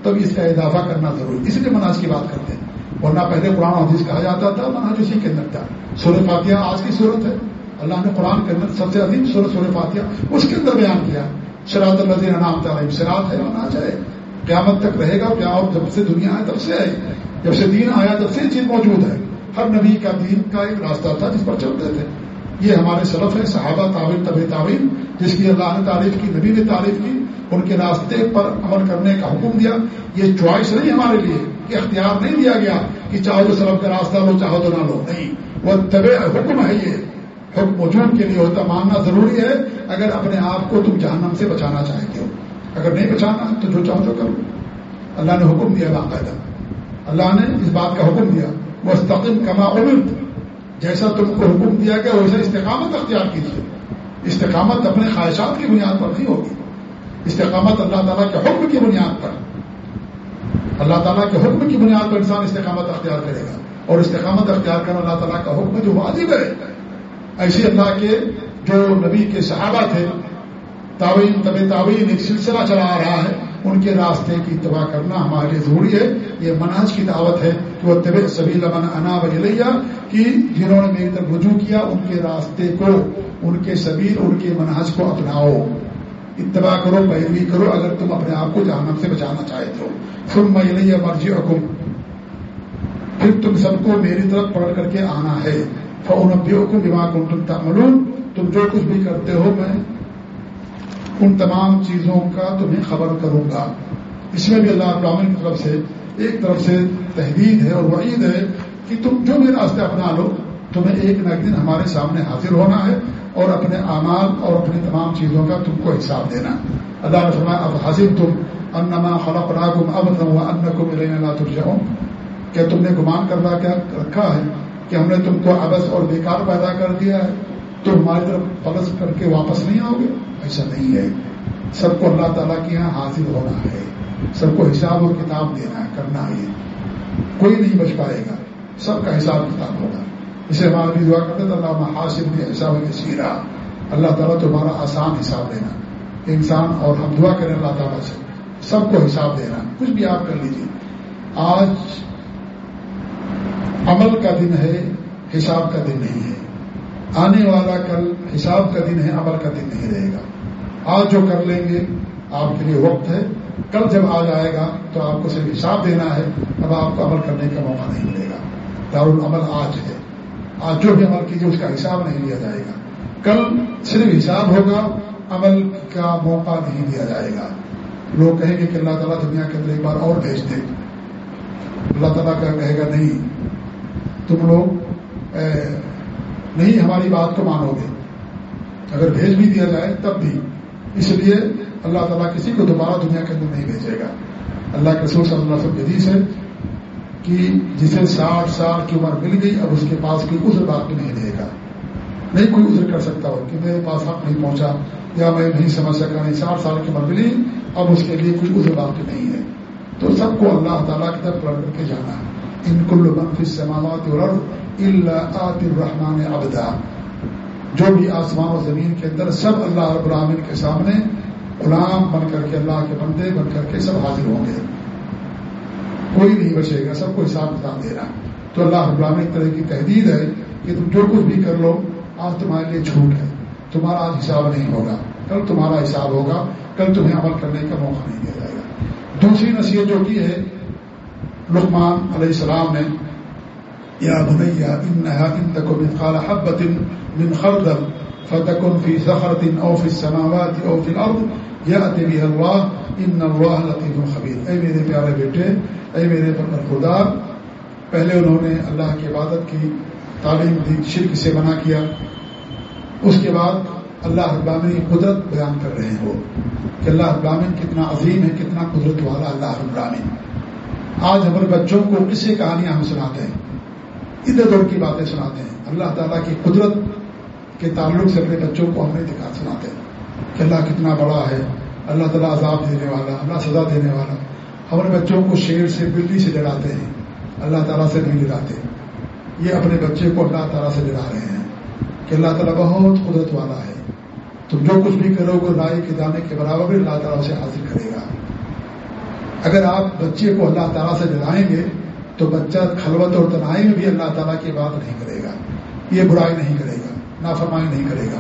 A: تب اس کا اضافہ کرنا ضروری اس لیے مناج کی بات کرتے ہیں۔ ورنہ پہلے قرآن حدیث کہا جاتا تھا، مناج اسی کے اندر تھا۔ سورہ فاتحہ آج کی صورت ہے۔ اللہ نے قرآن کے اندر سب سے عظیم سورت سورہ فاتحہ اس کے اندر بیان کیا۔ شراط النظیر نام تعلیم شراط ہے ہونا چاہے قیامت تک رہے گا قیامت جب سے دنیا ہے تب سے آئے۔ جب سے دین آیا تب سے چیز موجود ہے۔ ہر نبی کا دین کا ایک راستہ تھا جس پر چلتے تھے۔ یہ ہمارے سلف ہے صحابہ تعویل طب تعویل جس کی اللہ نے تعریف کی، نبی نے تعریف کی، ان کے راستے پر عمل کرنے کا حکم دیا۔ یہ چوائس نہیں ہمارے لیے کہ اختیار نہیں دیا گیا کہ چاہو تو سلف کا راستہ لو چاہو تو نہ لو۔ نہیں۔ وہ طب حکم ہے یہ۔ حکم وجود کے لیے ہوتا، ماننا ضروری ہے۔ اگر اپنے آپ کو تم جہنم سے بچانا چاہتے ہو، اگر نہیں بچانا، تو جو چاہو تو کرو۔ اللہ نے حکم دیا باقاعدہ۔ اللہ نے اس بات کا حکم دیا۔ وہ کما عمر جیسا تم کو حکم دیا گیا، ویسا استقامت اختیار کیجیے استقامت اپنے خواہشات کی بنیاد پر نہیں ہوگی استقامت اللہ تعالیٰ کے حکم کی بنیاد پر۔ اللہ تعالیٰ کے حکم کی بنیاد پر انسان استقامت اختیار کرے گا۔ اور استقامت اختیار کرنا اللہ تعالیٰ کا حکم جو واجب ہے ایسے اللہ کے جو نبی کے صحابہ تھے تعوین طب تعوین ایک سلسلہ چلا آ رہا ہے، ان کے راستے کی اتباع کرنا ہمارے لیے ضروری ہے۔ یہ مناج کی دعوت ہے کہ وہ طب سبھی لمن انا وجلیہ کہ جنہوں نے میری طرف رجوع کیا، ان کے راستے کو، ان کے سبیر ان کے مناج کو اپناؤ۔ اتباع کرو، پیروی کرو، اگر تم اپنے آپ کو جہنم سے بچانا چاہتے ہو۔ فل میں مرضی حکم پھر تم سب کو میری طرف پڑھ کر کے آنا ہے۔ فونبیوں کو دماغ تم تعملون۔ تم جو کچھ بھی کرتے ہو میں ان تمام چیزوں کا تمہیں خبر کروں گا۔ اس میں بھی اللہ ابراہین کی طرف سے ایک طرف سے تحدید ہے اور وعید ہے کہ تم جو بھی راستے اپنا لو، تمہیں ایک نہ ایک دن ہمارے سامنے حاضر ہونا ہے اور اپنے اعمال اور اپنی تمام چیزوں کا تم کو حساب دینا۔ اللہ نے فرمایا، اب حاضر تم انما خلق راگم اب تم ان کو ملے نہ ترجاؤں کیا تم نے گمان کرنا کیا، رکھا ہے کہ ہم نے تم کو ابس اور بیکار پیدا کر دیا ہے؟ تو ہماری طرف فلس کر کے واپس نہیں آؤ گے؟ ایسا نہیں ہے۔ سب کو اللہ تعالیٰ کے یہاں حاضر ہونا ہے۔ سب کو حساب اور کتاب دینا ہے، کرنا ہے۔ کوئی نہیں بچ پائے گا۔ سب کا حساب کتاب ہوگا۔ اسے ہمارا بھی دعا کرتے تھے اللہ حاصل کے حساب کے سیرا۔ اللہ تعالیٰ تمہارا آسان حساب دینا۔ انسان اور ہم دعا کریں اللہ تعالیٰ سے۔ سب کو حساب دینا۔ کچھ بھی آپ کر لیجیے آج عمل کا دن ہے، حساب کا دن نہیں ہے۔ آنے والا کل حساب کا دن ہے، عمل کا دن نہیں رہے گا۔ آج جو کر لیں گے، آپ کے لیے وقت ہے۔ کل جب آ جائے گا، تو آپ کو صرف حساب دینا ہے۔ اب آپ کو عمل کرنے کا موقع نہیں ملے گا۔ دارالعمل آج ہے۔ آج جو بھی عمل کیجیے، اس کا حساب نہیں لیا جائے گا۔ کل صرف حساب ہوگا، عمل کا موقع نہیں دیا جائے گا۔ لوگ کہیں گے کہ اللہ تعالیٰ دنیا کے اندر ایک بار اور بھیج دے۔ اللہ تعالیٰ کا کہے گا نہیں۔ تم لوگ نہیں ہماری بات کو مانو گے۔ اگر بھیج بھی دیا جائے تب بھی۔ اس لیے اللہ تعالیٰ کسی کو دوبارہ دنیا کے اندر نہیں بھیجے گا۔ اللہ کے رسول صلی اللہ علیہ وسلم حدیث ہے کہ جسے ساٹھ سال کی عمر مل گئی، اب اس کے پاس کوئی عذر بات بھی نہیں رہے گا۔ نہیں کوئی عذر کر سکتا ہو کہ میرے پاس حق نہیں پہنچا یا میں نہیں سمجھ سکا نہیں، ساٹھ سال کی عمر ملی، اب اس کے لیے کوئی عذر بات نہیں ہے۔ تو سب کو اللہ تعالیٰ کی طرف لڑ کر کے جانا ہے۔ ان کل منفی سماوات اللہ آت الرحمان ابدا جو بھی آسمان و زمین کے اندر سب اللہ رب العالمین کے سامنے غلام بن کر کے اللہ کے بندے بن کر کے سب حاضر ہوں گے۔ کوئی نہیں بچے گا، سب کو حساب کتاب دے رہا۔ تو اللہ رب العالمین ایک طرح کی تحدید ہے کہ تم جو کچھ بھی کر لو، آج تمہارے لیے چھوٹ ہے۔ تمہارا آج حساب نہیں ہوگا۔ کل تمہارا حساب ہوگا، کل تمہیں عمل کرنے کا موقع نہیں دیا جائے گا۔ دوسری نصیحت جو کی ہے، لقمان علیہ السلام نے یا بنیا انها ان تكن مثقال حبه من خردل فتكن في صخره او في السماوات او في الارض ياتي بها الله ان الله لطيف خبير. اے میرے پیارے بیٹے اے میرے خدار پہلے انہوں نے اللہ کی عبادت کی، تعلیم دی، شرک سے منع کیا، اس کے بعد اللہ ابامن قدرت بیان کر رہے ہو کہ اللہ ابامن کتنا عظیم ہے، کتنا قدرت والا اللہ ابامن آج ہمارے بچوں کو کسی کہانیاں ہم سناتے ہیں۔ ادھر ادھر کی باتیں سناتے ہیں۔ اللہ تعالیٰ کی قدرت کے تعلق سے اپنے بچوں کو ہم دکھا سناتے ہیں کہ اللہ کتنا بڑا ہے، اللہ تعالیٰ عذاب دینے والا اللہ سزا دینے والا۔ ہمارے بچوں کو شیر سے، بلی سے ڈراتے ہیں۔ اللہ تعالیٰ سے نہیں ڈراتے۔ یہ اپنے بچے کو اللہ تعالیٰ سے ڈرا رہے ہیں کہ اللہ تعالیٰ بہت قدرت والا ہے۔ تم جو کچھ بھی کرو گے رائے کے دانے کے برابر بھی اللہ تعالیٰ سے حاصل کرے گا۔ اگر آپ بچے کو اللہ تعالیٰ سے ڈرائیں گے تو بچہ خلوت اور تنہائی میں بھی اللہ تعالیٰ کی بات نہیں کرے گا۔ یہ برائی نہیں کرے گا نافرمائی نہیں کرے گا۔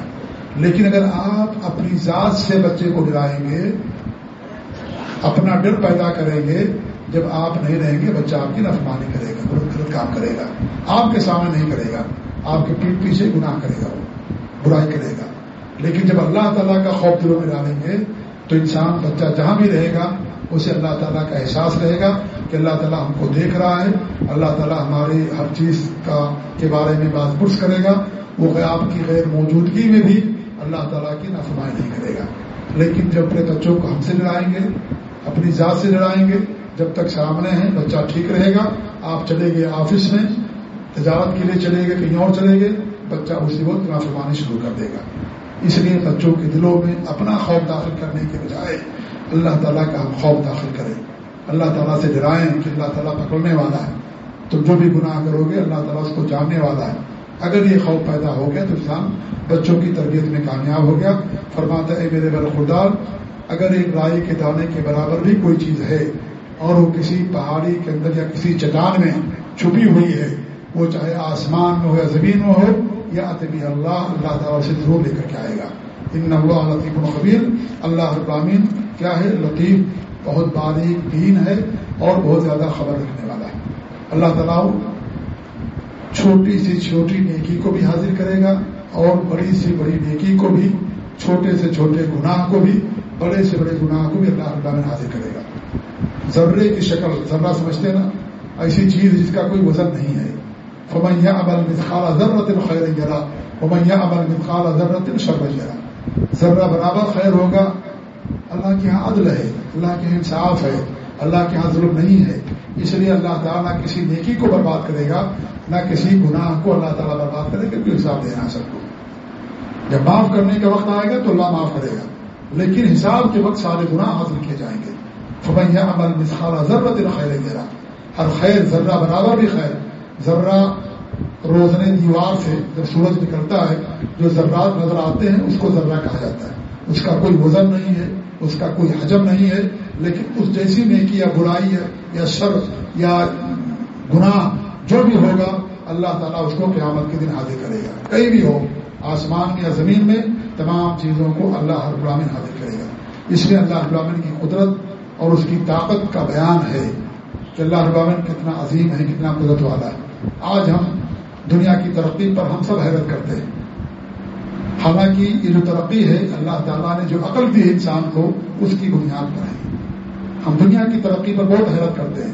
A: لیکن اگر آپ اپنی ذات سے بچے کو ڈرائیں گے، اپنا ڈر پیدا کریں گے، جب آپ نہیں رہیں گے، بچہ آپ کی نفرمانی کرے گا، غلط کام کرے گا۔ آپ کے سامنے نہیں کرے گا، آپ کے پیٹ پیچھے گناہ کرے گا وہ برائی کرے گا۔ لیکن جب اللہ تعالیٰ کا خوف دلوں میں ڈالیں گے، تو انسان بچہ جہاں بھی رہے گا، اسے اللہ تعالیٰ کا احساس رہے گا۔ کہ اللہ تعالیٰ ہم کو دیکھ رہا ہے، اللہ تعالیٰ ہماری ہر چیز کا کے بارے میں بات پرس کرے گا۔ وہ آپ کی غیر موجودگی میں بھی اللہ تعالیٰ کی نفمائی نہیں کرے گا۔ لیکن جب اپنے بچوں کو ہم سے لڑائیں گے، اپنی ذات سے لڑائیں گے، جب تک سامنے ہیں، بچہ ٹھیک رہے گا، آپ چلے گئے آفس میں، تجارت کے لیے چلے گئے، کہیں اور چلے گئے، بچہ اسی وقت نافرمانی شروع کر دے گا۔ اس لیے بچوں کے دلوں میں اپنا خوف داخل کرنے کے بجائے اللہ تعالیٰ کا ہم خوف داخل کریں۔ اللہ تعالیٰ سے ڈرائیں کہ اللہ تعالیٰ پکڑنے والا ہے۔ تم جو بھی گناہ کرو گے، اللہ تعالیٰ اس کو جاننے والا ہے۔ اگر یہ خوف پیدا ہو گیا تو انسان بچوں کی تربیت میں کامیاب ہو گیا۔ فرماتا ہے میرے بل خدار اگر ایک رائی کے دانے کے برابر بھی کوئی چیز ہے اور وہ کسی پہاڑی کے اندر یا کسی چٹان میں چھپی ہوئی ہے، وہ چاہے آسمان میں ہو یا زمین میں ہو، یا اتبی اللہ اللہ تعالیٰ سے ضرور لے کر کے آئے گا۔ ان اللہ لطیف القبیر اللہ ابامین کیا ہے؟ لطیف بہت باریک دین ہے اور بہت زیادہ خبر رکھنے والا ہے۔ اللہ تعالیٰ چھوٹی سی چھوٹی نیکی کو بھی حاضر کرے گا اور بڑی سی بڑی نیکی کو بھی، چھوٹے سے چھوٹے گناہ کو بھی، بڑے سے بڑے گناہ کو بھی اللہ اللہ میں حاضر کرے گا۔ ذرے کی شکل، ذرہ سمجھتے نا؟ ایسی چیز جس کا کوئی وزن نہیں ہے۔ فمیا امل مثال ضرورت خیر گرا فمیا امل مثال ضرورت شرب گرا ذرہ برابر خیر ہوگا اللہ کے یہاں عدل ہے، اللہ کے یہاں انصاف ہے، اللہ کے یہاں ظلم نہیں ہے۔ اس لیے اللہ تعالیٰ نہ کسی نیکی کو برباد کرے گا، نہ کسی گناہ کو اللہ تعالیٰ برباد کرے گا کوئی حساب دینا سب کو۔ جب معاف کرنے کا وقت آئے گا تو اللہ معاف کرے گا۔ لیکن حساب کے وقت سارے گناہ حاصل کیے جائیں گے۔ فبیا عمل مسخارہ ضرورت خیر گرا ہر خیر ذرہ برابر بھی خیر۔ ذرہ روزنے دیوار سے جب سورج نکلتا ہے، جو ذرات نظر آتے ہیں، اس کو ذرہ کہا جاتا ہے۔ اس کا کوئی وزن نہیں ہے۔ اس کا کوئی حجم نہیں ہے، لیکن اس جیسی نیکی یا برائی ہے یا شر یا گناہ جو بھی ہوگا، اللہ تعالیٰ اس کو قیامت کے دن حاضر کرے گا۔ کہیں بھی ہو، آسمان یا زمین میں، تمام چیزوں کو اللہ ہر غلامن حاضر کرے گا۔ اس لیے اللہ غلامن کی قدرت اور اس کی طاقت کا بیان ہے کہ اللہ ابامن کتنا عظیم ہے، کتنا قدرت والا ہے۔ آج ہم دنیا کی ترقی پر ہم سب حیرت کرتے ہیں۔ حالانکہ یہ جو ترقی ہے، اللہ تعالیٰ نے جو عقل دی ہے انسان کو، اس کی بنیاد پر ہے۔ ہم دنیا کی ترقی پر بہت حیرت کرتے ہیں،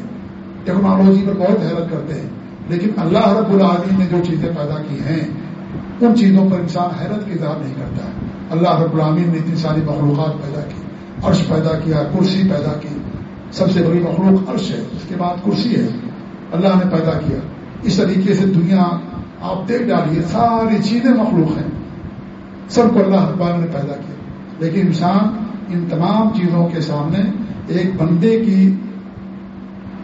A: ٹیکنالوجی پر بہت حیرت کرتے ہیں، لیکن اللہ رب العالمین نے جو چیزیں پیدا کی ہیں، ان چیزوں پر انسان حیرت کی اظہار نہیں کرتا۔ ہے اللہ رب العالمین نے اتنی ساری مخلوقات پیدا کی، عرش پیدا کیا، کرسی پیدا کی۔ سب سے بڑی مخلوق عرش ہے، اس کے بعد کرسی ہے۔ اللہ نے پیدا کیا۔ اس طریقے سے دنیا، آپ دیکھ ڈالیے، ساری چیزیں مخلوق ہیں۔ سب کو اللہ اقبال نے پیدا کیا۔ لیکن انسان ان تمام چیزوں کے سامنے ایک بندے کی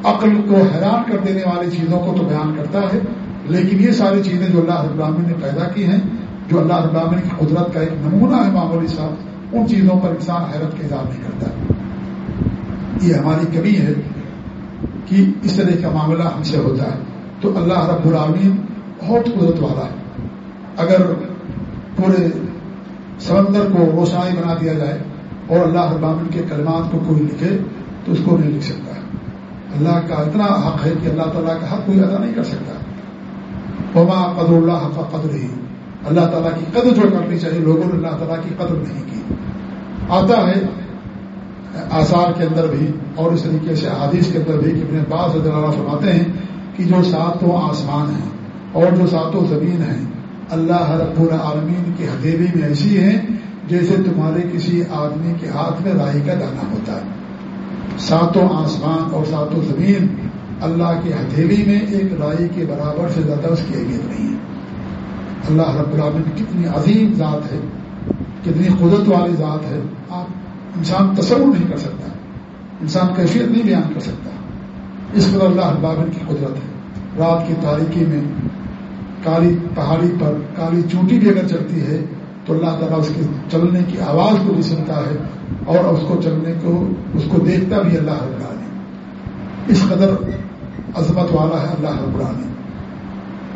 A: عقل کو حیران کر دینے والی چیزوں کو تو بیان کرتا ہے، لیکن یہ ساری چیزیں جو اللہ ابراہین نے پیدا کی ہیں، جو اللہ ابراہین کی قدرت کا ایک نمونہ ہے معمولی صاحب ان چیزوں پر انسان حیرت کا اظہار نہیں کرتا۔ یہ ہماری کمی ہے کہ اس طرح کا معاملہ ہم سے ہوتا ہے۔ تو اللہ رب العالمین بہت قدرت والا ہے۔ اگر پورے سمندر کو روشنائی بنا دیا جائے اور اللہ ابامن کے کلمات کو کوئی لکھے تو اس کو نہیں لکھ سکتا۔ اللہ کا اتنا حق ہے کہ اللہ تعالیٰ کا حق کوئی ادا نہیں کر سکتا۔ وما قدر اللہ حق قدر ہی اللہ تعالیٰ کی قدر جو کرنی چاہیے، لوگوں نے اللہ تعالیٰ کی قدر نہیں کی۔ آتا ہے آثار کے اندر بھی اور اس طریقے سے حادیث کے اندر بھی کہ اپنے پاس اللہ فرماتے ہیں کہ جو ساتوں آسمان ہیں اور جو ساتوں زمین ہیں اللہ رب العالمین کی ہتھیلی میں ایسی ہیں جیسے تمہارے کسی آدمی کے ہاتھ میں رائی کا دانا ہوتا ہے۔ ساتوں آسمان اور ساتوں زمین اللہ کی ہتھیلی میں ایک رائی کے برابر سے زیادہ اس کی اہمیت نہیں ہے۔ اللہ رب العالمین کتنی عظیم ذات ہے، کتنی قدرت والی ذات ہے۔ آپ انسان تصور نہیں کر سکتا، انسان کیفیت نہیں بیان کر سکتا۔ اس پر اللہ البابن کی قدرت ہے۔ رات کی تاریکی میں کالی پہاڑی پر کالی چونٹی بھی اگر چلتی ہے تو اللہ تعالیٰ اس کے چلنے کی آواز کو بھی سنتا ہے اور اس کو چلنے کو اس کو دیکھتا بھی اللہ رب العالمین۔ اس قدر عظمت والا ہے اللہ رب العالمین۔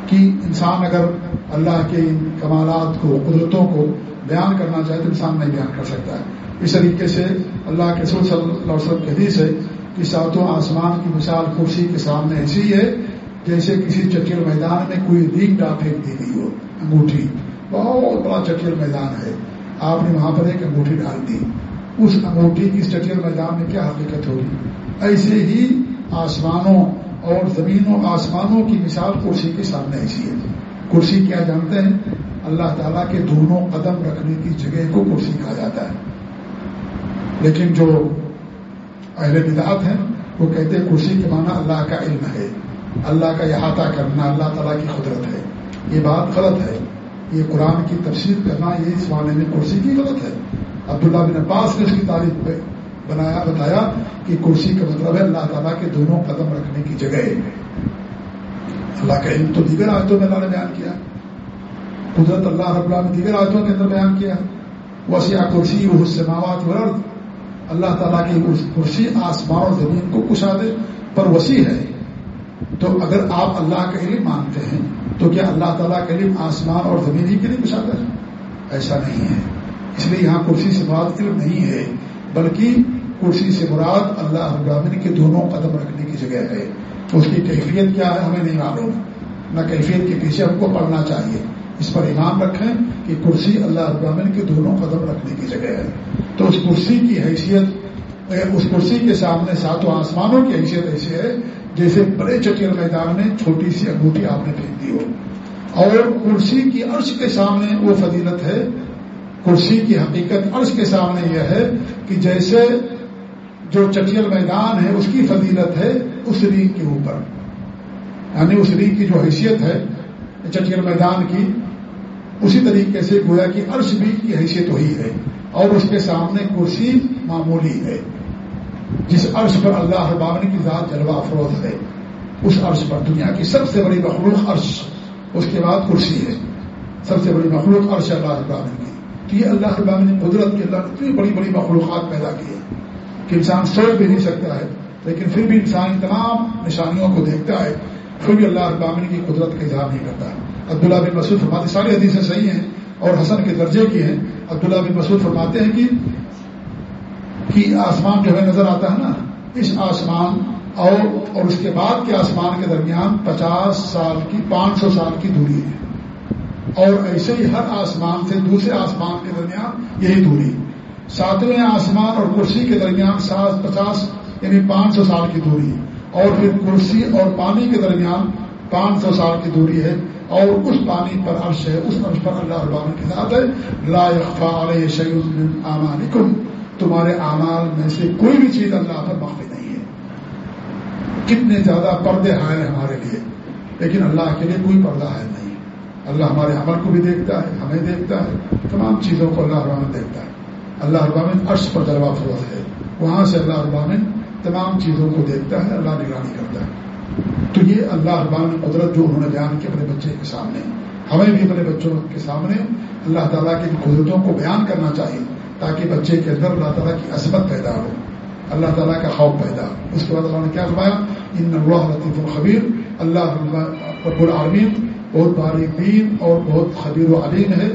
A: کہ انسان اگر اللہ کے ان کمالات کو، قدرتوں کو بیان کرنا چاہے تو انسان نہیں بیان کر سکتا ہے۔ اس طریقے سے اللہ کے صلی اللہ علیہ وسلم کے حدیث ہے کہ ساتوں آسمان کی مثال کرسی کے سامنے ایسی ہے جیسے کسی چچل میدان میں کوئی ریگ ڈا پھینک دی گئی ہو، انگوٹھی۔ بہت بڑا چٹیل میدان ہے۔ آپ نے وہاں پر ایک انگوٹھی ڈال دی۔ اس انگوٹھی کی چٹیل میدان میں کیا حقیقت ہوگی؟ ایسے ہی آسمانوں اور زمینوں، آسمانوں کی مثال کرسی کے سامنے ایسی ہے۔ کرسی کیا جانتے ہیں؟ اللہ تعالیٰ کے دونوں قدم رکھنے کی جگہ کو کرسی کہا جاتا ہے۔ لیکن جو اہل بدعت ہیں، وہ کہتے ہیں کرسی کے معنی اللہ کا علم ہے۔ اللہ کا احاطہ کرنا اللہ تعالیٰ کی قدرت ہے۔ یہ بات غلط ہے۔ یہ قرآن کی تفسیر کرنا، یہ اس معنی میں کرسی کی غلط ہے۔ عبداللہ بن عباس نے اس کی تعریف بنایا، بتایا کہ کرسی کا مطلب ہے اللہ تعالیٰ کے دونوں قدم رکھنے کی جگہ۔ اللہ کا علم تو دیگر آیتوں میں اللہ نے بیان کیا۔ قدرت اللہ رب اللہ نے دیگر آیتوں کے اندر بیان کیا۔ وسیع کرسی وہ سماوات ورد اللہ تعالیٰ کی کرسی آسمان اور زمین کو کشا دے، پر وسیع ہے۔ تو اگر آپ اللہ کا علم مانتے ہیں، تو کیا اللہ تعالیٰ کا علم آسمان اور زمین ہی کے لیے کشادہ ہے؟ ایسا نہیں ہے۔ اس لیے یہاں کرسی سے مراد علم نہیں ہے، بلکہ کرسی سے مراد اللہ ابراہین کے دونوں قدم رکھنے کی جگہ ہے۔ اس کی کیفیت کیا ہے ہمیں نہیں معلوم۔ نہ کیفیت کے پیچھے ہم کو پڑھنا چاہیے۔ اس پر ایمان رکھیں کہ کرسی اللہ ابراہین کے دونوں قدم رکھنے کی جگہ ہے۔ تو اس کرسی کی حیثیت، اس کرسی کے سامنے ساتوں آسمانوں کی حیثیت ایسی ہے جیسے بڑے چٹیل میدان میں چھوٹی سی انگوٹھی آپ نے پھینک دی ہو۔ اور کرسی کی عرش کے سامنے وہ فضیلت ہے۔ کرسی کی حقیقت عرش کے سامنے یہ ہے کہ جیسے جو چٹیل میدان ہے، اس کی فضیلت ہے اس ریگ کے اوپر۔ یعنی اس ریگ کی جو حیثیت ہے چٹیل میدان کی، اسی طریقے سے گویا کہ عرش بھی کی حیثیت وہی ہے۔ اور اس کے سامنے کرسی معمولی ہے۔ جس عرش پر اللہ ابامن کی ذات جلوہ افروز ہے، اس عرش پر دنیا کی سب سے بڑی مخلوق عرش، اس کے بعد کرسی ہے۔ سب سے بڑی مخلوق عرش اللہ ابامن کی۔ تو یہ اللہ ابامن قدرت کی اللہ نے اتنی بڑی بڑی مخلوقات پیدا کی ہے کہ انسان سوچ بھی نہیں سکتا ہے، لیکن پھر بھی انسان تمام نشانیوں کو دیکھتا ہے، پھر بھی اللہ ابامن کی قدرت کا اظہار نہیں کرتا۔ عبداللہ بن مسعود فرماتے ساری حدیثیں صحیح ہیں اور حسن کے درجے کی ہیں۔ عبداللہ بن مسعود فرماتے ہیں کہ کہ آسمان جو ہے نظر آتا ہے نا، اس آسمان اور اور اس کے بعد کے آسمان کے درمیان پچاس سال کی، پانچ سو سال کی دوری ہے۔ اور ایسے ہی ہر آسمان سے دوسرے آسمان کے درمیان یہی دوری۔ ساتویں آسمان اور کرسی کے درمیان سات پچاس یعنی پانچ سو سال کی دوری۔ اور پھر کرسی اور پانی کے درمیان پانچ سو سال کی دوری ہے۔ اور اس پانی پر عرش ہے، اس عرش پر اللہ البان کے ساتھ ہے۔ لا علیہ شعیب امانکم تمہارے اعمال میں سے کوئی بھی چیز اللہ پر مخفی نہیں ہے۔ کتنے زیادہ پردے ہیں ہمارے لیے۔ لیکن اللہ کے لیے کوئی پردہ ہے نہیں۔ اللہ ہمارے عمل کو بھی دیکھتا ہے، ہمیں دیکھتا ہے۔ تمام چیزوں کو اللہ ابامن دیکھتا ہے۔ اللہ ابامن عرش پر جلوہ فروغ ہے۔ وہاں سے اللہ ابامن تمام چیزوں کو دیکھتا ہے، اللہ نگرانی کرتا ہے۔ تو یہ اللہ ابامن قدرت جو انہوں نے بیان کی اپنے بچے کے سامنے، ہمیں بھی اپنے بچوں کے سامنے اللہ تعالیٰ کی قدرتوں کو بیان کرنا چاہیے۔ تاکہ بچے کے اندر اللہ تعالیٰ کی عصمت پیدا ہو، اللہ تعالیٰ کا خوف پیدا ہو۔ اس کے بعد اللہ نے کیا فرمایا؟ ان اللہ لطیف الخبیر اللہ رب العالمین بہت باریک دین اور بہت خبیر و علیم ہے۔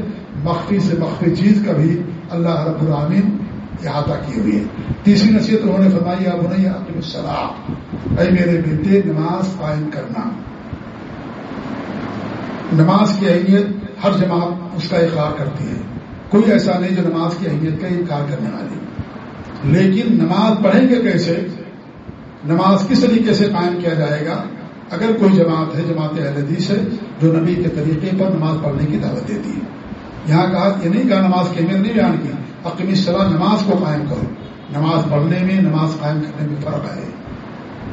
A: مخفی سے مخفی چیز کا بھی اللہ رب العالمین احاطہ کی ہوئی ہے۔ تیسری نصیحت انہوں نے فرمائی اب نہیں عبد السلام اے میرے بیٹے، نماز قائم کرنا۔ نماز کی اہمیت ہر جماعت اس کا اقرار کرتی ہے۔ کوئی ایسا نہیں جو نماز کی اہمیت کا انکار کرنے والی لیکن نماز پڑھیں گے کیسے؟ نماز کس طریقے سے قائم کیا جائے گا؟ اگر کوئی جماعت ہے، جماعت اہل حدیث ہے، جو نبی کے طریقے پر نماز پڑھنے کی دعوت دیتی ہے۔ یہاں کہا، یہ نہیں کہا نماز کی اہمیت نہیں بیان کی۔ اقمی صلاح نماز کو قائم کرو۔ نماز پڑھنے میں نماز قائم کرنے میں فرق ہے۔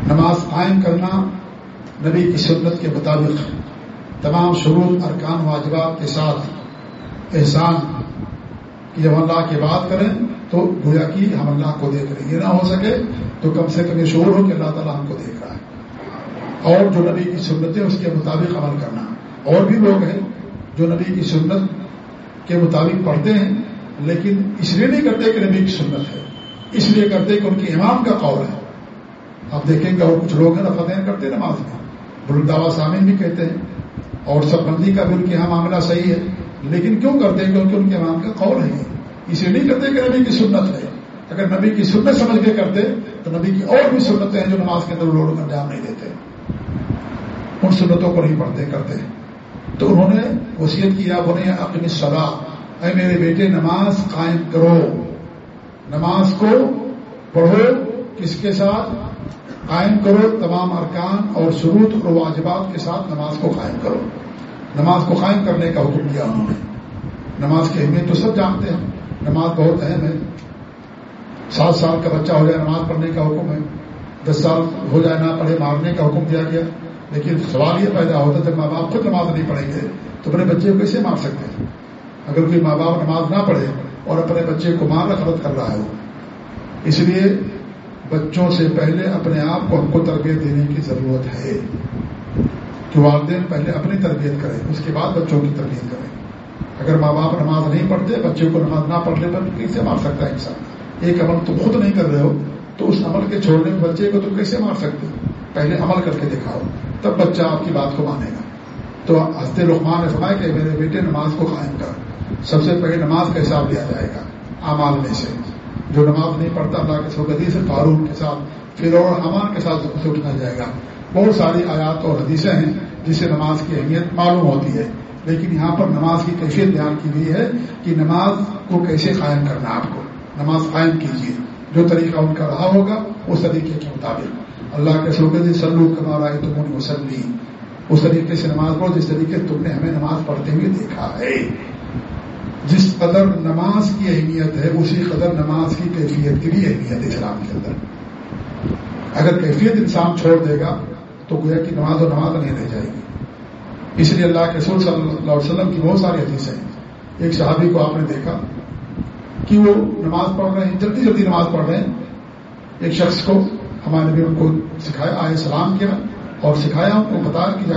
A: نماز قائم کرنا نبی کی سنت کے مطابق تمام شروع ارکان، واجبات کے ساتھ احسان کہ جب اللہ کی بات کریں تو گویا کی ہم اللہ کو دیکھ رہے ہیں۔ یہ نہ ہو سکے تو کم سے کم یہ شور ہو کہ اللہ تعالیٰ ہم کو دیکھ رہا ہے۔ اور جو نبی کی سنتیں اس کے مطابق عمل کرنا۔ اور بھی لوگ ہیں جو نبی کی سنت کے مطابق پڑھتے ہیں، لیکن اس لیے نہیں کرتے کہ نبی کی سنت ہے۔ اس لیے کرتے کہ ان کے امام کا قول ہے۔ آپ دیکھیں گے اور کچھ لوگ ہیں فتح کرتے ہیں نماز میں۔ بلداوا سامن بھی کہتے ہیں۔ اور سب بندی کا بھی ان کے یہاں معاملہ صحیح ہے۔ لیکن کیوں کرتے ہیں؟ کیونکہ ان کے امام کا قول ہے۔ اسے نہیں کرتے کہ نبی کی سنت ہے۔ اگر نبی کی سنت سمجھ کے کرتے، تو نبی کی اور بھی سنتیں ہیں جو نماز کے اندر لوڑوں انجام نہیں دیتے۔ ان سنتوں کو نہیں پڑھتے، کرتے۔ تو انہوں نے وصیت کیا بنے اپنی صلاح اے میرے بیٹے، نماز قائم کرو۔ نماز کو پڑھو۔ کس کے ساتھ؟ قائم کرو۔ تمام ارکان اور شروط اور واجبات کے ساتھ نماز کو قائم کرو۔ نماز کو قائم کرنے کا حکم دیا انہوں نے۔ نماز کی اہمیت تو سب جانتے ہیں۔ نماز بہت اہم ہے۔ سات سال کا بچہ ہو جائے نماز پڑھنے کا حکم ہے۔ دس سال ہو جائے نہ پڑھے مارنے کا حکم دیا گیا۔ لیکن سوال یہ پیدا ہوتا جب ماں باپ خود نماز نہیں پڑھیں گے، تو اپنے بچے کو کیسے مار سکتے ہیں؟ اگر کوئی ماں باپ نماز نہ پڑھے اور اپنے بچے کو مارنا غلط کر رہا ہو، اس لیے بچوں سے پہلے اپنے آپ کو ہم کو تربیت دینے کی ضرورت ہے۔ کہ والدین پہلے اپنی تربیت کریں، اس کے بعد بچوں کی تربیت کریں۔ اگر ماں باپ نماز نہیں پڑھتے، بچے کو نماز نہ پڑھ لے تو کیسے مار سکتا ہے انسان؟ ایک عمل تم خود نہیں کر رہے ہو، تو اس عمل کے چھوڑنے میں بچے کو تم کیسے مار سکتے ہو؟ پہلے عمل کر کے دکھاؤ، تب بچہ آپ کی بات کو مانے گا۔ تو ہستے لقمان نے فرمایا کہ میرے بیٹے نماز کو قائم کر۔ سب سے پہلے نماز کا حساب لیا جائے گا امال میں سے۔ جو نماز نہیں پڑھتا، اللہ کے سوگدی سے فاروق کے ساتھ، پھر اور امان کے ساتھ اسے اٹھنا جائے گا۔ بہت ساری آیات اور حدیثیں ہیں جس سے نماز کی اہمیت معلوم ہوتی ہے۔ لیکن یہاں پر نماز کی کیفیت بیان کی گئی ہے کہ نماز کو کیسے قائم کرنا آپ کو۔ نماز قائم کیجیے جو طریقہ ان کا رہا ہوگا، اس طریقے کے مطابق۔ اللہ کے سوگدی سلو کمارا تم وسلی اس طریقے سے نماز پڑھو، جس طریقے سے تم نے ہمیں نماز پڑھتے ہوئے دیکھا ہے۔ جس قدر نماز کی اہمیت ہے، اسی قدر نماز کی کیفیت کی بھی اہمیت ہے اسلام کے اندر۔ اگر کیفیت انسان چھوڑ دے گا تو گویا کہ نماز و نماز نہیں رہ جائے گی۔ اس لیے اللہ کے سور صلی اللہ علیہ وسلم کی بہت ساری حدیث ہیں۔ ایک صحابی کو آپ نے دیکھا کہ وہ نماز پڑھ رہے ہیں، جلدی جلدی نماز پڑھ رہے ہیں۔ ایک شخص کو ہمارے نبی ان کو سکھایا، آئے سلام کیا اور سکھایا، ان کو بتایا کہ جا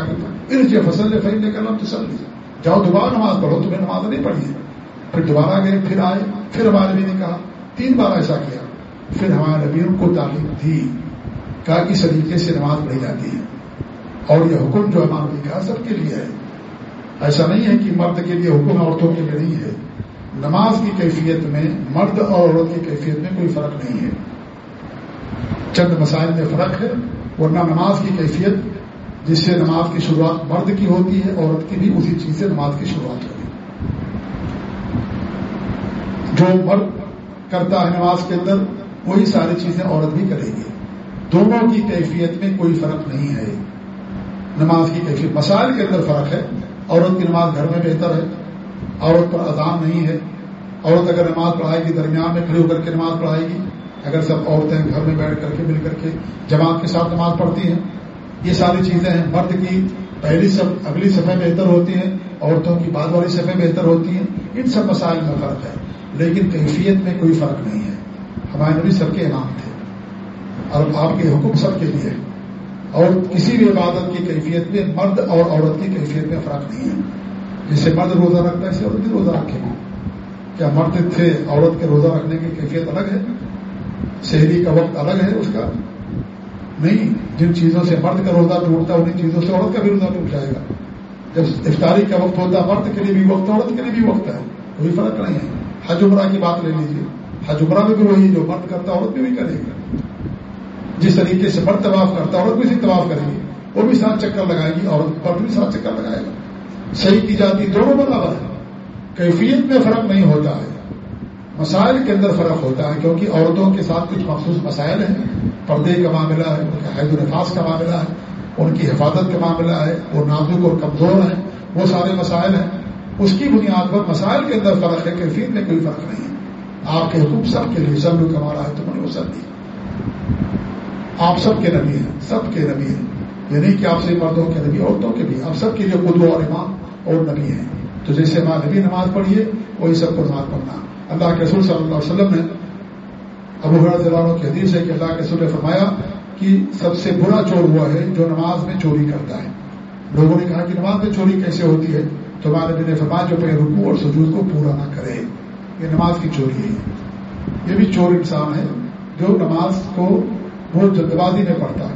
A: کے فصل فیل لے کر تسل جاؤ دوبارہ نماز پڑھو، تمہیں نماز نہیں پڑھی ہے۔ پھر دوبارہ گئے، پھر آئے، پھر ہمارے نبی نے کہا، تین بار ایسا کیا۔ پھر ہمارے نبی ان کو تعلیم دی۔ کہا کہ طریقے سے نماز پڑھی جاتی ہے اور یہ حکم جو ہمارے نبی کا سب کے لیے ہے۔ ایسا نہیں ہے کہ مرد کے لیے حکم عورتوں کے لیے نہیں ہے۔ نماز کی کیفیت میں مرد اور عورت کی کیفیت میں کوئی فرق نہیں ہے۔ چند مسائل میں فرق ہے، ورنہ نماز کی کیفیت جس سے نماز کی شروعات مرد کی ہوتی ہے، عورت کی بھی اسی چیز سے نماز کی شروعات ہوتی ہے۔ جو مرد کرتا ہے نماز کے اندر، وہی ساری چیزیں عورت بھی کرے گی۔ دونوں کی کیفیت میں کوئی فرق نہیں ہے۔ نماز کی کیفیت، مسائل کے اندر فرق ہے۔ عورت کی نماز گھر میں بہتر ہے۔ عورت پر اذان نہیں ہے۔ عورت اگر نماز پڑھائے گی، درمیان میں کھڑے ہو کر کے نماز پڑھائے گی۔ اگر سب عورتیں گھر میں بیٹھ کر کے، مل کر کے جماعت کے ساتھ نماز پڑھتی ہیں۔ یہ ساری چیزیں ہیں۔ مرد کی پہلی سب، اگلی صفحے بہتر ہوتی ہیں۔ عورتوں کی بعد والی صفحے بہتر ہوتی ہیں۔ ان سب مسائل میں فرق ہے۔ لیکن کیفیت میں کوئی فرق نہیں ہے۔ ہمارے نبی سب کے امام تھے۔ اور آپ کے حکم سب کے لیے اور کسی بھی عبادت کی کیفیت میں مرد اور عورت کی کیفیت میں فرق نہیں ہے۔ جسے مرد روزہ رکھتا ہے، اسے عورت بھی روزہ رکھے گا کیا مرد تھے عورت کے روزہ رکھنے کی کیفیت الگ ہے؟ شہری کا وقت الگ ہے اس کا؟ نہیں، جن چیزوں سے مرد کا روزہ ٹوٹتا ہے، انہیں چیزوں سے عورت کا بھی روزہ ٹوٹ جائے گا۔ جب افطاری کا وقت ہوتا ہے، مرد کے لیے بھی وقت، عورت کے لیے بھی وقت ہے، کوئی فرق نہیں ہے۔ حج عمرہ کی بات لے لیجیے حج عمرہ میں بھی وہی جو مرد کرتا عورت میں بھی کرے گا۔ جس طریقے سے مرد طواف کرتا عورت بھی طواف کرے گی۔ وہ بھی سات چکر لگائے گی، عورت مرد بھی سات چکر لگائے گا۔ صحیح کی جاتی دونوں برابر ہے۔ کیفیت میں فرق نہیں ہوتا ہے۔ مسائل کے اندر فرق ہوتا ہے کیونکہ عورتوں کے ساتھ کچھ مخصوص مسائل ہیں۔ پردے کا معاملہ ہے، ان کا حید الفاظ کا معاملہ ہے، ان کی حفاظت کا معاملہ ہے، وہ نازک اور کمزور ہیں، وہ سارے مسائل ہیں۔ اس کی بنیاد پر مسائل کے اندر فرق ہے، کیفیت میں کوئی فرق نہیں ہے۔ آپ کے حکم سب کے لیے، سب لوگ ہمارا ہے تمہیں وہ سب دی آپ سب کے نبی ہیں، سب کے نبی ہیں۔ یعنی کہ آپ سے مردوں کے نبی، عورتوں کے بھی۔ آپ سب کے لیے قدو اور امام اور نبی ہیں۔ تو جیسے ماں نبی نماز پڑھیے، وہی سب کو نماز پڑھنا۔ اللہ کے رسول صلی اللہ علیہ وسلم نے ابو حرض کی حدیث ہے کہ اللہ کے سر نے فرمایا کہ سب سے برا چور ہوا ہے جو نماز میں چوری کرتا ہے۔ لوگوں نے کہا کہ نماز میں چوری کیسے ہوتی ہے؟ تو ہمارے نبی نے فرمایا جو اپنے رکو اور سجود کو پورا نہ کرے۔ یہ نماز کی چوری ہے۔ یہ بھی چور انسان ہے جو نماز کو بہت جلد بازی میں پڑھتا ہے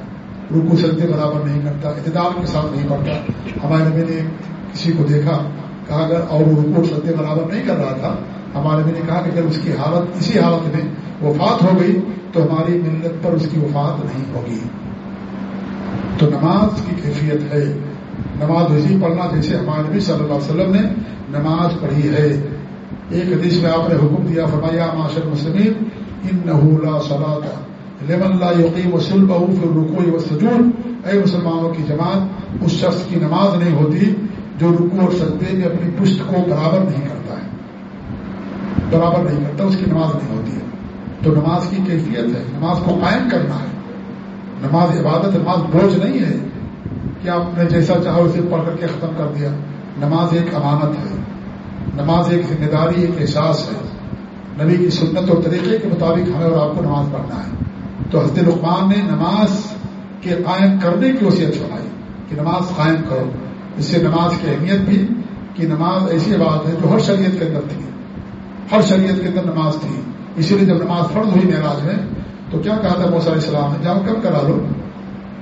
A: رکو سجدے برابر نہیں کرتا، اعتدال کے ساتھ نہیں پڑھتا ہمارے نبی نے کسی کو دیکھا، کہا اگر اور وہ رکو سجدے برابر نہیں کر رہا تھا، ہمارے نبی نے کہا کہ اگر اس کی حالت، اسی حالت میں وفات ہو گئی، تو ہماری ملت پر اس کی وفات نہیں ہوگی۔ تو نماز کی کیفیت ہے۔ نماز وزی پڑھنا، جیسے ہمارے نبی صلی اللہ علیہ وسلم نے نماز پڑھی ہے۔ ایک حدیث میں آپ نے حکم دیا، فرمایا معاشر مسلم ان نحولا صلاح لم اللہ یقین وسل بہو پھر رکو و سجود اے مسلمانوں کی جماعت، اس شخص کی نماز نہیں ہوتی جو رکو اور سجدے میں اپنی پشت کو برابر نہیں کرتا ہے. برابر نہیں کرتا، اس کی نماز نہیں ہوتی ہے. تو نماز کی کیفیت ہے، نماز کو قائم کرنا ہے. نماز عبادت، نماز بوجھ نہیں ہے کہ آپ نے جیسا چاہا اسے پڑھ کر کے ختم کر دیا. نماز ایک امانت ہے، نماز ایک ذمہ داری، ایک احساس ہے. نبی کی سنت اور طریقے کے مطابق ہمیں اور آپ کو نماز پڑھنا ہے. تو حضرت رقمان نے نماز کے قائم کرنے کی وصیت چھوڑائی کہ نماز قائم کرو۔ اس سے نماز کی اہمیت بھی کہ نماز ایسی بات ہے جو ہر شریعت کے اندر تھی۔ ہر شریعت کے اندر نماز تھی۔ اسی لیے جب نماز فرض ہوئی معراج میں، تو کیا کہا تھا موسیٰ علیہ السلام نے؟ جاؤ کب کرا لو۔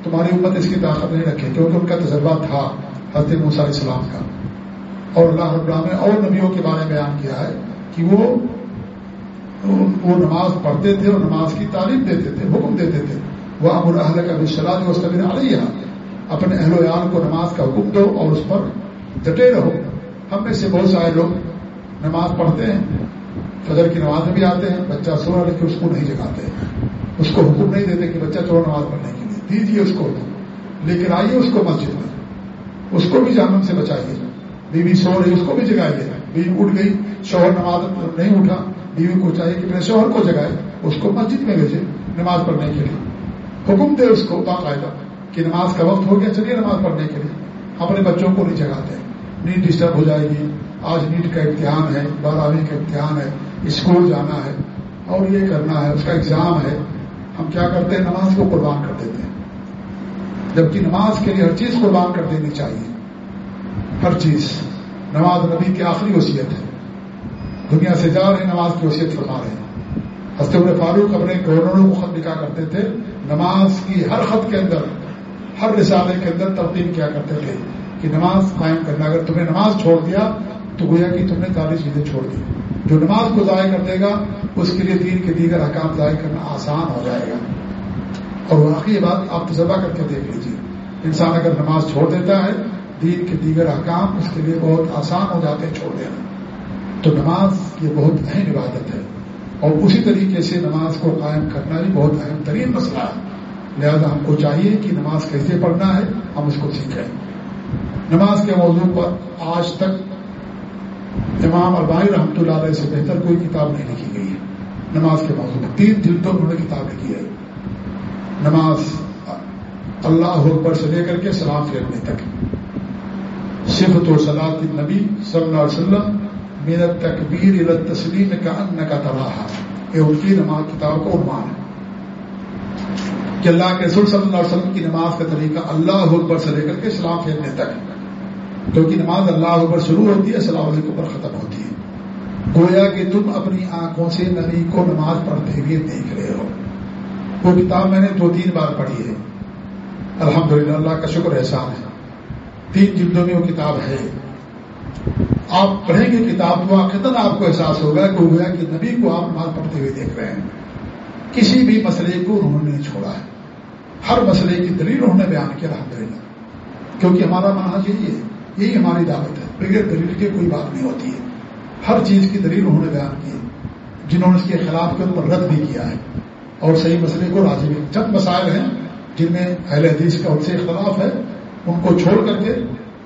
A: تمہاری امت اس کی طاقت نہیں رکھے، کیونکہ ان کا تجربہ تھا حضرت موسیٰ علیہ السلام کا۔ اور اللہ رب اللہ نے اور نبیوں کے بارے میں بیان کیا ہے کہ وہ وہ نماز پڑھتے تھے اور نماز کی تعلیم دیتے تھے، حکم دیتے تھے۔ وہ امر اہل کا بشرات وسطر آ رہی ہے اپنے اہل ویال کو نماز کا حکم دو اور اس پر ڈٹے رہو۔ ہم میں سے بہت سارے لوگ نماز پڑھتے ہیں، فجر کی نماز میں بھی آتے ہیں، بچہ سو رہا لیکن اس کو نہیں جگاتے۔ اس کو حکم نہیں دیتے کہ بچہ چورا نماز پڑھنے کے لیے۔ دیجیے اس کو۔ لیکن آئیے اس کو مسجد میں۔ اس کو بھی جانم سے بچائیے۔ بیوی سو رہی، اس کو بھی جگائیے۔ بیوی اٹھ گئی، شوہر نماز نہیں اٹھا۔ بیوی کو چاہیے کہ میرے شوہر کو جگائے، اس کو مسجد میں بھیجے، نماز پڑھنے کے لیے۔ حکم دے اس کو باقاعدہ کہ نماز کا وقت ہو گیا، چلیے نماز پڑھنے کے لیے۔ اپنے بچوں کو نہیں جگاتے۔ نیند ڈسٹرب ہو جائے گی۔ آج نیٹ کا امتحان ہے، بارہویں کا امتحان ہے، اسکول جانا ہے اور یہ کرنا ہے، اس کا ایگزام ہے۔ ہم کیا کرتے ہیں؟ نماز کو قربان کر دیتے ہیں۔ جبکہ نماز کے لیے ہر چیز قربان کر دینی چاہیے۔ ہر چیز۔ نماز نبی کی آخری وصیت ہے۔ دنیا سے جا رہے نماز کی وصیت فرما رہے ہیں۔ ہستے فاروق اپنے گورنروں کو خط لکھا کرتے تھے۔ نماز کی ہر خط کے اندر، ہر رسالے کے اندر تبدیل کیا کرتے تھے کہ نماز قائم کرنا۔ اگر تم نے نماز چھوڑ دیا، تو گویا کہ تم نے ساری چیزیں چھوڑ دی۔ جو نماز کو ضائع کر دے گا، اس کے لیے دین کے دیگر احکام ضائع کرنا آسان ہو جائے گا۔ اور واقعی بات آپ تجربہ کر کے دیکھ لیجیے انسان اگر نماز چھوڑ دیتا ہے، دین کے دیگر احکام اس کے لیے بہت آسان ہو جاتے ہیں، چھوڑ دینا تو نماز یہ بہت اہم عبادت ہے اور اسی طریقے سے نماز کو قائم کرنا بھی بہت اہم ترین مسئلہ ہے۔ لہذا ہم کو چاہیے کہ نماز کیسے پڑھنا ہے، ہم اس کو سیکھیں۔ نماز کے موضوع پر آج تک امام اربائی رحمۃ اللہ علیہ سے بہتر کوئی کتاب نہیں لکھی گئی ہے۔ نماز کے موضوع پر تین دل تو انہوں نے کتاب لکھی ہے۔ نماز اللہ اکبر سے لے کر کے سلام پھیرنے تک۔ صفت و سلاد نبی صلی اللہ علیہ وسلم میرا تکبیر تسلیم کا ان کا تباہ یہ ان کی نماز کتاب کا عنوان ہے۔ کہ اللہ کے رسول صلی اللہ علیہ وسلم کی نماز کا طریقہ اللہ اکبر سے لے کر کے اسلام پھیرنے تک۔ کیونکہ نماز اللہ اکبر شروع ہوتی ہے السلام علیکم پر ختم ہوتی ہے۔ گویا کہ تم اپنی آنکھوں سے نبی کو نماز پڑھتے ہوئے دیکھ رہے ہو۔ وہ کتاب میں نے دو تین بار پڑھی ہے۔ الحمد اللہ کا شکر احسان ہے۔ تین جلدوں میں وہ کتاب ہے۔ آپ پڑھیں گے کتاب تو واقع آپ کو احساس ہوگا کہ گویا کہ نبی کو آپ نماز پڑھتے ہوئے دیکھ رہے ہیں۔ کسی بھی مسئلے کو انہوں نے چھوڑا ہے۔ ہر مسئلے کی دلیل انہوں نے بیان کیا الحمد للہ کیونکہ ہمارا مناج یہی ہے، یہی ہماری دعوت ہے۔ بغیر دلیل کی کوئی بات نہیں ہوتی ہے۔ ہر چیز کی دلیل انہوں نے بیان کی ہے۔ جنہوں نے اس کے خلاف کے اوپر رد بھی کیا ہے۔ اور صحیح مسئلے کو راضی بھی۔ چند مسائل ہیں جن میں اہل حدیث کا ان سے اختلاف ہے۔ ان کو چھوڑ کر کے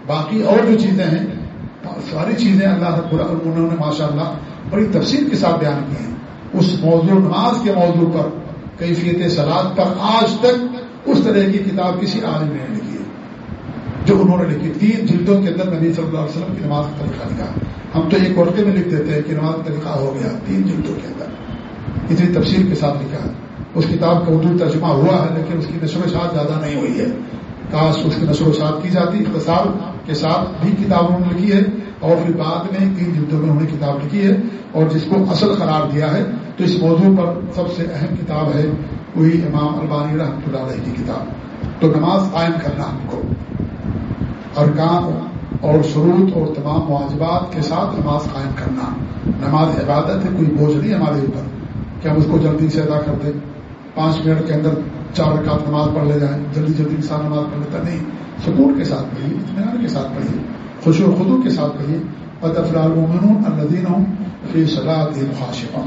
A: باقی اور جو چیزیں ہیں ساری چیزیں اللہ انہوں نے ماشاء اللہ بڑی تفصیل کے ساتھ بیان کی ہیں۔ اس موضوع نماز کے موضوع پر کیفیت سلاد پر آج تک اس طرح کی کتاب کسی عالم نے لکھی ہے۔ جو انہوں نے لکھی تین جلدوں کے اندر نبی صلی اللہ علیہ وسلم کی نماز کا طریقہ لکھا۔ ہم تو ایک ورقے میں لکھ دیتے ہیں کہ نماز کا طریقہ ہو گیا تین جلدوں کے اندر۔ اتنی تفصیل کے ساتھ لکھا۔ اس کتاب کا اردو ترجمہ ہوا ہے لیکن اس کی نشر و شاعت زیادہ نہیں ہوئی ہے۔ کاش اس کی نشر و شاعت کی جاتی۔ اختصار کے ساتھ بھی کتاب انہوں نے لکھی ہے اور پھر بعد میں تین جلدوں میں انہوں نے کتاب لکھی ہے اور جس کو اصل قرار دیا ہے، تو اس موضوع پر سب سے اہم کتاب ہے وہی امام البانی رحمۃ اللہ علیہ کی کتاب۔ تو نماز قائم کرنا ہم کو۔ ارکان اور شروط اور تمام مواجبات کے ساتھ نماز قائم کرنا۔ نماز عبادت ہے، کوئی بوجھ نہیں ہمارے اوپر کہ ہم اس کو جلدی سے ادا کر دیں۔ پانچ منٹ کے اندر چار رکعت نماز پڑھ لے جائیں، جلدی جلدی انسان نماز پڑھ لیتا نہیں۔ سکون کے ساتھ پڑھیے، اطمینان کے ساتھ پڑھیے، خوشی و خدو کے ساتھ پڑھیے۔ افرال الدین فی صلاح خواہشوں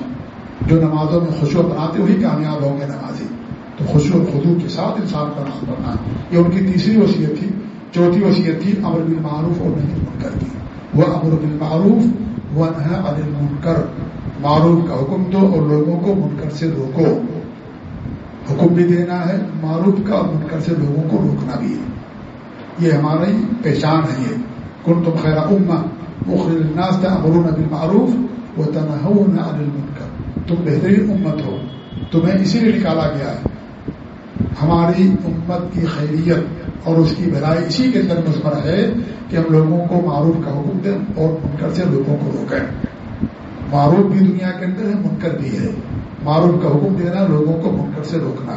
A: جو نمازوں میں خوشو بناتے ہوئی کامیاب ہوں گے نمازی، تو خوشی و خدو کے ساتھ انسان کا نام پڑھنا یہ ان کی تیسری وصیت تھی، چوتھی وصیت تھی، امر بن معروف اور نہیں منکر کی۔ وہ امر بن معروف وہ انل منکر معروف کا حکم دو اور لوگوں کو منکر سے روکو۔ حکم بھی دینا ہے، معروف کا منکر سے لوگوں کو روکنا بھی ہے۔ یہ ہماری پہچان ہے یہ۔ کن تم خیر اما مخرج امرون ابل معروف وہ تنہا المنکر۔ تم بہترین امت ہو۔ تمہیں اسی لیے نکالا گیا ہے۔ ہماری امت کی خیریت اور اس کی بھلائی اسی کے اندر مضمر ہے کہ ہم لوگوں کو معروف کا حکم دیں اور منکر سے لوگوں کو روکیں۔ معروف بھی دنیا کے اندر ہے، منکر بھی ہے۔ معروف کا حکم دینا، لوگوں کو منکر سے روکنا۔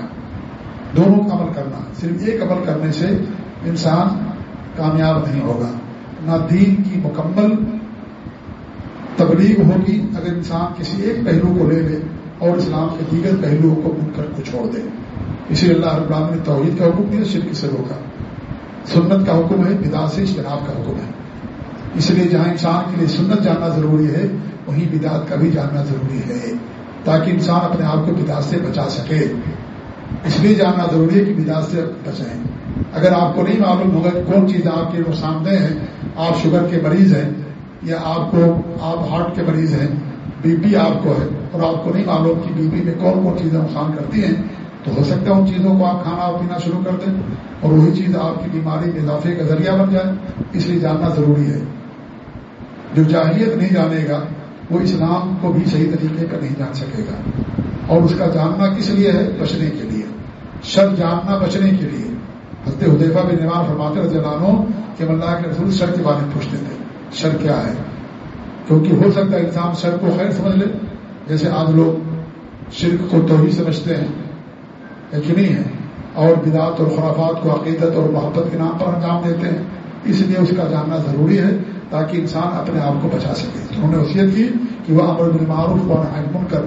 A: دونوں کا عمل کرنا۔ صرف ایک عمل کرنے سے انسان کامیاب نہیں ہوگا۔ نہ دین کی مکمل تبلیغ ہوگی اگر انسان کسی ایک پہلو کو لے لے اور اسلام کے دیگر پہلوؤں کو منکر کو چھوڑ دے۔ اسی اللہ رب العالمین نے توحید کا حکم دیا، شرک سے روکا سنت کا حکم ہے بدا سے اجتناب کا حکم ہے۔ اس لیے جہاں انسان کے لیے سنت جاننا ضروری ہے، وہیں بدعت کا بھی جاننا ضروری ہے۔ تاکہ انسان اپنے آپ کو بدعت سے بچا سکے۔ اس لیے جاننا ضروری ہے کہ بدعت سے بچائیں۔ اگر آپ کو نہیں معلوم ہوگا کہ کون چیز آپ کے نقصان دہ ہے، آپ شوگر کے مریض ہیں یا آپ کو، آپ ہارٹ کے مریض ہیں، بی پی آپ کو ہے اور آپ کو نہیں معلوم کہ بی پی میں کون کون چیزیں نقصان کرتی ہیں، تو ہو سکتا ہے ان چیزوں کو آپ کھانا اور پینا شروع کر دیں اور وہی چیز آپ کی بیماری میں اضافے کا ذریعہ بن جائے۔ اس لیے جاننا ضروری ہے۔ جو جاہلیت نہیں جانے گا، وہ اسلام کو بھی صحیح طریقے کا نہیں جان سکے گا۔ اور اس کا جاننا کس لیے ہے؟ بچنے کے شر جاننا بچنے کے لیے۔ حضرت حدیفہ بھی نماز فرماتے رضی اللہ عنہ کہ اللہ کے رسول شر کے بارے میں پوچھتے تھے۔ شر کیا ہے؟ کیونکہ ہو سکتا ہے انسان شر کو خیر سمجھ لے۔ جیسے آج لوگ شرک کو توحید سمجھتے ہیں نہیں ہے۔ اور بدعت اور خرافات کو عقیدت اور محبت کے نام پر انجام دیتے ہیں۔ اس لیے اس کا جاننا ضروری ہے تاکہ انسان اپنے آپ کو بچا سکے۔ انہوں نے وصیت کی کہ وہ امر معروف کو من کر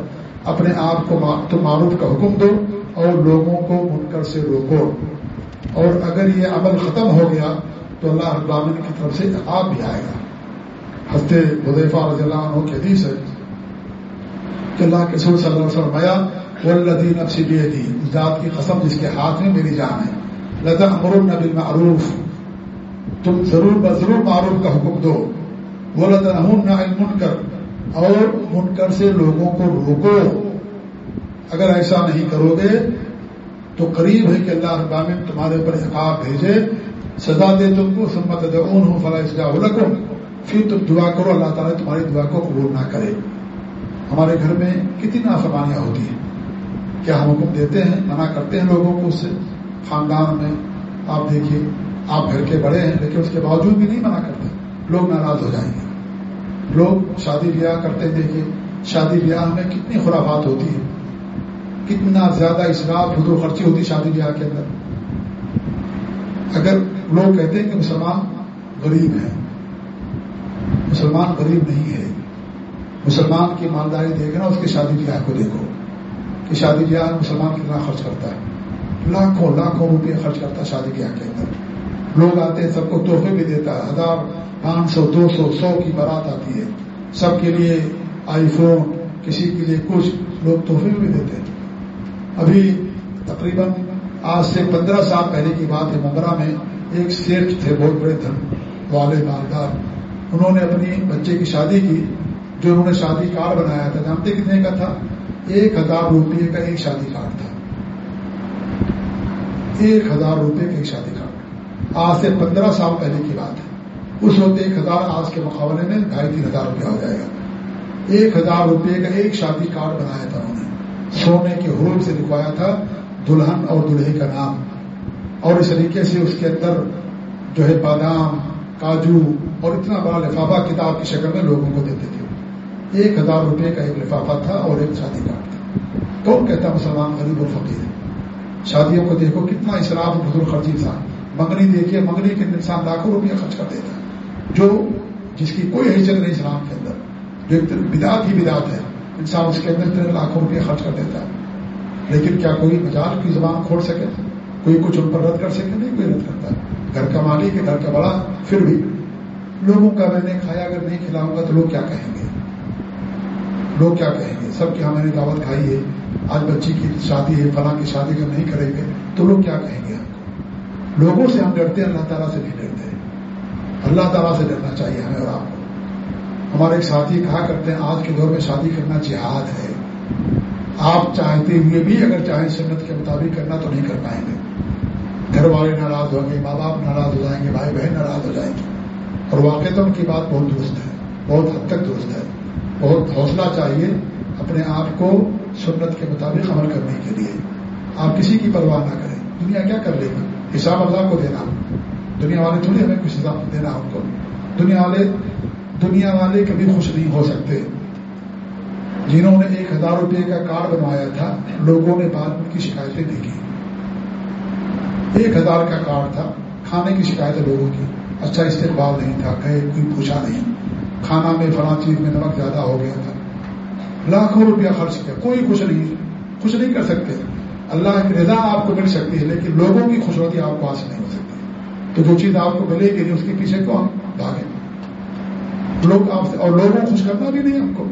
A: اپنے آپ کو معروف کا حکم دو۔ اور لوگوں کو منکر سے روکو۔ اور اگر یہ عمل ختم ہو گیا تو اللہ ابامن کی طرف سے آپ بھی آئے گا۔ ہفتے حدیفہ رضی اللہ عنہ کی حدیث ہے کہ اللہ کے سر صلی اللہ علیہ وسلم والذی نفسی بیدی، اس ذات کی قسم جس کے ہاتھ میں میری جان ہے۔ لذا امرن بالمعروف۔ تم ضرور بضرور معروف کا حکم دو۔ وہ لذا المنکر۔ اور منکر سے لوگوں کو روکو۔ اگر ایسا نہیں کرو گے، تو قریب ہے کہ اللہ ابامن تمہارے اوپر عقاب بھیجے۔ سزا دے تم کو سمت دون ہوں فلاح اسلح رکھو پھر تم دعا کرو، اللہ تعالیٰ تمہاری دعا کو قبول نہ کرے۔ ہمارے گھر میں کتنی نافرمانیاں ہوتی ہیں۔ کیا ہم حکم دیتے ہیں؟ منع کرتے ہیں لوگوں کو اس سے۔ خاندان میں آپ دیکھیے، آپ گھر کے بڑے ہیں، لیکن اس کے باوجود بھی نہیں منع کرتے۔ لوگ ناراض ہو جائیں گے۔ لوگ شادی بیاہ کرتے دیکھیے، شادی بیاہ میں کتنی خرافات ہوتی ہے کتنا زیادہ اسراف حدود خرچی ہوتی شادی بیاہ کے اندر؟ اگر لوگ کہتے ہیں کہ مسلمان غریب ہے مسلمان غریب نہیں ہے، مسلمان کی مالداری دیکھنا اس کی شادی بیاہ کو دیکھو۔ کہ شادی بیاہ مسلمان کتنا خرچ کرتا ہے؟ لاکھوں لاکھوں روپے خرچ کرتا ہے شادی بیاہ کے اندر۔ لوگ آتے ہیں، سب کو تحفے بھی دیتا ہے۔ ہزار، پانچ سو، دو سو سو کی بارات آتی ہے۔ سب کے لیے آئی فون، کسی کے لیے کچھ، لوگ تحفے بھی دیتے ہیں۔ ابھی تقریباً آج سے پندرہ سال پہلے کی بات ہے ممبرا میں ایک سیٹ تھے، بہت بڑے دھن والے مالدار۔ انہوں نے اپنی بچے کی شادی کی، جو انہوں نے شادی کارڈ بنایا تھا، جانتے کتنے کا تھا؟ ایک ہزار روپئے کا ایک شادی کارڈ تھا۔ ایک ہزار روپئے کا ایک شادی کارڈ۔ آج سے پندرہ سال پہلے کی بات ہے۔ اس وقت ایک ہزار آج کے مقابلے میں ڈھائی تین ہزار روپیہ ہو جائے گا۔ ایک ہزار روپئے کا ایک شادی کارڈ بنایا تھا انہوں نے۔ سونے کے حروف سے لکھوایا تھا، دلہن اور دلہے کا نام۔ اور اس طریقے سے اس کے اندر جو ہے بادام، کاجو اور اتنا بڑا لفافہ کتاب کی شکل میں لوگوں کو دیتے تھے۔ ایک ہزار روپے کا ایک لفافہ تھا اور ایک شادی کارڈ تھا کون کہتا مسلمان غریب اور فقیر؟ ہے شادیوں کو دیکھو، کتنا اسراف بزرگ خرچی تھا منگنی دیکھیے منگنی کے انسان لاکھوں روپیہ خرچ کر دیتا۔ ہے جو جس کی کوئی حیثیت نہیں اسلام کے اندر۔ جو ایک بدات ہی بدات ہے۔ انسان اس کے اندر اتنے لاکھوں روپیہ خرچ کر دیتا ہے۔ لیکن کیا کوئی مزاج کی زبان کھول سکے؟ کوئی کچھ ان پر رد کر سکے؟ نہیں، کوئی رد کرتا گھر کا مالک ہے، گھر کا بڑا، پھر بھی لوگوں کا میں نے کھایا، اگر نہیں کھلاؤں گا تو لوگ کیا کہیں گے؟ لوگ کیا کہیں گے؟ سب کی ہاں میں نے دعوت کھائی ہے، آج بچی کی شادی ہے، فلاں کی شادی کا نہیں کریں گے تو لوگ کیا کہیں گے؟ ہم کو لوگوں سے ہم ڈرتے ہیں، اللہ تعالیٰ سے نہیں ڈرتے۔ اللہ تعالیٰ سے ڈرنا چاہیے ہمیں اور آپ کو۔ ہمارے ایک ساتھی کہا کرتے ہیں، آج کے دور میں شادی کرنا جہاد ہے۔ آپ چاہتے ہوئے بھی اگر چاہیں سنت کے مطابق کرنا تو نہیں کر پائیں گے۔ گھر والے ناراض ہوں گے، ماں باپ ناراض ہو جائیں گے، بھائی بہن ناراض ہو جائیں گے۔ اور واقع تو ان کی بات بہت درست ہے، بہت حد تک درست ہے۔ بہت حوصلہ چاہیے اپنے آپ کو سنت کے مطابق عمل کرنے کے لیے۔ آپ کسی کی پرواہ نہ کریں۔ دنیا کیا کر لے گی حساب اللہ کو دینا۔ دنیا والے تھوڑی ہمیں کچھ حساب دینا ان کو۔ دنیا والے دنیا والے کبھی خوش نہیں ہو سکتے۔ جنہوں نے ایک ہزار روپے کا کارڈ بنوایا تھا، لوگوں نے بعد میں کی شکایتیں دیکھی۔ ایک ہزار کا کارڈ تھا، کھانے کی شکایتیں لوگوں کی۔ اچھا استقبال نہیں تھا کہیں کوئی پوچھا نہیں۔ کھانا میں، فلاں چیز میں نمک زیادہ ہو گیا تھا۔ لاکھوں روپیہ خرچ کیا، کوئی خوش نہیں خوش نہیں کر سکتے۔ اللہ کی رضا آپ کو مل سکتی ہے، لیکن لوگوں کی خوشحالی آپ کو حاصل نہیں ہو سکتی۔ تو جو چیز آپ کو ملے گی، اس کے پیچھے کو ہم بھاگیں لوگ آپ سے اور لوگوں کو خوش کرنا بھی نہیں ہم کو،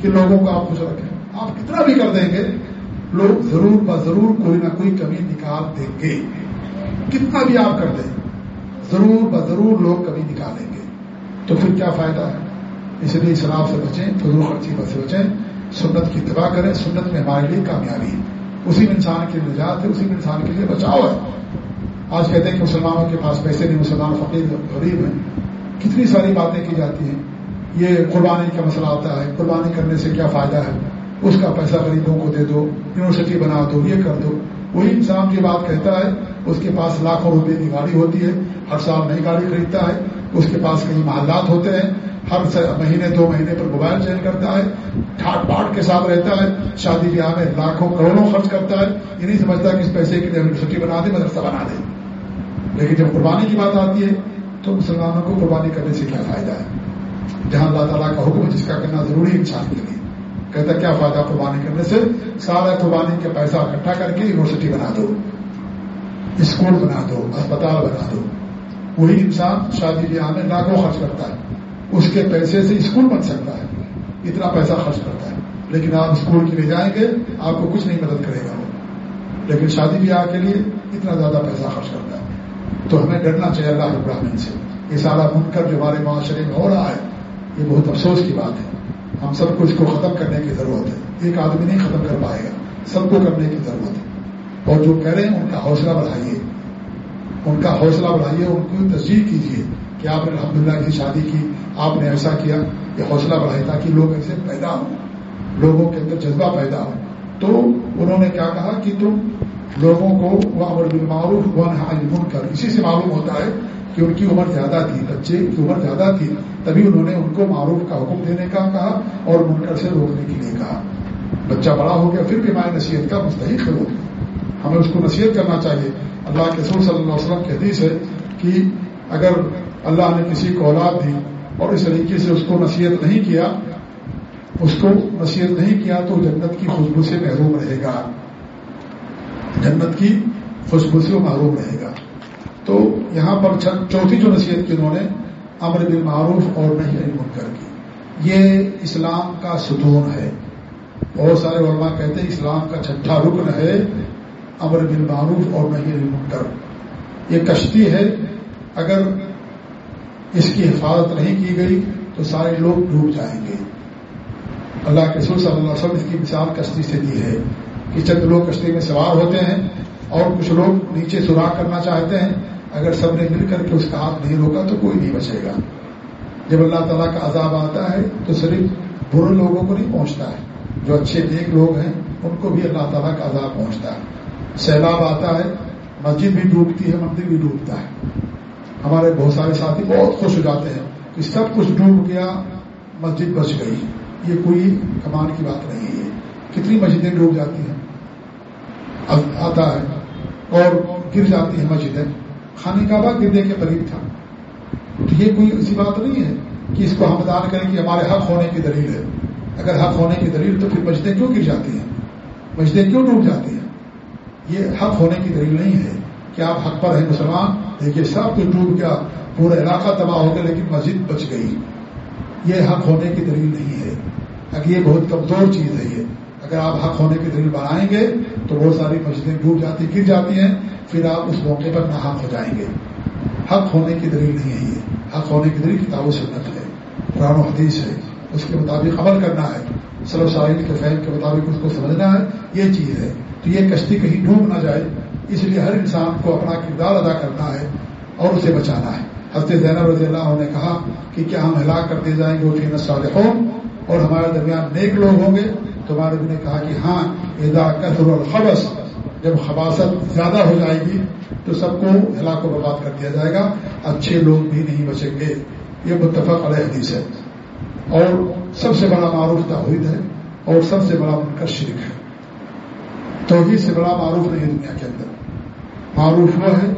A: کہ لوگوں کو آپ خوش رکھیں۔ آپ کتنا بھی کر دیں گے، لوگ ضرور ب ضرور کوئی نہ کوئی کمی نکال دیں گے۔ کتنا بھی آپ کر دیں، ضرور ب ضرور لوگ کمی نکالیں گے۔ تو پھر کیا فائدہ ہے؟ اس لیے شراب سے بچیں، فضول خرچی پر سے بچیں۔ سنت کی اتباع کریں، سنت میں ہمارے لیے کامیابی ہے۔ اسی میں انسان کے لیے نجات ہے، اسی میں انسان کے لیے بچاؤ ہے۔ آج کہتے ہیں کہ مسلمانوں کے پاس پیسے نہیں، مسلمان فقیر غریب ہیں۔ کتنی ساری باتیں کی جاتی ہیں؟ یہ قربانی کا مسئلہ آتا ہے، قربانی کرنے سے کیا فائدہ ہے؟ اس کا پیسہ غریبوں کو دے دو، یونیورسٹی بنا دو، یہ کر دو۔ وہی انسان کی بات کہتا ہے، اس کے پاس لاکھوں روپے کی گاڑی ہوتی ہے، ہر سال نئی گاڑی خریدتا ہے، اس کے پاس کئی محلات ہوتے ہیں، ہر مہینے دو مہینے پر موبائل چینج کرتا ہے، ٹھاٹ پاٹ کے ساتھ رہتا ہے، شادی بیاہ میں لاکھوں کروڑوں خرچ کرتا ہے، یہ نہیں سمجھتا کہ اس پیسے کے لیے یونیورسٹی بنا دے، مدرسہ بنا دے۔ لیکن جب قربانی کی بات آتی ہے تو مسلمانوں کو قربانی کرنے سے کیا فائدہ ہے؟ جہاں اللہ تعالیٰ کا حکم جس کا کرنا ضروری انسان کے لیے۔ کہتا کیا فائدہ قربانی کرنے سے؟ سارا قربانی کا پیسہ اکٹھا کر کے یونیورسٹی بنا دو، اسکول بنا دو، اسپتال بنا دو۔ وہی انسان شادی بیاہ میں لاکھوں خرچ کرتا ہے۔ اس کے پیسے سے اسکول بن سکتا ہے۔ اتنا پیسہ خرچ کرتا ہے۔ لیکن آپ اسکول کے لیے جائیں گے، آپ کو کچھ نہیں مدد کرے گا وہ۔ لیکن شادی بیاہ کے لیے اتنا زیادہ پیسہ خرچ کرتا ہے۔ تو ہمیں ڈرنا چاہیے اللہ ابراہین سے۔ یہ سارا منکر جو ہمارے معاشرے میں ہو رہا ہے، یہ بہت افسوس کی بات ہے۔ ہم سب کو اس کو ختم کرنے کی ضرورت ہے۔ ایک آدمی نہیں ختم کر پائے گا، سب کو کرنے کی ضرورت ہے۔ اور جو کہہ رہے ہیں، ان کا حوصلہ بڑھائیے۔ ان کا حوصلہ بڑھائیے، ان کو تصدیق کیجیے کہ آپ نے الحمد للہ کی شادی کی، آپ نے ایسا کیا۔ کہ حوصلہ بڑھائے تاکہ لوگ ایسے پیدا ہوں، لوگوں کے اندر جذبہ پیدا ہو۔ تو انہوں نے کیا کہا کہ تم لوگوں کو وہ امر بالمعروف ون کر اسی سے معلوم ہوتا ہے کہ ان کی عمر زیادہ تھی، بچے کی عمر زیادہ تھی، تبھی انہوں نے ان کو معروف کا حکم دینے کا کہا اور منکر سے روکنے کے لیے کہا۔ بچہ بڑا ہو گیا، پھر بھی ہماری نصیحت کا مستحق ہے وہ ہمیں اس کو نصیحت کرنا چاہیے۔ اللہ کے سور صلی اللہ علیہ وسلم کی حدیث ہے کہ اگر اللہ نے کسی کو اولاد دی اور اس طریقے سے اس کو نصیحت نہیں کیا، اس کو نصیحت نہیں کیا تو جنت کی خوشبو سے محروم رہے گا۔ جنت کی خوشبو سے وہ محروم رہے گا۔ تو یہاں پر چوتھی جو نصیحت کی انہوں نے امر بن معروف اور نہیں علی منکر کی۔ یہ اسلام کا ستون ہے۔ بہت سارے علماء کہتے ہیں اسلام کا چھٹا رکن ہے امر بن معروف اور نہیں علی منکر یہ کشتی ہے۔ اگر اس کی حفاظت نہیں کی گئی تو سارے لوگ ڈوب جائیں گے۔ اللہ کے سر صلی اللہ علیہ وسلم اس کی مثال کشتی سے دی ہے۔ کہ چند لوگ کشتی میں سوار ہوتے ہیں اور کچھ لوگ نیچے سوراخ کرنا چاہتے ہیں، اگر سب نے مل کر کے اس کا ہاتھ نہیں روکا تو کوئی نہیں بچے گا۔ جب اللہ تعالیٰ کا عذاب آتا ہے تو صرف برے لوگوں کو نہیں پہنچتا ہے، جو اچھے نیک لوگ ہیں، ان کو بھی اللہ تعالیٰ کا عذاب پہنچتا ہے۔ سیلاب آتا ہے، مسجد بھی ڈوبتی ہے، مندر بھی ڈوبتا ہے۔ ہمارے بہت سارے ساتھی بہت خوش ہو جاتے ہیں کہ سب کچھ ڈوب گیا، مسجد بچ گئی۔ یہ کوئی کمان کی بات نہیں ہے۔ کتنی مسجدیں ڈوب جاتی ہیں؟ آتا ہے اور گر جاتی ہیں مسجدیں خانی کعبہ گرنے کے قریب تھا۔ تو یہ کوئی ایسی بات نہیں ہے کہ اس کو ہم دان کریں کہ ہمارے حق ہونے کی دلیل ہے۔ اگر حق ہونے کی دلیل تو پھر مسجدیں کیوں گر جاتی ہیں؟ مسجدیں کیوں ڈوب جاتی ہیں؟ یہ حق ہونے کی دلیل نہیں ہے کہ آپ حق پر ہیں مسلمان۔ دیکھیے سب کچھ ڈوب گیا، پورا علاقہ تباہ ہو گیا، لیکن مسجد بچ گئی۔ یہ حق ہونے کی دلیل نہیں ہے۔ اگر یہ بہت کمزور چیز ہے یہ۔ اگر آپ حق ہونے کی دلیل بنائیں گے تو بہت ساری مسجدیں ڈوب جاتی، گر جاتی ہیں، پھر آپ اس موقع پر نہ حق ہو جائیں گے۔ حق ہونے کی دلیل نہیں ہے یہ۔ حق ہونے کی دلیل کتاب و سنت ہے۔ قرآن و حدیث ہے۔ اس کے مطابق عمل کرنا ہے۔ سلو ساحل کے فہم کے مطابق اس کو سمجھنا ہے۔ یہ چیز ہے۔ تو یہ کشتی کہیں ڈوب نہ جائے، اس لیے ہر انسان کو اپنا کردار ادا کرنا ہے اور اسے بچانا ہے۔ حضرت زینب رضی اللہ عنہ نے کہا کہ کیا ہم ہلاک کر دیے جائیں گے؟ وہ فین صالحون اور ہمارے درمیان نیک لوگ ہوں گے۔ تو ہمارے نے کہا کہ ہاں ادا کثر الخبس جب خباصت زیادہ ہو جائے گی، تو سب کو ہلاک و برباد کر دیا جائے گا، اچھے لوگ بھی نہیں بچیں گے۔ یہ متفق علیہ حدیث ہے۔ اور سب سے بڑا معروف توحید ہے، اور سب سے بڑا منکر شرک ہے۔ توحید سے بڑا معروف نہیں ہے دنیا کے اندر۔ معروف وہ ہے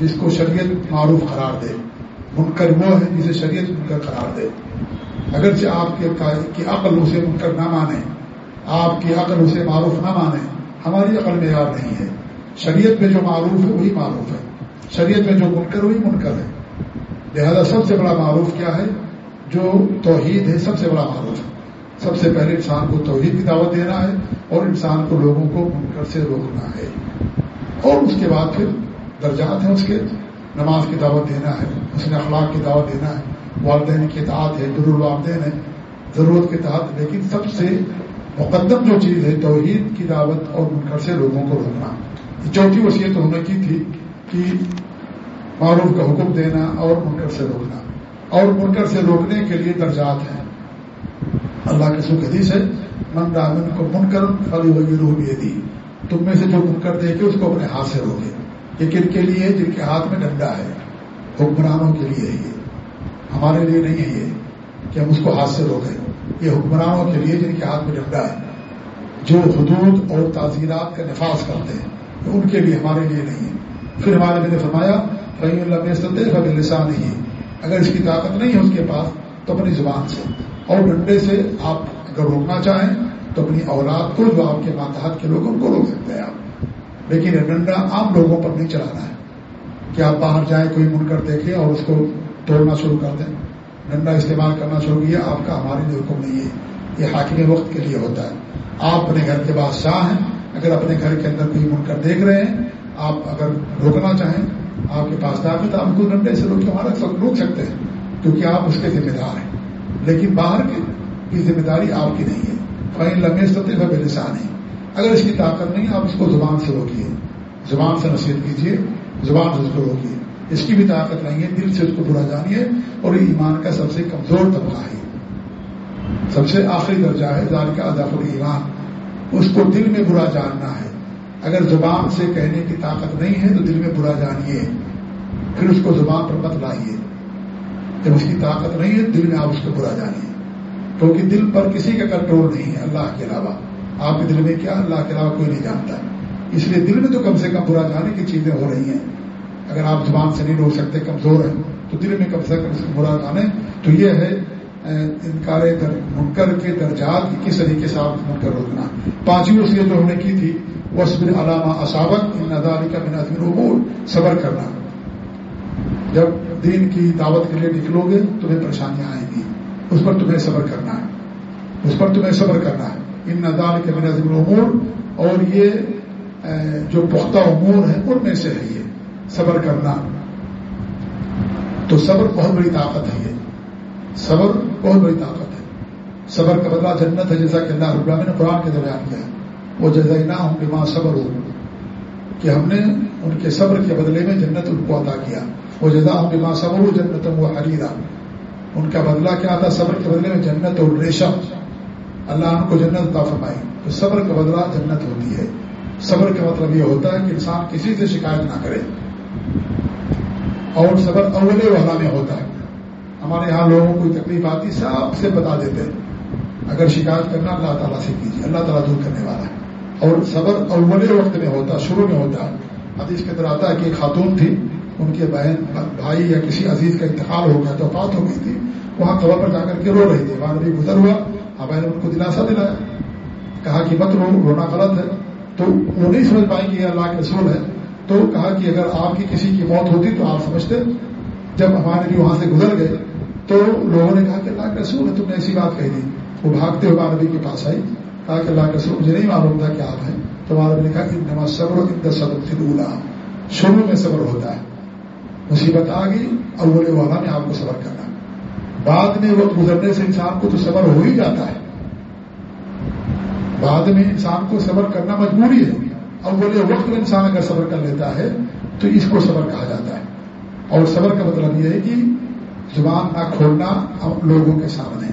A: جس کو شریعت معروف قرار دے۔ منکر وہ ہے جسے شریعت منکر قرار دے۔ اگرچہ آپ کی عقل اسے منکر نہ مانے آپ کی عقل اسے معروف نہ مانے، ہماری عقل میں یاد نہیں ہے۔ شریعت میں جو معروف ہے، وہی معروف ہے۔ شریعت میں جو منکر وہی منکر ہے۔ لہذا سب سے بڑا معروف کیا ہے؟ جو توحید ہے، سب سے بڑا معروف ہے۔ سب سے پہلے انسان کو توحید کی دعوت دینا ہے اور انسان کو لوگوں کو منکر سے روکنا ہے۔ اور اس کے بعد پھر درجات ہیں اس کے۔ نماز کی دعوت دینا ہے اس نے اخلاق کی دعوت دینا ہے۔ والدین کی اطاعت ہے در الوالدین ہے۔ ضرورت کے تحت، لیکن سب سے مقدم جو چیز ہے، توحید کی دعوت اور منکر سے لوگوں کو روکنا۔ چوتھی وصیت انہوں نے کی تھی کہ معروف کا حکم دینا اور منکر سے روکنا۔ اور منکر سے روکنے کے لیے درجات ہیں۔ اللہ کے سکھ حدیث ہے، من رامن کو من کر فلی ہوگی روح بھی دی تم میں سے جو منکر دے کے اس کو اپنے ہاتھ سے روکے۔ یہ کن کے لیے؟ جن کے ہاتھ میں ڈنڈا ہے۔ حکمرانوں کے لیے ہے یہ۔ ہمارے لیے نہیں ہے یہ کہ ہم اس کو ہاتھ سے روکیں۔ یہ حکمرانوں کے لیے جن کے ہاتھ میں ڈنڈا ہے، جو حدود اور تعزیرات کا نفاذ کرتے ہیں ان کے لیے ہمارے لیے نہیں ہے۔ پھر ہمارے میں نے فرمایا فہیم اللہ میں فب لسان ہی۔ اگر اس کی طاقت نہیں ہے اس کے پاس، تو اپنی زبان سے۔ اور ڈنڈے سے آپ اگر روکنا چاہیں، تو اپنی اولاد کو جو آپ کے ماتحت کے لوگوں کو روک سکتے ہیں آپ۔ لیکن یہ ڈنڈا عام لوگوں پر نہیں چلانا ہے۔ کہ آپ باہر جائیں، کوئی من کر دیکھیں اور اس کو توڑنا شروع کر دیں۔ ڈنڈا استعمال کرنا شروع کیا، آپ کا ہمارے لیے حکم نہیں ہے۔ یہ حاکم وقت کے لیے ہوتا ہے۔ آپ اپنے گھر کے بادشاہ ہیں، اگر اپنے گھر کے اندر کوئی من کر دیکھ رہے ہیں، آپ اگر روکنا چاہیں، آپ کے پاس دار تو آپ کو ڈنڈے سے روک ہمارا روک سکتے ہیں، کیونکہ آپ اس کے ذمہ دار ہیں۔ لیکن باہر کی ذمہ داری آپ کی نہیں ہے۔ فائن لمبے سطح بے لسان ہے اگر اس کی طاقت نہیں، آپ اس کو زبان سے روکیے۔ زبان سے نصیحت کیجیے، زبان سے اس کو روکیے۔ اس کی بھی طاقت نہیں ہے، دل سے اس کو برا جانیے اور یہ ایمان کا سب سے کمزور طبقہ ہے۔ سب سے آخری درجہ ہے ذال کا اداف ایمان اس کو دل میں برا جاننا ہے۔ اگر زبان سے کہنے کی طاقت نہیں ہے تو دل میں برا جانیے۔ پھر اس کو زبان پر مت لائیے۔ جب اس کی طاقت نہیں ہے، دل میں آپ اس کو برا جانیے۔ کیونکہ دل پر کسی کا کنٹرول نہیں ہے اللہ کے علاوہ۔ آپ کے دل میں کیا؟ اللہ کے علاوہ کوئی نہیں جانتا۔ اس لیے دل میں تو کم سے کم برا جانے کی چیزیں ہو رہی ہیں۔ اگر آپ زبان سے نہیں روک سکتے، کمزور ہیں، تو دل میں کم سے کم برا جانے تو یہ ہے انکار منکر کے درجات کس طریقے سے آپ منکر روکنا پانچویں وصیت جو ہم نے کی تھی وسبر علامہ اسابق ان اداری کا بنا دن صبر کرنا۔ جب دین کی دعوت کے لیے نکلو گے، تمہیں پریشانیاں آئیں گی۔ اس پر تمہیں صبر کرنا ہے۔ اس پر تمہیں صبر کرنا ہے۔ ان ندال کے بنا امور اور یہ جو پختہ امور ہیں، ان میں سے ہے یہ۔ صبر کرنا۔ تو صبر بہت بڑی طاقت ہے یہ۔ صبر بہت بڑی طاقت ہے۔ صبر کا بدلہ جنت ہے، جیسا کہ اللہ رب نے قرآن کے درمیان کیا وہ جزینا ہوں ماں صبر ہو کہ ہم نے ان کے صبر کے بدلے میں جنت ان کو عطا کیا۔ وہ جزا ہوں کہ ماں صبر ہو جنت وہ حریرا ان کا بدلہ کیا تھا؟ صبر کے بدلے میں جنت اور ریشم۔ اللہ ان کو جنت عطا فرمائی۔ تو صبر کا بدلہ جنت ہوتی ہے۔ صبر کا مطلب یہ ہوتا ہے کہ انسان کسی سے شکایت نہ کرے۔ اور صبر اولے والا میں ہوتا ہے۔ ہمارے یہاں لوگوں کو تکلیف آتی، سب سے بتا دیتے ہیں۔ اگر شکایت کرنا، اللہ تعالیٰ سے کیجیے۔ اللہ تعالیٰ دور کرنے والا ہے۔ اور صبر اول وقت میں ہوتا، شروع میں ہوتا۔ ہے اب اس کے اندر آتا ہے کہ ایک خاتون تھی، ان کے بہن، بھائی یا کسی عزیز کا انتقال ہو گیا تو بات ہو گئی تھی۔ وہاں قبر پر جا کر کے رو رہی تھی۔ وہاں نبی گزر ہوا۔ ہاں، اب ان کو دلاسا دلایا۔ کہا کہ مت رو، رونا غلط ہے۔ تو وہ نہیں سمجھ پائیں کہ یہ اللہ کے رسول ہے تو کہا کہ اگر آپ کی کسی کی موت ہوتی تو آپ سمجھتے، جب ہمارے لیے وہاں سے گزر گئے، تو لوگوں نے کہا کہ اللہ کے رسول تم نے ایسی بات کہی تھی۔ وہ بھاگتے ہوئے نبی کے پاس آئی کہا کہ اللہ کے رسول، مجھے نہیں معلوم تھا کہ آپ ہیں۔ تو نبی نے کہا کہ نماز صبر و صبر شروع میں صبر ہوتا ہے۔ مصیبت آ گئی اور بولے والا نے آپ کو صبر کرنا۔ بعد میں وقت گزرنے سے انسان کو تو صبر ہو ہی جاتا ہے۔ بعد میں انسان کو صبر کرنا مجبوری ہے۔ اور بولے وقت میں انسان اگر صبر کر لیتا ہے تو اس کو صبر کہا جاتا ہے۔ اور صبر کا مطلب یہ ہے کہ زبان نہ کھولنا لوگوں کے سامنے۔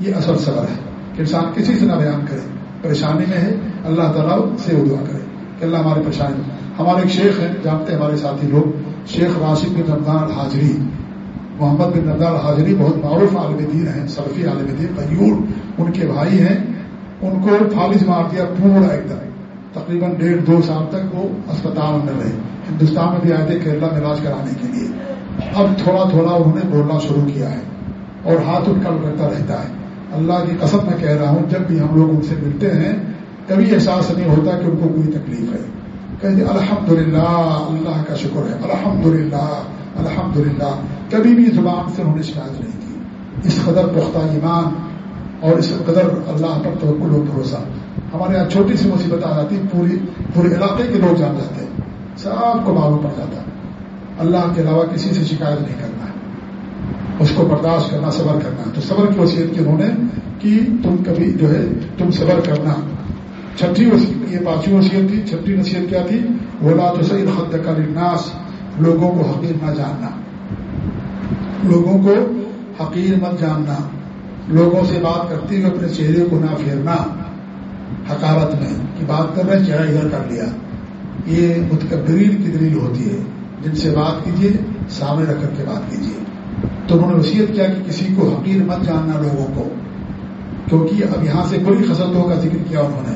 A: یہ اصل صبر ہے کہ انسان کسی سے نہ بیان کرے۔ پریشانی میں ہے، اللہ تعالیٰ سے دعا کرے کہ اللہ ہماری پریشانی۔ ہمارے ایک شیخ ہیں، جانتے ہیں ہمارے ساتھی لوگ۔ شیخ راشد بن رمضان الحاجری، محمد بن رمضان الحاجری بہت معروف عالم دین ہیں سلفی عالم دین، قیور، ان کے بھائی ہیں۔ ان کو فالج مار دیا، پورا ایک دم۔ تقریباً ڈیڑھ دو سال تک وہ اسپتال میں رہے۔ ہندوستان میں بھی آئے تھے کیرلا میں علاج کرانے کے لیے۔ اب تھوڑا تھوڑا انہوں نے بولنا شروع کیا ہے اور ہاتھ ان کا کرتا رہتا ہے۔ اللہ کی قسم میں کہہ رہا ہوں، جب بھی ہم لوگ ان سے ملتے ہیں، کبھی احساس نہیں ہوتا کہ ان کو کوئی تکلیف ہے۔ کہ جی، الحمد للہ اللہ کا شکر ہے۔ الحمد للہ الحمد للہ کبھی بھی زبان سے انہوں نے شکایت نہیں کی اس قدر پختہ ایمان اور اس قدر اللہ پر توکل و بھروسہ۔ ہمارے یہاں چھوٹی سی مصیبت آ جاتی، پوری، پورے علاقے کے لوگ جان جاتے ہیں۔ سب کو معلوم پڑ جاتا ہے۔ اللہ کے علاوہ کسی سے شکایت نہیں کرنا ہے۔ اس کو برداشت کرنا، صبر کرنا تو صبر کی وصیت کی انہوں نے کہ تم کبھی جو ہے، تم صبر کرنا۔ چھٹی یہ پانچویں وصیت تھی۔ چھٹی نصیحت کیا تھی؟ بولا تو صحیح حد کا لوگوں کو حقیر نہ جاننا۔ لوگوں کو حقیر مت جاننا۔ لوگوں سے بات کرتے ہوئے اپنے چہرے کو نہ پھیرنا۔ حکارت میں کہ بات کر رہے چہرہ ادھر کر لیا۔ یہ متکبرین کی دلیل ہوتی ہے۔ جن سے بات کیجیے سامنے رکھ کر کے بات کیجیے تو انہوں نے وصیت کیا کہ کسی کو حقیر مت جاننا لوگوں کو۔ کیونکہ اب یہاں سے بری خصلتوں کا ذکر کیا انہوں نے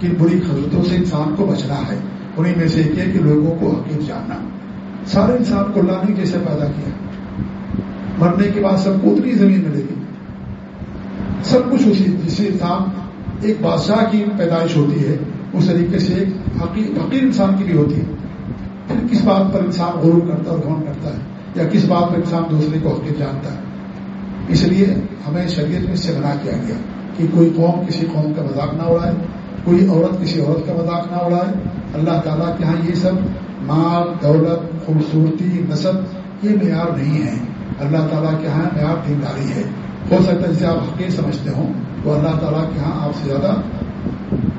A: کہ بری خصلتوں سے انسان کو بچنا ہے۔ انہیں میں سے ایک کہ لوگوں کو حقیر جاننا۔ سارے انسان کو اللہ نے جیسے پیدا کیا۔ مرنے کے بعد سب کو اتنی زمین ملے گی۔ سب کچھ اسی جسے انسان ایک بادشاہ کی پیدائش ہوتی ہے، اس طریقے سے ایک حقیر انسان کی بھی ہوتی ہے۔ پھر کس بات پر انسان غروب کرتا ہے اور گھون کرتا ہے؟ یا کس بات پر انسان دوسرے کو حقیق جانتا ہے؟ اس لیے ہمیں شریعت میں سے منع کیا گیا کہ کوئی قوم کسی قوم کا مذاق نہ اڑائے، کوئی عورت کسی عورت کا مذاق نہ اڑائے۔ اللہ تعالیٰ کے ہاں یہ سب مال، دولت، خوبصورتی، نصب، یہ معیار نہیں ہے اللہ تعالیٰ کے ہاں معیار دینداری ہے۔ ہو سکتا ہے جسے آپ حقیق سمجھتے ہوں۔ تو اللہ تعالیٰ کے ہاں آپ سے زیادہ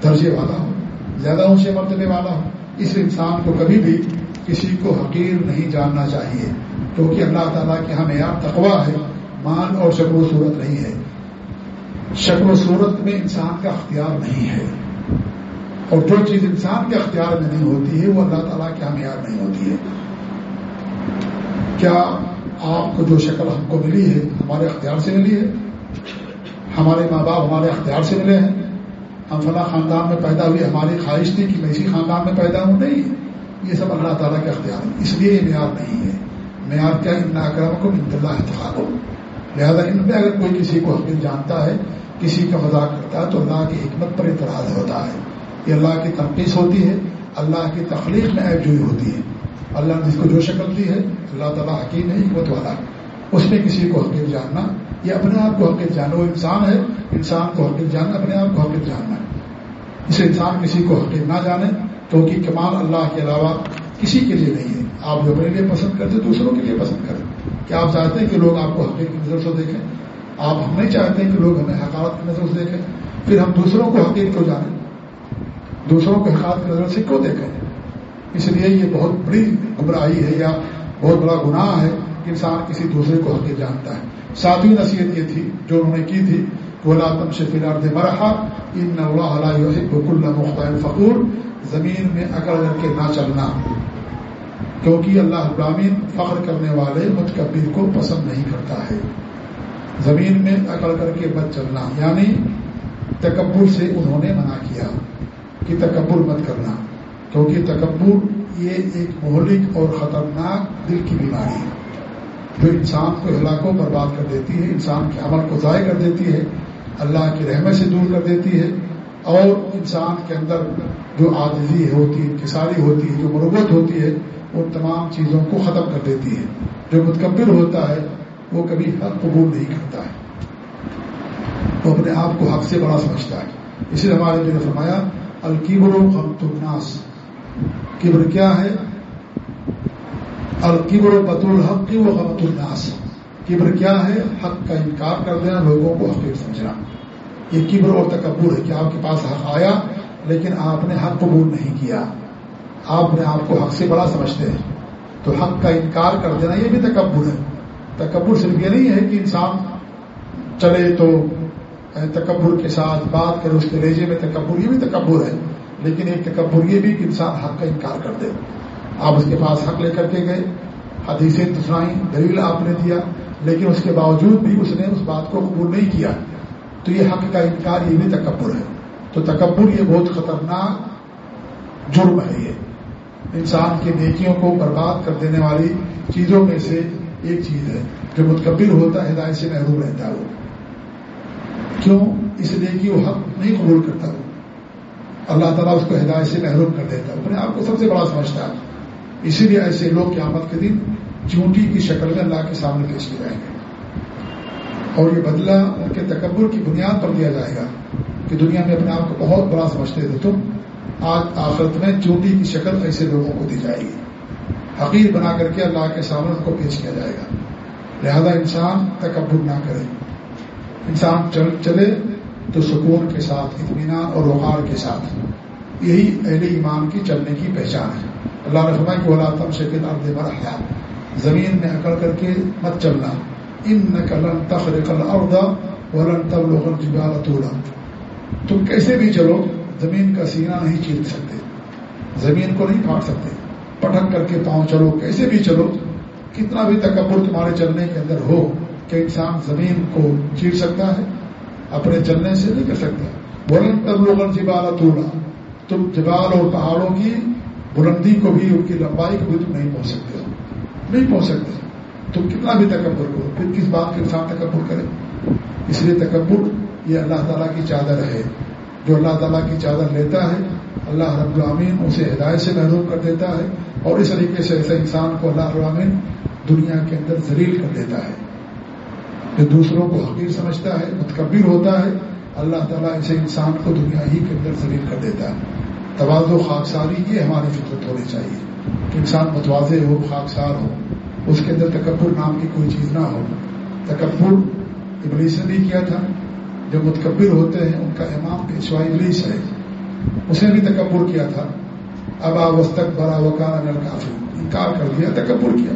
A: درجے والا ہو زیادہ اونچے مرتبے والا ہو اس انسان کو کبھی بھی کسی کو حقیر نہیں جاننا چاہیے، کیونکہ اللہ تعالیٰ کے ہاں معیار تقوا ہے، مان اور شکل و صورت نہیں ہے۔ شکل و صورت میں انسان کا اختیار نہیں ہے۔ اور جو چیز انسان کے اختیار میں نہیں ہوتی ہے، وہ اللہ تعالیٰ کے ہاں معیار نہیں ہوتی ہے۔ کیا آپ کو جو شکل ہم کو ملی ہے، ہمارے اختیار سے ملی ہے؟ ہمارے ماں باپ ہمارے اختیار سے ملے ہیں۔ ہم فلاں خاندان میں پیدا ہوئی ہماری خواہش تھی کہ میں اسی خاندان میں پیدا ہوں۔ نہیں، یہ سب اللہ تعالیٰ کے اختیار ہے اس لیے یہ معیار نہیں ہے۔ معیار کیا ان اکرم کو انت اللہ اتفاق ہو لہٰذا ان میں اگر کوئی کسی کو حقیق جانتا ہے، کسی کا مذاق کرتا ہے، تو اللہ کی حکمت پر اعتراض ہوتا ہے۔ یہ اللہ کی تنقید ہوتی ہے، اللہ کی تخلیق میں ایب جوئی ہوتی ہے۔ اللہ نے جس کو جو شکل دی ہے، اللہ تعالیٰ حکیم ہے، حکمت والا اس میں کسی کو حقیق جاننا، یہ اپنے آپ کو حقیق جاننا، وہ انسان ہے، انسان کو حقیق جاننا، اپنے آپ کو حقیق جاننا ہے۔ اسے انسان کسی کو حقیق نہ جانے، کیونکہ کمال اللہ کے علاوہ کسی کے لیے نہیں ہے۔ آپ جو اپنے لیے پسند کرتے، دوسروں کے لیے پسند کریں کیا آپ چاہتے ہیں کہ لوگ آپ کو حقیق کی نظر سے دیکھیں؟ آپ ہم نہیں چاہتے کہ لوگ ہمیں حقارت کی نظر سے دیکھیں۔ پھر ہم دوسروں کو حقیق کیوں جانیں؟ دوسروں کو حقاعت کی نظر سے کیوں دیکھیں؟ اس لیے یہ بہت بڑی گمراہی ہے یا بہت بڑا گناہ ہے انسان کسی دوسرے کو حقیق جانتا ہے۔ ساتویں نصیحت یہ تھی، جو انہوں نے کی تھی گولا تم شفیل ارد مرحا، ان بک مختار فقور زمین میں اکڑ کر کے نہ چلنا۔ کیونکہ اللہ ابراہین فخر کرنے والے متکبر کو پسند نہیں کرتا ہے۔ زمین میں اکڑ کر کے مت چلنا یعنی تکبر سے انہوں نے منع کیا کہ تکبر مت کرنا۔ کیونکہ تکبر یہ ایک مہلک اور خطرناک دل کی بیماری ہے۔ جو انسان کو ہلاکوں برباد کر دیتی ہے، انسان کے عمل کو ضائع کر دیتی ہے، اللہ کی رحمت سے دور کر دیتی ہے اور انسان کے اندر جو عادضی ہوتی ہے کساری ہوتی ہے، جو مربت ہوتی ہے ان تمام چیزوں کو ختم کر دیتی ہے۔ جو متکبر ہوتا ہے، وہ کبھی حق قبول نہیں کرتا ہے۔ وہ اپنے آپ کو حق سے بڑا سمجھتا ہے۔ اسی لیے ہمارے نے فرمایا الکیبر و غمت الناس۔ کبر کیا ہے؟ الکبر و بط الحق کی وہ غمت الناس۔ کبر کیا ہے؟ حق کا انکار کر دینا لوگوں کو حقیق سمجھنا۔ یہ کبر اور تکبر ہے کہ آپ کے پاس حق آیا، لیکن آپ نے حق قبول نہیں کیا۔ آپ نے آپ کو حق سے بڑا سمجھتے ہیں۔ تو حق کا انکار کر دینا، یہ بھی تکبر ہے۔ تکبر صرف یہ نہیں ہے کہ انسان چلے تو تکبر کے ساتھ بات کرے، اس کے ریجے میں تکبر، یہ بھی تکبر ہے۔ لیکن ایک تکبر یہ بھی کہ انسان حق کا انکار کر دے۔ آپ اس کے پاس حق لے کر کے گئے، حدیثیں سنائی دلیل آپ نے دیا، لیکن اس کے باوجود بھی اس نے اس بات کو قبول نہیں کیا۔ تو یہ حق کا انکار، یہ بھی تکبر ہے۔ تو تکبر یہ بہت خطرناک جرم ہے یہ۔ انسان کی نیکیوں کو برباد کر دینے والی چیزوں میں سے ایک چیز ہے، جو متکبر ہوتا ہے، ہدایت سے محروم رہتا ہے وہ۔ کیوں؟ اس لیے کہ وہ حق نہیں قبول کرتا۔ وہ اللہ تعالیٰ اس کو ہدایت سے محروم کر دیتا ہے۔ اپنے آپ کو سب سے بڑا سمجھتا ہے۔ اسی لیے ایسے لوگ قیامت کے دن چونٹی کی شکل میں اللہ کے سامنے پیش کیے جائیں گے۔ اور یہ بدلہ ان کے تکبر کی بنیاد پر دیا جائے گا کہ دنیا میں اپنے آپ کو بہت بڑا سمجھتے تھے۔ تم آج آخرت میں چونٹی کی شکل ایسے لوگوں کو دی جائے گی۔ حقیر بنا کر کے اللہ کے سامنے ان کو پیش کیا جائے گا۔ لہذا انسان تکبر نہ کرے۔ انسان چل چلے تو سکون کے ساتھ، اطمینان اور وقار کے ساتھ۔ یہی اہل ایمان کی چلنے کی پہچان ہے۔ اللہ نے فرمایا کہ اللہ تم شکل ارد مرحلہ زمین میں اکڑ کر کے مت چلنا۔ ان نقل تخر اردا ولن تب لوگن جبال توڑا تم کیسے بھی چلو، زمین کا سینہ نہیں چیر سکتے۔ زمین کو نہیں پھاڑ سکتے۔ پٹک کر کے پاؤں چلو۔ کیسے بھی چلو، کتنا بھی تکبر تمہارے چلنے کے اندر ہو کہ انسان زمین کو چیر سکتا ہے، اپنے چلنے سے نہیں کر سکتا۔ ولن تب لوگن جبال توڑا تم جبال اور پہاڑوں کی بلندی کو بھی ان کی لمبائی کو بھی تم نہیں پہنچ سکتے ہو۔ نہیں پہنچ سکتے۔ تم کتنا بھی تکبر کرو، پھر کس بات کے انسان تکبر کرے اس لیے تکبر یہ اللہ تعالیٰ کی چادر ہے۔ جو اللہ تعالیٰ کی چادر لیتا ہے، اللہ رب العامین اسے ہدایت سے محروم کر دیتا ہے اور اس طریقے سے ایسے انسان کو اللہ العامین دنیا کے اندر ذلیل کر دیتا ہے۔ جو دوسروں کو حقیر سمجھتا ہے، متکبر ہوتا ہے، اللہ تعالیٰ اسے انسان کو دنیا ہی کے اندر ذلیل کر دیتا ہے۔ توازو خاکساری یہ ہماری فطرت ہونی چاہیے کہ انسان متوازے ہو، خاکسار ہو، اس کے اندر تکبر نام کی کوئی چیز نہ ہو۔ تکبر ابلیس نے بھی کیا تھا جو متکبر ہوتے ہیں، ان کا امام پیشوا ابلیس ہے۔ اس نے بھی تکبر کیا تھا۔ اب آوستک بڑا وکان اگر کافی انکار کر دیا، تکبر کیا۔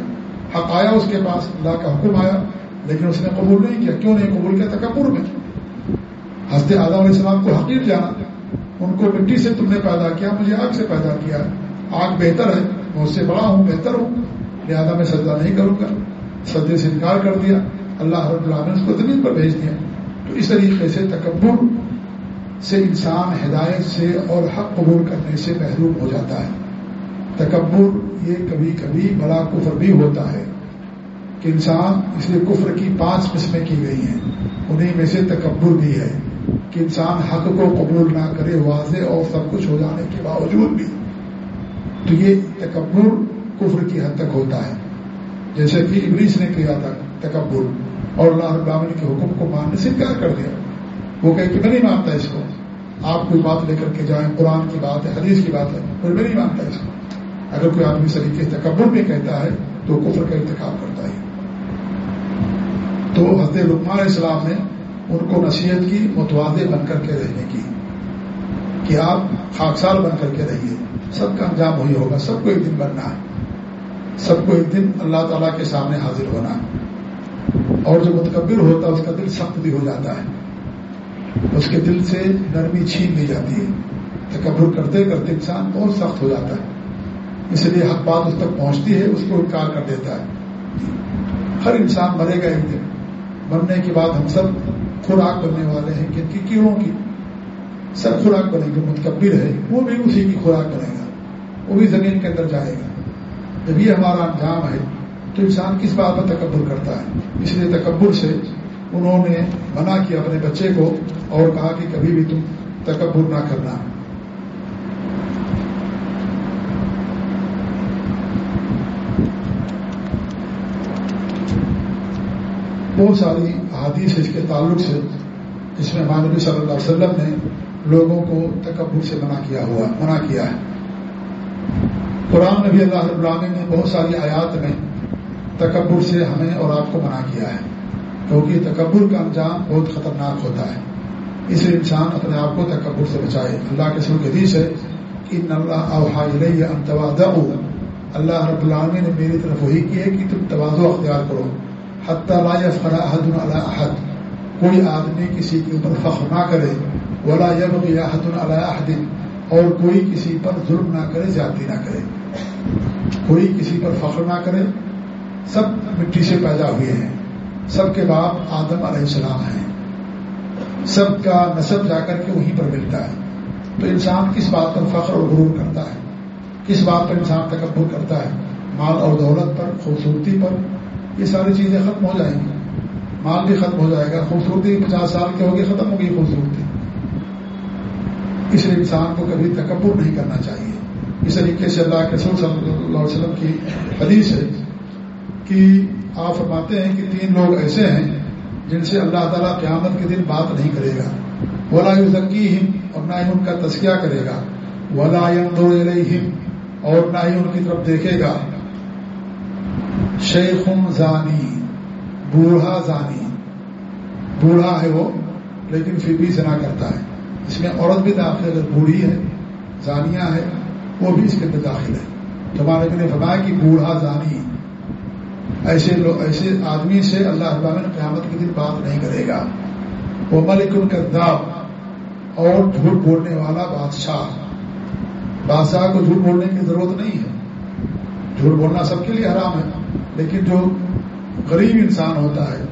A: حق آیا اس کے پاس، اللہ کا حکم آیا، لیکن اس نے قبول نہیں کیا۔ کیوں نہیں قبول کیا؟ تکبر میں۔ حضرت اعظم علیہ السلام کو حقیر جانا ان کو مٹی سے تم نے پیدا کیا، مجھے آگ سے پیدا کیا۔ آگ بہتر ہے میں اس سے بڑا ہوں، بہتر ہوں۔ لہٰذا میں سجدہ نہیں کروں گا۔ سجدے سے انکار کر دیا۔ اللہ رب العالمین اس کو زمین پر بھیج دیا۔ تو اس طریقے سے تکبر سے انسان ہدایت سے اور حق قبول کرنے سے محروم ہو جاتا ہے۔ تکبر یہ کبھی کبھی بڑا کفر بھی ہوتا ہے کہ انسان اس لیے کفر کی پانچ قسمیں کی گئی ہیں۔ انہیں میں سے تکبر بھی ہے۔ کہ انسان حق کو قبول نہ کرے، واضح اور سب کچھ ہو جانے کے باوجود بھی۔ تو یہ تکبر کفر کی حد تک ہوتا ہے۔ جیسے کہ ابلیس نے کیا تھا، تکبر۔ اور اللہ ابامن کے حکم کو ماننے سے انکار کر دیا۔ وہ کہے کہ میں نہیں مانتا اس کو۔ آپ کوئی بات لے کر کے جائیں، قرآن کی بات ہے، حدیث کی بات ہے پھر میں نہیں مانتا اس کو۔ اگر کوئی آدمی طریقے سے تکبر میں کہتا ہے، تو کفر کا انتخاب کرتا ہے۔ تو حضرت رکمان علیہ السلام نے ان کو نصیحت کی متوازے بن کر کے رہنے کی، کہ آپ خاکسار بن کر کے رہیے۔ سب کا انجام وہی ہوگا، سب کو ایک دن بننا ہے۔ سب کو ایک دن اللہ تعالیٰ کے سامنے حاضر ہونا ہے۔ اور جو متکبر ہوتا ہے، اس کا دل سخت بھی ہو جاتا ہے۔ اس کے دل سے نرمی چھین لی جاتی ہے۔ تکبر کرتے کرتے انسان بہت سخت ہو جاتا ہے۔ اس لیے حق بات اس تک پہنچتی ہے، اس کو انکار کر دیتا ہے۔ ہر انسان مرے گا ایک دن۔ مرنے کے بعد ہم سب خوراک بننے والے ہیں کن کی کیڑوں کی سب خوراک بنے گی، متکبر ہے، وہ بھی اسی کی خوراک بنے گا، وہ بھی زمین کے اندر جائے گا۔ جب یہ ہمارا انجام ہے، تو انسان کس بات پر تکبر کرتا ہے؟ اس لیے تکبر سے انہوں نے منع کیا اپنے بچے کو اور کہا کہ کبھی بھی تم تکبر نہ کرنا۔ بہت ساری حادیث اس کے تعلق سے جس میں مانوی صلی اللہ علیہ وسلم نے لوگوں کو تکبر سے منع کیا ہوا، منع کیا ہے۔ قرآن نبی اللہ رب العالمین نے بہت ساری آیات میں تکبر سے ہمیں اور آپ کو منع کیا ہے، کیونکہ تکبر کا انجام بہت خطرناک ہوتا ہے۔ اس لیے انسان اپنے آپ کو تکبر سے بچائے۔ اللہ کے سر حدیث ہے کہ اللہ اللہ رب العالمین نے میری طرف وہی کی ہے کہ تم توازو اختیار کرو۔ حتیٰ لا فراہ حد الحد کوئی آدمی کسی کے اوپر فخر نہ کرے، ولا یب یا حد الحد اور کوئی کسی پر ظلم نہ کرے، زیادتی نہ کرے۔ کوئی کسی پر فخر نہ کرے، سب مٹی سے پیدا ہوئے ہیں۔ سب کے باپ آدم علیہ السلام ہیں۔ سب کا نصب جا کر کے وہیں پر ملتا ہے۔ تو انسان کس بات پر فخر اور غرور کرتا ہے؟ کس بات پر انسان تکبر کرتا ہے؟ مال اور دولت پر، خوبصورتی پر یہ ساری چیزیں ختم ہو جائیں گی۔ مال بھی ختم ہو جائے گا۔ خوبصورتی پچاس سال کے ہوگی، ختم ہوگی خوبصورتی۔ اس لیے انسان کو کبھی تکبر نہیں کرنا چاہیے۔ اس طریقے سے اللہ کے صلی اللہ علیہ وسلم کی حدیث ہے کہ آپ فرماتے ہیں کہ تین لوگ ایسے ہیں جن سے اللہ تعالیٰ قیامت کے دن بات نہیں کرے گا۔ ولا ذکی اور نہ ہی ان کا تذکیہ کرے گا۔ ولا ہند اور نہ ہی ان کی طرف دیکھے گا۔ شیخ زانی، بوڑھا زانی۔ بوڑھا ہے وہ، لیکن پھر بھی زنا کرتا ہے۔ اس میں عورت بھی داخل اگر بوڑھی ہے زانیہ ہے وہ بھی اس کے اندر داخل ہے۔ تو ہمارے نے فرمایا کہ بوڑھا زانی۔ ایسے لوگ ایسے آدمی سے اللہ نے قیامت کے دن بات نہیں کرے گا۔ وہ ملک ان اور جھوٹ بولنے والا بادشاہ۔ بادشاہ کو جھوٹ بولنے کی ضرورت نہیں ہے۔ جھوٹ بولنا سب کے لیے حرام ہے۔ لیکن جو غریب انسان ہوتا ہے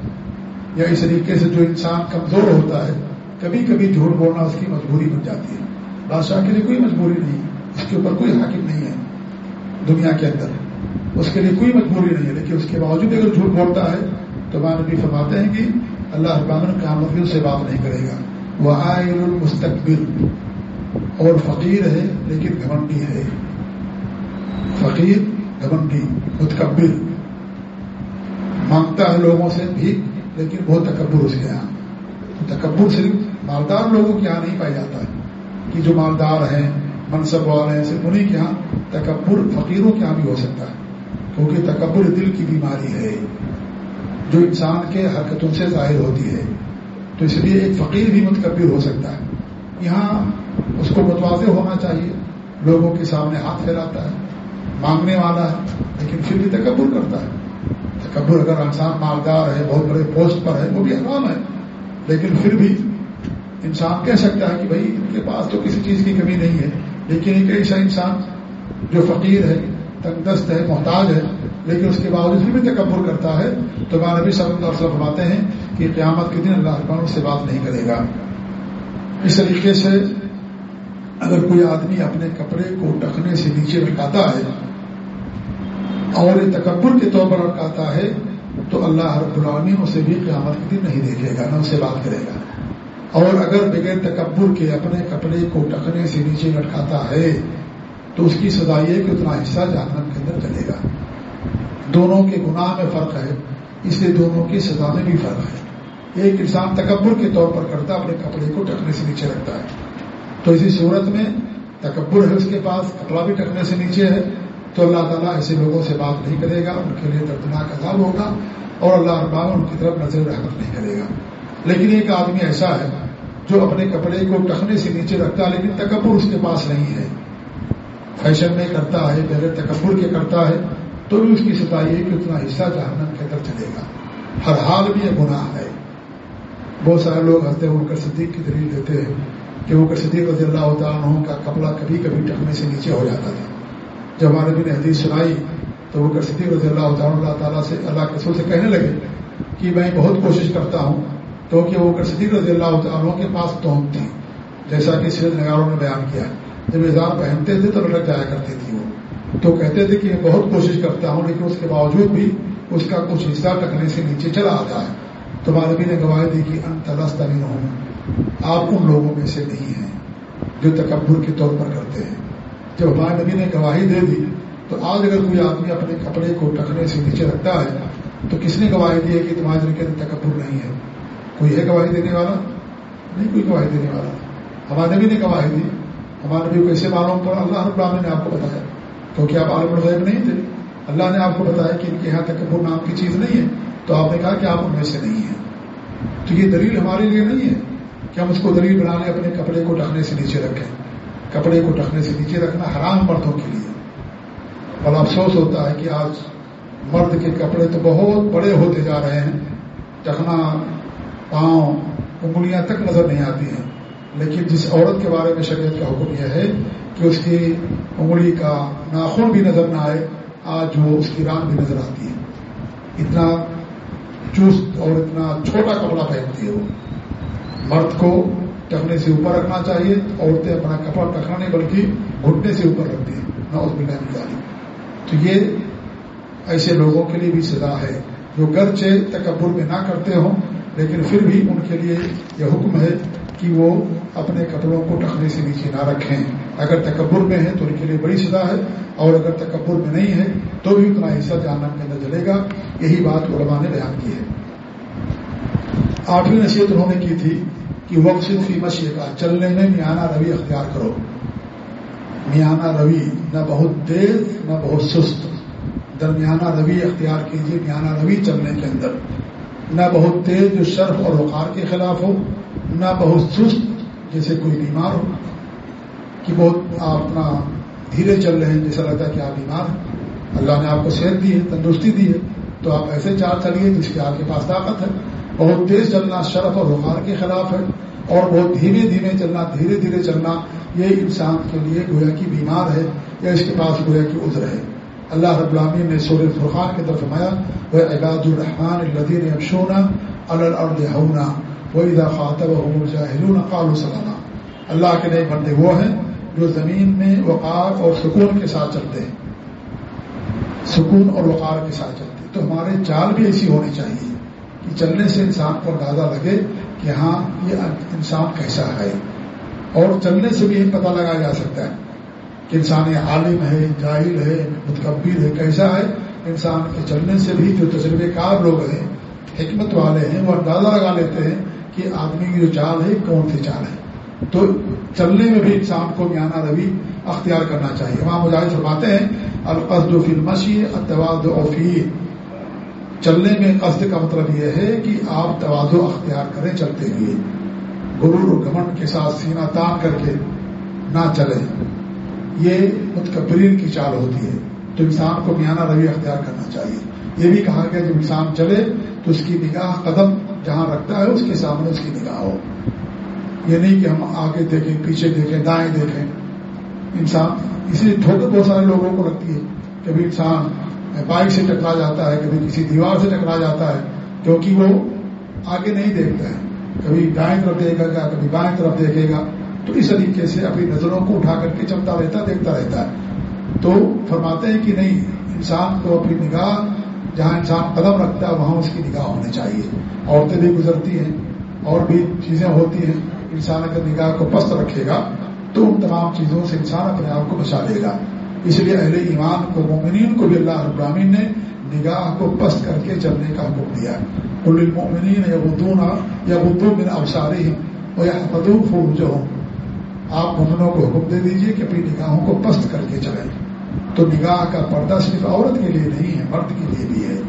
A: یا اس طریقے سے جو انسان کمزور ہوتا ہے، کبھی کبھی جھوٹ بولنا اس کی مجبوری بن جاتی ہے۔ بادشاہ کے لیے کوئی مجبوری نہیں، اس کے اوپر کوئی حاکم نہیں ہے دنیا کے اندر۔ اس کے لیے کوئی مجبوری نہیں ہے، لیکن اس کے باوجود اگر جھوٹ بولتا ہے تو میں نبی فرماتے ہیں کہ اللہ ابامن قیامت اس سے بات نہیں کرے گا۔ وہ المستقبل اور فقیر ہے لیکن گھمنڈی ہے۔ فقیر، گھمنڈی، متکبر۔ مانگتا ہے لوگوں سے بھی، لیکن بہت تکبر اس کے یہاں۔ تکبر صرف مالدار لوگوں کے یہاں نہیں پایا جاتا ہے۔ کہ جو مالدار ہیں، منصب والے ہیں، صرف انہیں کے یہاں تکبر فقیروں کے یہاں بھی ہو سکتا ہے۔ کیونکہ تکبر دل کی بیماری ہے۔ جو انسان کے حرکتوں سے ظاہر ہوتی ہے۔ تو اس لیے ایک فقیر بھی متکبر ہو سکتا ہے۔ یہاں اس کو متوازے ہونا چاہیے۔ لوگوں کے سامنے ہاتھ پھیلاتا ہے، مانگنے والا ہے، لیکن پھر بھی تکبر کرتا ہے۔ تکبر اگر انسان مالدار ہے، بہت بڑے پوسٹ پر ہے، وہ بھی حرام ہے۔ لیکن پھر بھی انسان کہہ سکتا ہے کہ بھائی، ان کے پاس تو کسی چیز کی کمی نہیں ہے۔ لیکن ایک ایسا انسان جو فقیر ہے تنگ دست ہے، محتاج ہے، لیکن اس کے باوجود بھی تکبر کرتا ہے۔ تو میں نبی صلی اللہ علیہ وسلم فرماتے ہیں کہ قیامت کے دن اللہ اکبر سے بات نہیں کرے گا۔ اس طریقے سے اگر کوئی آدمی اپنے کپڑے کو ٹکنے سے نیچے لٹکاتا ہے اور تکبر کے طور پر لٹکاتا ہے، تو اللہ رب العالمین اسے بھی قیامت کے دن نہیں دیکھے گا، نہ اسے بات کرے گا۔ اور اگر بغیر تکبر کے اپنے کپڑے کو ٹکنے سے نیچے لٹکاتا ہے، تو اس کی سزا یہ کہ اتنا حصہ جہنم کے اندر چلے گا۔ دونوں کے گناہ میں فرق ہے، اس لیے دونوں کی سزا میں بھی فرق ہے۔ ایک انسان تکبر کے طور پر کرتا اپنے کپڑے کو ٹکنے سے نیچے رکھتا ہے۔ تو اسی صورت میں تکبر ہے اس کے پاس، کپڑا بھی ٹکنے سے نیچے ہے تو اللہ تعالیٰ ایسے لوگوں سے بات نہیں کرے گا، ان کے لیے دردناک عذاب ہوگا اور اللہ ابام ان کی طرف نظر رحمت نہیں کرے گا۔ لیکن ایک آدمی ایسا ہے جو اپنے کپڑے کو ٹکنے سے نیچے رکھتا ہے، لیکن تکبر اس کے پاس نہیں ہے۔ فیشن میں کرتا ہے بغیر تکبر کے کرتا ہے، تو بھی اس کی ستائی ہے کہ اتنا حصہ جہنم کے اندر چلے گا۔ ہر حال بھی یہ گناہ ہے۔ بہت سارے لوگ ہنستے ہیں کر صدیق کی دلیل دیتے ہیں کہ وہ کر صدیق رضی اللہ تعالیٰ عنہ کا کپڑا کبھی کبھی ٹکنے سے نیچے ہو جاتا تھا۔ جب ہمارے نے حدیث سنائی تو وہ کر صدیق رضی اللہ تعالیٰ اللہ تعالیٰ سے اللہ کے رسول سے کہنے لگے کہ میں بہت کوشش کرتا ہوں کیونکہ وہ کر صدیق رضی اللہ تعالیٰ کے پاس توم تھی جیسا کہ سید نگاروں نے بیان کیا جب اظہار پہنتے تھے تو لٹک جایا کرتی تھی وہ۔ تو کہتے تھے کہ میں بہت کوشش کرتا ہوں لیکن اس کے باوجود بھی اس کا کچھ حصہ ٹکنے سے نیچے چلا آتا ہے۔ تو مالوی نے گواہی دی کہ ان تلس ترین ہوں آپ ان لوگوں میں سے نہیں ہیں جو تکبر کے طور پر کرتے ہیں۔ جب ہمارے نبی نے گواہی دے دی، تو آج اگر کوئی آدمی اپنے کپڑے کو ٹکنے سے نیچے رکھتا ہے، تو کس نے گواہی دی ہے کہ تمہارے کے اندر تکبر نہیں ہے؟ کوئی ہے گواہی دینے والا؟ نہیں، کوئی گواہی دینے والا۔ ہمارے نبی نے گواہی دی۔ ہمارے نبی کو ایسے معلوم پر اللہ رب العالمین نے آپ کو بتایا۔ کیونکہ آپ عالم الغیب نہیں تھے۔ اللہ نے آپ کو بتایا کہ ان کے یہاں تکبر نام کی چیز نہیں ہے۔ تو آپ نے کہا کہ آپ ان میں سے نہیں ہیں۔ تو یہ دلیل ہمارے لیے نہیں ہے کہ ہم اس کو دلیل بنا لیں اپنے کپڑے کو ٹکنے سے نیچے رکھیں۔ کپڑے کو ٹکنے سے نیچے رکھنا حرام مردوں کے لیے۔ بڑا افسوس ہوتا ہے کہ آج مرد کے کپڑے تو بہت بڑے ہوتے جا رہے ہیں۔ ٹکنا پاؤں، انگلیاں تک نظر نہیں آتی ہیں۔ لیکن جس عورت کے بارے میں شریعت کا حکم یہ ہے کہ اس کی انگلی کا ناخن بھی نظر نہ آئے، آج وہ اس کی ران بھی نظر آتی ہے۔ اتنا چست اور اتنا چھوٹا کپڑا پہنتی ہے وہ۔ مرد کو ٹکنے سے اوپر رکھنا چاہیے، عورتیں اپنا کپڑا ٹکنا نہیں بلکہ گھٹنے سے اوپر رکھتی ہیں نہ اس میں نکالی تو یہ ایسے لوگوں کے لیے بھی سزا ہے جو گرچہ تکبر میں نہ کرتے ہوں، لیکن پھر بھی ان کے لیے یہ حکم ہے کہ وہ اپنے کپڑوں کو ٹکنے سے نیچے نہ رکھیں۔ اگر تکبر میں ہے تو ان کے لیے بڑی سزا ہے، اور اگر تکبر میں نہیں ہے تو بھی اتنا حصہ جاننا کے اندر جلے گا۔ یہی بات علماء نے بیان کی ہے۔ آٹھویں نصیحت انہوں نے کی تھی کہ وقت فی مشی کا چلنے میں میانہ روی اختیار کرو۔ میانہ روی نہ بہت تیز، نہ بہت سست۔ درمیانہ روی اختیار کیجیے میانہ روی چلنے کے اندر۔ نہ بہت تیز جو شرف اور وقار کے خلاف ہو، نہ بہت سست جیسے کوئی بیمار ہو۔ کہ بہت آپ اپنا دھیرے چل رہے ہیں جیسا لگتا ہے کہ آپ بیمار ہیں۔ اللہ نے آپ کو صحت دی ہے، تندرستی دی ہے۔ تو آپ ایسے چار چلیے جس کی آپ کے پاس طاقت ہے۔ بہت تیز چلنا شرف اور رخار کے خلاف ہے اور بہت دھیمے دھیمے چلنا، دھیرے دھیرے چلنا، یہ انسان کے لیے گویا کی بیمار ہے یا اس کے پاس گویا کی عذر ہے۔ اللہ رب العالمین نے سور فرقان کی طرف فرمایا، وہ عباد الرحمان الدین ابشونا الرحنا وہ ادا خاطب قالو سلانا اللہ کے نئے بندے وہ ہیں جو زمین میں وقار اور سکون کے ساتھ چلتے ہیں۔ سکون اور وقار کے ساتھ چلتے ہیں۔ تو ہمارے چال بھی ایسی ہونی چاہیے۔ چلنے سے انسان کو اندازہ لگے کہ ہاں یہ انسان کیسا ہے۔ اور چلنے سے بھی پتہ لگایا جا سکتا ہے کہ انسان یہ عالم ہے، جاہل ہے، متکبر ہے، کیسا ہے۔ انسان کے چلنے سے بھی جو تجربے کار لوگ ہیں، حکمت والے ہیں، وہ اندازہ لگا لیتے ہیں کہ آدمی کی جو چال ہے، کون سی چال ہے۔ تو چلنے میں بھی انسان کو میانہ روی اختیار کرنا چاہیے۔ وہاں مجاہد فرماتے ہیں، القصد و فلمشی اتواد اوفی چلنے میں قصد کا مطلب یہ ہے کہ آپ توازو اختیار کریں چلتے ہوئے۔ غرور و گمنڈ کے ساتھ سینہ تان کر کے نہ چلیں۔ یہ متکبرین کی چال ہوتی ہے۔ تو انسان کو میانہ روی اختیار کرنا چاہیے۔ یہ بھی کہا گیا جب انسان چلے تو اس کی نگاہ قدم جہاں رکھتا ہے اس کے سامنے اس کی نگاہ ہو۔ یہ نہیں کہ ہم آگے دیکھیں، پیچھے دیکھیں، دائیں دیکھیں۔ انسان، اسی لیے ٹھوکر بہت سارے لوگوں کو لگتی ہے کبھی انسان بائک سے ٹکرا جاتا ہے، کبھی کسی دیوار سے ٹکرا جاتا ہے کیونکہ وہ آگے نہیں دیکھتا ہے۔ کبھی دائیں طرف دیکھے گا، کبھی بائیں طرف دیکھے گا۔ تو اس طریقے سے اپنی نظروں کو اٹھا کر کے چلتا رہتا، دیکھتا رہتا ہے۔ تو فرماتے ہیں کہ نہیں، انسان کو اپنی نگاہ، جہاں انسان قدم رکھتا ہے، وہاں اس کی نگاہ ہونی چاہیے۔ عورتیں بھی گزرتی ہیں، اور بھی چیزیں ہوتی ہیں۔ انسان اگر نگاہ کو پست رکھے گا، تو ان تمام چیزوں سے انسان اپنے آپ کو بچا لے گا۔ اس لیے اہل ایمان کو مومنین کو بھی اللہ ابراہین نے نگاہ کو پست کر کے چلنے کا حکم دیا کل المومنین یا بدون یا بدو بن اوساری اور یا بدوف ہو جو آپ مومنوں کو حکم دے دیجیے کہ اپنی نگاہوں کو پست کر کے چلیں۔ تو نگاہ کا پردہ صرف عورت کے لیے نہیں ہے، مرد کے لیے بھی ہے۔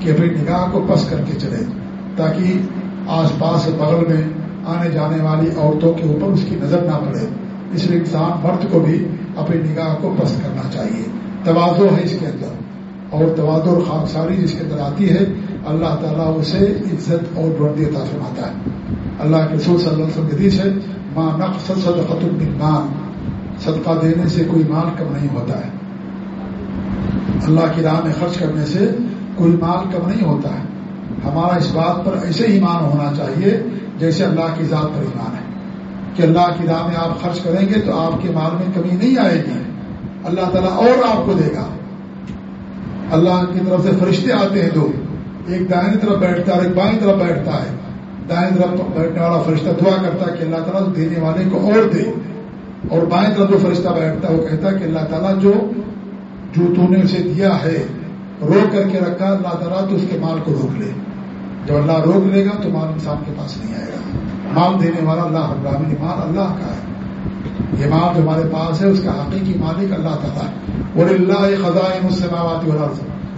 A: کہ اپنی نگاہ کو پست کر کے چلے تاکہ آس پاس بغل میں آنے جانے والی عورتوں کے اوپر اس کی نظر نہ پڑے۔ اس لیے انسان مرد کو بھی اپنی نگاہ کو پست کرنا چاہیے۔ توازو ہے اس کے اندر۔ اور توازو اور خاکساری جس کے اندر آتی ہے، اللہ تعالیٰ اسے عزت اور بردی عطا فرماتا ہے۔ اللہ کے رسول صلی اللہ علیہ وسلم حدیث ہے ماں نقص صدقت المان صدقہ دینے سے کوئی مال کم نہیں ہوتا ہے۔ اللہ کی راہ میں خرچ کرنے سے کوئی مال کم نہیں ہوتا ہے۔ ہمارا اس بات پر ایسے ایمان ہونا چاہیے جیسے اللہ کی ذات پر ایمان ہے۔ کہ اللہ کی راہ میں آپ خرچ کریں گے تو آپ کے مال میں کمی نہیں آئے گی۔ اللہ تعالیٰ اور آپ کو دے گا۔ اللہ کی طرف سے فرشتے آتے ہیں دو۔ ایک دائیں طرف بیٹھتا ہے اور ایک بائیں طرف بیٹھتا ہے۔ دائیں طرف بیٹھنے والا فرشتہ دعا کرتا ہے کہ اللہ تعالیٰ دینے والے کو اور دے۔ اور بائیں طرف جو فرشتہ بیٹھتا ہے وہ کہتا ہے کہ اللہ تعالیٰ جو جو تو نے اسے دیا ہے، روک کر کے رکھا، اللہ تعالیٰ تو اس کے مال کو روک لے۔ جب اللہ روک لے گا تو مال انسان کے پاس نہیں آئے گا۔ مال دینے والا اللہ ابراہین مال اللہ کا ہے۔ یہ مال جو ہمارے پاس ہے، اس کا حقیقی مالک اللہ تعالیٰ ہے۔ اور اللہ خزائن مسلماتی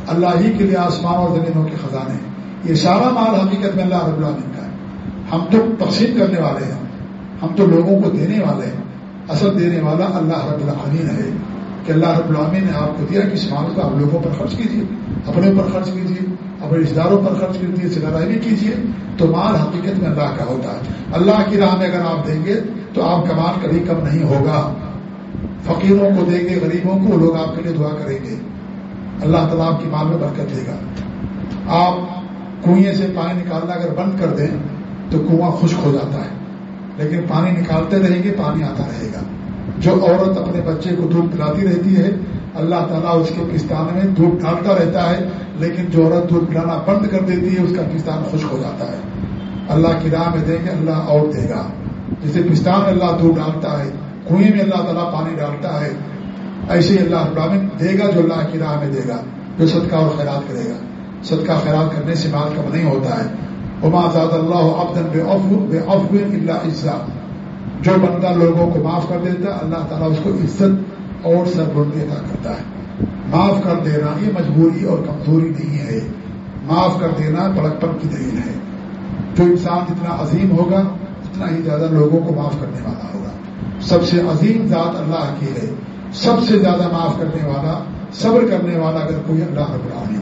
A: اللہ ہی کے لیے آسمان اور زمینوں کے خزانے یہ سارا مال حقیقت میں اللہ رب العالمین کا ہے۔ ہم تو تقسیم کرنے والے ہیں۔ ہم تو لوگوں کو دینے والے ہیں۔ اصل دینے والا اللہ رب العالمین ہے۔ کہ اللہ رب العامی نے آپ کو دیا کہ اس مال کو؟ آپ لوگوں پر خرچ کیجیے اپنے اوپر خرچ کیجیے اپنے رشتے داروں پر خرچ کیجیے سگائی بھی کیجیے تو مال حقیقت میں اللہ کا ہوتا ہے۔ اللہ کی راہ میں اگر آپ دیں گے تو آپ کا مال کبھی کم نہیں ہوگا۔ فقیروں کو دیں گے، غریبوں کو لوگ آپ کے لیے دعا کریں گے۔ اللہ تعالیٰ آپ کی مال میں برکت دے گا۔ آپ کنویں سے پانی نکالنا اگر بند کر دیں تو کنواں خشک ہو جاتا ہے۔ لیکن پانی نکالتے رہیں گے، پانی آتا رہے گا۔ جو عورت اپنے بچے کو دودھ پلاتی رہتی ہے اللہ تعالیٰ اس کے کستان میں دودھ ڈالتا رہتا ہے، لیکن جو عورت دودھ پلانا بند کر دیتی ہے، اس کا کستان خشک ہو جاتا ہے۔ اللہ کی راہ میں دیں گے، اللہ اور دے گا۔ جسے پستان میں اللہ دودھ ڈالتا ہے کنویں میں اللہ تعالیٰ پانی ڈالتا ہے، ایسے ہی اللہ ابراہین دے گا جو اللہ کی راہ میں دے گا، جو صدقہ اور خیرات کرے گا۔ صدقہ خیرات کرنے سے مال کم نہیں ہوتا ہے۔ عما زاد اللہ بے بے افغ اللہ عزت جو بندہ لوگوں کو معاف کر دیتا ہے، اللہ تعالیٰ اس کو عزت اور سربردی ادا کرتا ہے۔ معاف کر دینا یہ مجبوری اور کمزوری نہیں ہے۔ معاف کر دینا بڑکپن کی دلیل ہے۔ جو انسان جتنا عظیم ہوگا، اتنا ہی زیادہ لوگوں کو معاف کرنے والا ہوگا۔ سب سے عظیم ذات اللہ کی ہے۔ سب سے زیادہ معاف کرنے والا، صبر کرنے والا اگر کوئی اللہ رب العالمین۔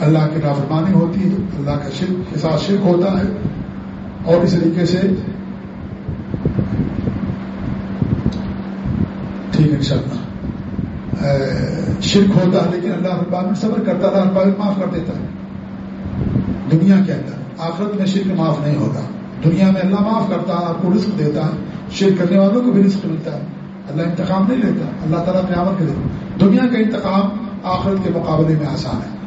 A: اللہ کی نافرمانی ہوتی ہے، اللہ کا شرک کے ساتھ شرک ہوتا ہے۔ اور اس طریقے سے ٹھیک ہے ان شرک ہوتا ہے لیکن اللہ رب العالمین صبر کرتا اللہ رب العالمین معاف کر دیتا ہے۔ دنیا کے اندر، آخرت میں شرک معاف نہیں ہوگا دنیا میں اللہ معاف کرتا ہے آپ کو رزق دیتا۔ ہے شرک کرنے والوں کو بھی رزق ملتا۔ ہے اللہ انتقام نہیں لیتا، اللہ تعالیٰ قیامت کرے دنیا کا انتقام آخرت کے مقابلے میں آسان ہے۔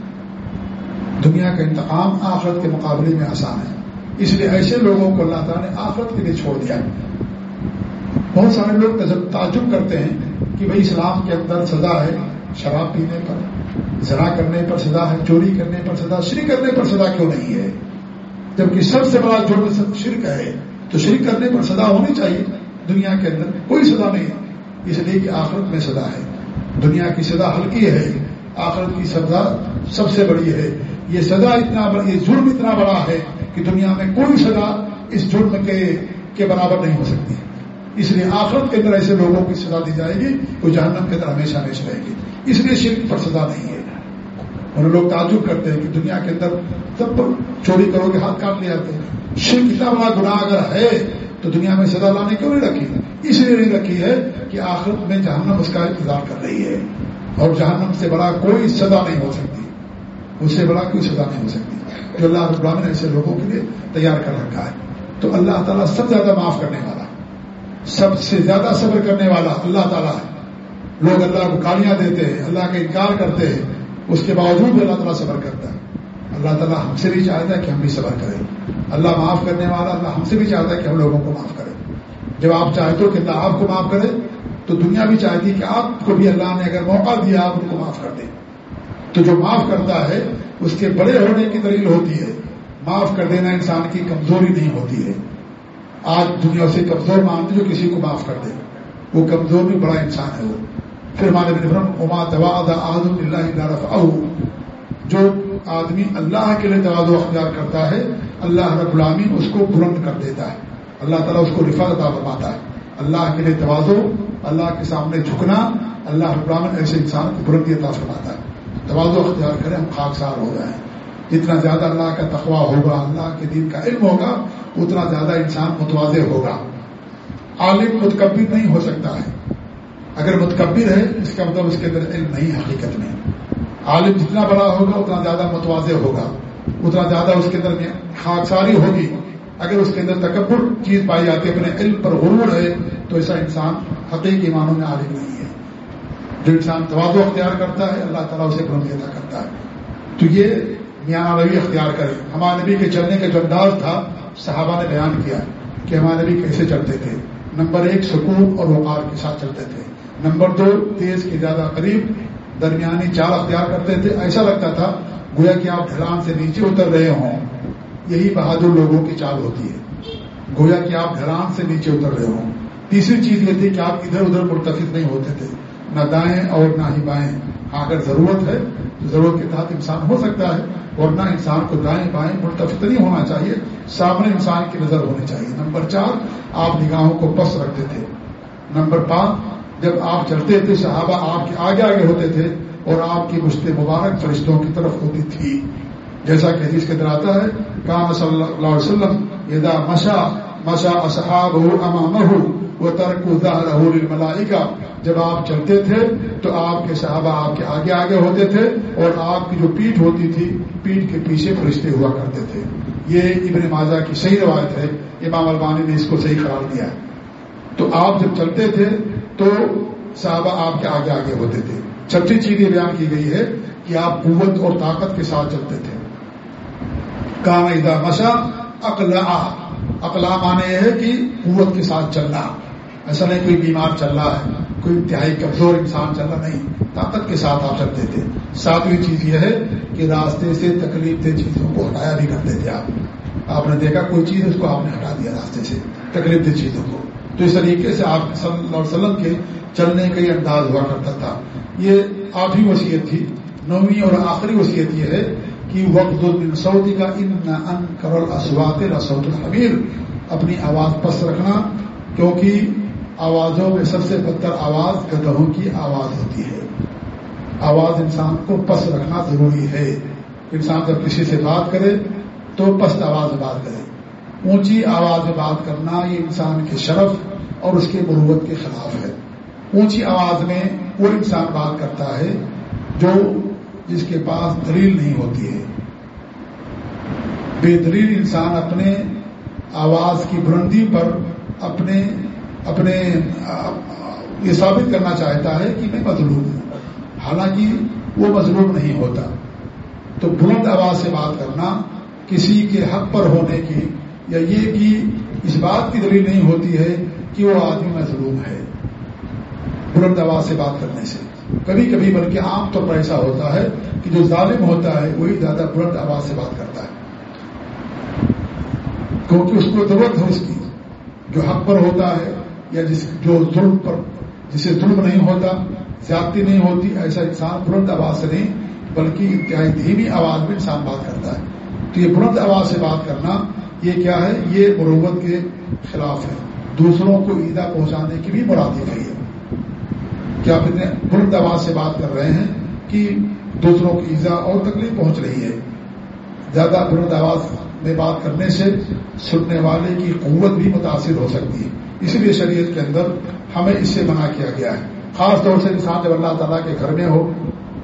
A: دنیا کا انتقام آخرت کے مقابلے میں آسان ہے۔ اس لیے ایسے لوگوں کو اللہ تعالیٰ نے آخرت کے لیے چھوڑ دیا۔ بہت سارے لوگ تعجب کرتے ہیں کہ بھائی اسلام کے اندر سزا ہے شراب پینے پر زرا کرنے پر سزا ہے، چوری کرنے پر سزا، شرک کرنے پر سزا کیوں نہیں ہے؟ جبکہ سب سے بڑا جرم شرک ہے، تو شرک کرنے پر سزا ہونی چاہیے۔ دنیا کے اندر کوئی سزا نہیں اس لیے کہ آخرت میں سزا ہے۔ دنیا کی سزا ہلکی ہے، آخرت کی سزا سب سے بڑی ہے۔ یہ سزا اتنا یہ ظلم اتنا بڑا ہے کہ دنیا میں کوئی سزا اس جرم کے کے برابر نہیں ہو سکتی۔ اس لیے آخرت کے اندر ایسے لوگوں کی سزا دی جائے گی وہ جہنم کے اندر ہمیشہ ہمیشہ رہے گی۔ اس لیے شرک پر سزا نہیں ہے۔ اور لوگ تعجب کرتے ہیں کہ دنیا کے اندر سب پر چوری کرو گے ہاتھ کاٹ لے جاتے ہیں۔ شرک اتنا بڑا گناہ اگر ہے تو دنیا میں سزا لانے کیوں نہیں رکھی؟ اس لیے نہیں رکھی ہے کہ آخرت میں جہنم اس کا انتظار کر رہی ہے۔ اور جہنم سے بڑا کوئی سزا نہیں ہو سکتی۔ اس سے بڑا کوئی سزا نہیں ہو سکتی۔ جو اللہ رب نے ایسے لوگوں کے لیے تیار کر رکھا ہے۔ تو اللہ تعالیٰ سب زیادہ معاف کرنے والا سب سے زیادہ صبر کرنے والا اللہ تعالیٰ ہے۔ لوگ اللہ کو گالیاں دیتے ہیں، اللہ کا انکار کرتے ہیں، اس کے باوجود بھی اللہ تعالیٰ صبر کرتا ہے۔ اللہ تعالیٰ ہم سے بھی چاہتا ہے کہ ہم بھی صبر کریں۔ اللہ معاف کرنے والا اللہ ہم سے بھی چاہتا ہے کہ ہم لوگوں کو معاف کریں۔ جب آپ چاہتے ہو کہ اللہ آپ کو معاف کرے، تو دنیا بھی چاہتی ہے کہ آپ کو بھی اللہ نے اگر موقع دیا آپ ان کو معاف کر دیں۔ تو جو معاف کرتا ہے، اس کے بڑے ہونے کی دلیل ہوتی ہے۔ معاف کر دینا انسان کی کمزوری نہیں ہوتی ہے۔ آج دنیا سے کمزور مانتے جو کسی کو معاف کر دے۔ وہ کمزور بھی بڑا انسان ہے وہ۔ پھر ہمارے اما اللہ جو آدمی اللہ کے لیے توازو اختیار کرتا ہے، اللہ رب العامین اس کو بلند کر دیتا ہے۔ اللہ تعالیٰ اس کو رفت عطا فرماتا ہے۔ اللہ کے لیے توازو اللہ کے سامنے جھکنا، اللہ رب العامن ایسے انسان کو بلندی عطا فرماتا ہے۔ توازو اختیار کریں، ہم خاکسار ہو جائیں۔ جتنا زیادہ اللہ کا تقوا ہوگا، اللہ کے دین کا علم ہوگا، اتنا زیادہ انسان متوازے ہوگا۔ عالم متکبر نہیں ہو سکتا ہے۔ اگر متکبر ہے، اس کا مطلب اس کے اندر علم نہیں، حقیقت میں عالم جتنا بڑا ہوگا، اتنا زیادہ متوازے ہوگا۔ اتنا زیادہ اس کے اندر خاکساری ہوگی۔ اگر اس کے اندر تکبر، چیز پائی جاتی ہے، اپنے علم پر غرور ہے، تو ایسا انسان حقیقی معنوں میں عالم نہیں ہے۔ جو انسان توازو اختیار کرتا ہے، اللہ تعالیٰ اسے بلند ادا کرتا ہے۔ تو یہ میاں روی اختیار کرے۔ ہمارے نبی کے چلنے کا جو انداز تھا، صحابہ نے بیان کیا کہ ہمارے نبی کیسے چلتے تھے۔ نمبر ایک، سکون اور وقار کے ساتھ چلتے تھے۔ نمبر دو، تیز کے زیادہ قریب، درمیانی چال اختیار کرتے تھے۔ ایسا لگتا تھا گویا کہ آپ ڈھلان سے نیچے اتر رہے ہوں۔ یہی بہادر لوگوں کی چال ہوتی ہے۔ گویا کہ آپ ڈھلان سے نیچے اتر رہے ہوں۔ تیسری چیز یہ تھی کہ آپ ادھر ادھر مرتفق نہیں ہوتے تھے۔ نہ دائیں اور نہ ہی بائیں۔ ہاں اگر ضرورت ہے ضرورت کے تحت انسان ہو سکتا ہے اور نہ انسان کو دائیں بائیں مرتفت نہیں ہونا چاہیے، سامنے انسان کی نظر ہونی چاہیے۔ نمبر چار، آپ نگاہوں کو پس رکھتے تھے۔ نمبر پانچ، جب آپ چلتے تھے، صحابہ آپ کے آگے آگے ہوتے تھے اور آپ کی مشت مبارک فرشتوں کی طرف ہوتی تھی۔ جیسا کہ حدیث کے اندر آتا ہے کام صلی اللہ علیہ وسلم یدا مشا مشا اصحاب امام وہ ترک ملائی کا جب آپ چلتے تھے تو آپ کے صحابہ آپ کے آگے آگے ہوتے تھے اور آپ کی جو پیٹ ہوتی تھی پیٹ کے پیچھے فرشتے ہوا کرتے تھے۔ یہ ابن ماجہ کی صحیح روایت ہے۔ امام البانی نے اس کو صحیح قرار دیا ہے۔ تو آپ جب چلتے تھے تو صحابہ آپ کے آگے آگے ہوتے تھے۔ چھٹی چیز یہ بیان کی گئی ہے کہ آپ قوت اور طاقت کے ساتھ چلتے تھے۔ کام ادا مشا اقلا اقلا مانے یہ ہے کہ قوت کے ساتھ چلنا۔ ایسا نہیں کوئی بیمار چل رہا ہے، کوئی انتہائی کمزور انسان چل رہا، نہیں، طاقت کے ساتھ آپ چلتے تھے۔ ساتویں چیز یہ ہے کہ راستے سے تکلیف دہ چیزوں کو ہٹایا بھی کرتے تھے آپ۔ آپ نے دیکھا کوئی چیز اس کو آپ نے ہٹا دیا راستے سے، تکلیف دہ چیزوں کو۔ تو اس طریقے سے آپ صلی اللہ علیہ وسلم کے چلنے کا یہ انداز ہوا کرتا تھا۔ یہ آٹھویں وصیت تھی۔ نویں اور آخری وصیت یہ ہے کہ وقت سعودی کا ان ان کرل اسوات رسعود الحمیر۔ اپنی آواز پس رکھنا، کیونکہ آوازوں میں سب سے بدتر آواز گدہوں کی آواز ہوتی ہے۔ آواز انسان کو پس رکھنا ضروری ہے۔ انسان جب کسی سے بات کرے تو پست آواز میں بات کرے۔ اونچی آواز میں بات کرنا یہ انسان کے شرف اور اس کے مروت کے خلاف ہے۔ اونچی آواز میں وہ انسان بات کرتا ہے جو جس کے پاس دلیل نہیں ہوتی ہے۔ بے دلیل انسان اپنے آواز کی بلندی پر اپنے اپنے یہ ثابت کرنا چاہتا ہے کہ میں مظلوم ہوں۔ حالانکہ وہ مظلوم نہیں ہوتا۔ تو بلند آواز سے بات کرنا کسی کے حق پر ہونے کی یا یہ کہ اس بات کی دلیل نہیں ہوتی ہے کہ وہ آدمی مظلوم ہے۔ بلند آواز سے بات کرنے سے۔ کبھی کبھی بلکہ عام طور پر ایسا ہوتا ہے کہ جو ظالم ہوتا ہے وہی زیادہ بلند آواز سے بات کرتا ہے۔ کیونکہ اس کو ضرورت ہے اس کی۔ جو حق پر ہوتا ہے یا جس جو ظلم پر جسے ظلم نہیں ہوتا، زیادتی نہیں ہوتی، ایسا انسان بلند آواز سے نہیں، بلکہ انتہائی دھیمی آواز میں انسان بات کرتا ہے۔ تو یہ بلند آواز سے بات کرنا، یہ کیا ہے؟ یہ مروت کے خلاف ہے۔ دوسروں کو ایدا پہنچانے کی بھی مرادف ہے۔ کیا آپ اتنے بلند آواز سے بات کر رہے ہیں کہ دوسروں کی ایزا اور تکلیف پہنچ رہی ہے؟ زیادہ بلند آواز میں بات کرنے سے سننے والے کی قوت بھی متاثر ہو سکتی ہے۔ اس لیے شریعت کے اندر ہمیں اس سے منع کیا گیا ہے۔ خاص طور سے انسان جب اللہ تعالیٰ کے گھر میں ہو،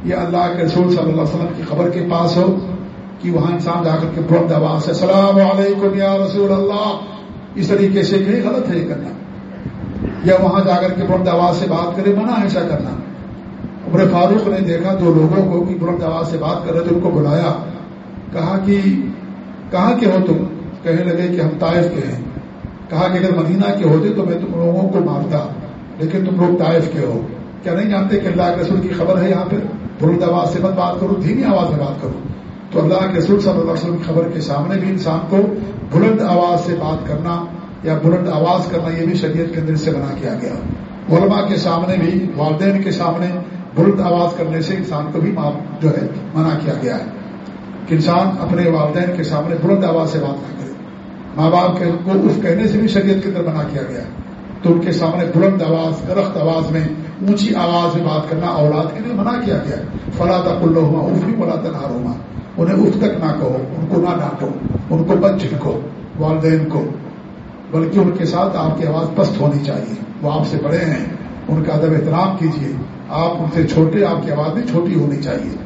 A: یا اللہ کے رسول صلی اللہ علیہ وسلم کی خبر کے پاس ہو، کہ وہاں انسان جا کر کے بلند آواز سے السلام علیکم یا رسول اللہ، اس طریقے سے کہیں غلط ہے یہ کرنا۔ یا وہاں جا کر کے بلند آواز سے بات کرے، منع ایسا کرنا۔ عمر فاروق نے دیکھا دو لوگوں کو کہ بلند آواز سے بات کر رہے تھے، ان کو بلایا، کہا کہ، کہاں کے ہو تم؟ کہنے لگے کہ ہم طائف کے ہیں۔ کہا کہ اگر مدینہ کے ہوتے تو میں تم لوگوں کو مارتا، لیکن تم لوگ طائف کے ہو۔ کیا نہیں جانتے کہ اللہ کے رسول کی خبر ہے یہاں پہ بلند آواز سے مت بات کرو، دھیمی آواز میں بات کرو۔ تو اللہ کے رسول صلی اللہ علیہ وسلم کی خبر کے سامنے بھی انسان کو بلند آواز سے بات کرنا یا بلند آواز کرنا یہ بھی شریعت کے اندر سے بنا کیا گیا۔ علماء کے سامنے بھی، والدین کے سامنے بلند آواز کرنے سے انسان کو بھی جو ہے، منع کیا گیا ہے۔ کہ انسان اپنے والدین کے سامنے بلند آواز سے بات نہ کرے۔ ماں باپ کو اس کہنے سے بھی شریعت کے اندر منع کیا گیا تو ان کے سامنے بلند آواز، درخت آواز میں اونچی آواز میں بات کرنا اولاد کے لیے منع کیا گیا فلا تک اللہ اف بھی بلا تنہا انہیں اف تک نہ کہو، ان کو نہ ڈانٹو، ان کو بچ جھٹکو، والدین کو۔ بلکہ ان کے ساتھ آپ کی آواز پست ہونی چاہیے۔ وہ آپ سے بڑے ہیں، ان کا ادب احترام کیجیے۔ آپ ان سے چھوٹے، آپ کی آواز بھی چھوٹی ہونی چاہیے۔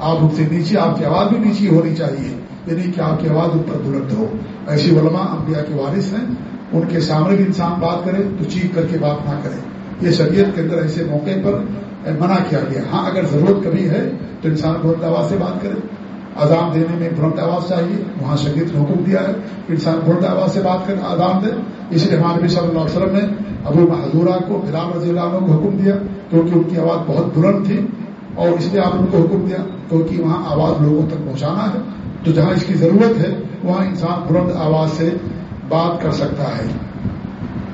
A: آپ ان سے نیچے آپ کی آواز بھی نیچی ہونی چاہیے۔ یعنی کہ آپ کی آواز ان پر بلند ہو۔ ایسی علماء، انبیاء کے وارث ہیں۔ ان کے سامنے بھی انسان بات کرے تو چیخ کر کے بات نہ کرے۔ یہ شریعت کے اندر ایسے موقع پر منع کیا گیا۔ ہاں اگر ضرورت کبھی ہے تو انسان بلند آواز سے بات کرے۔ اذان دینے میں بلند آواز چاہیے وہاں شریعت نے حکم دیا ہے، انسان بلند آواز سے بات کر اذان دے۔ اس لیے ہمارے نبی صلی اللہ علیہ وسلم نے ابو محضورہ کو، بلال رضی اللہ عنہ کو حکم دیا، کیونکہ ان کی آواز بہت بلند تھی اور اس لیے آپ ان کو حکم دیا، کیونکہ وہاں آواز لوگوں تک پہنچانا ہے۔ تو جہاں اس کی ضرورت ہے، وہاں انسان بلند آواز سے بات کر سکتا ہے۔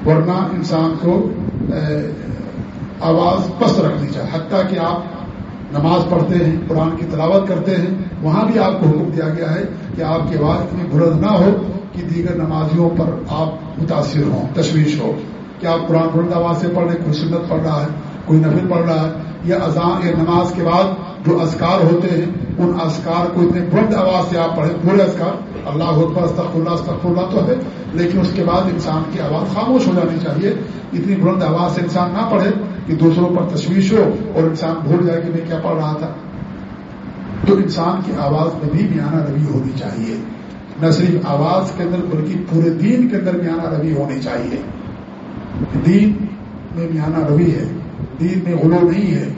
A: ورنہ انسان کو آواز پست رکھنی چاہیے۔ حتیٰ کہ آپ نماز پڑھتے ہیں، قرآن کی تلاوت کرتے ہیں، وہاں بھی آپ کو حکم دیا گیا ہے کہ آپ کی آواز اتنی بلند نہ ہو کہ دیگر نمازیوں پر آپ متاثر ہوں، تشویش ہو۔ کہ آپ قرآن بلند آواز سے پڑھ رہے کوئی سنت پڑھ رہا ہے، کوئی نفل پڑھ رہا ہے، یا اذان یا نماز کے بعد جو اسکار ہوتے ہیں، ان اسکار کو اتنے بلند آواز سے آپ پڑھیں، پورے اسکار اللہ اکبر استخ اللہ استخ اللہ تو ہے، لیکن اس کے بعد انسان کی آواز خاموش ہو جانی چاہیے۔ اتنی بلند آواز سے انسان نہ پڑھے کہ دوسروں پر تشویش ہو اور انسان بھول جائے کہ میں کیا پڑھ رہا تھا۔ تو انسان کی آواز میں بھی میانہ روی ہونی چاہیے۔ نہ صرف آواز کے اندر بلکہ پورے دین کے اندر میانہ روی ہونی چاہیے۔ دین میں میانہ روی ہے، دین میں غلو نہیں ہے۔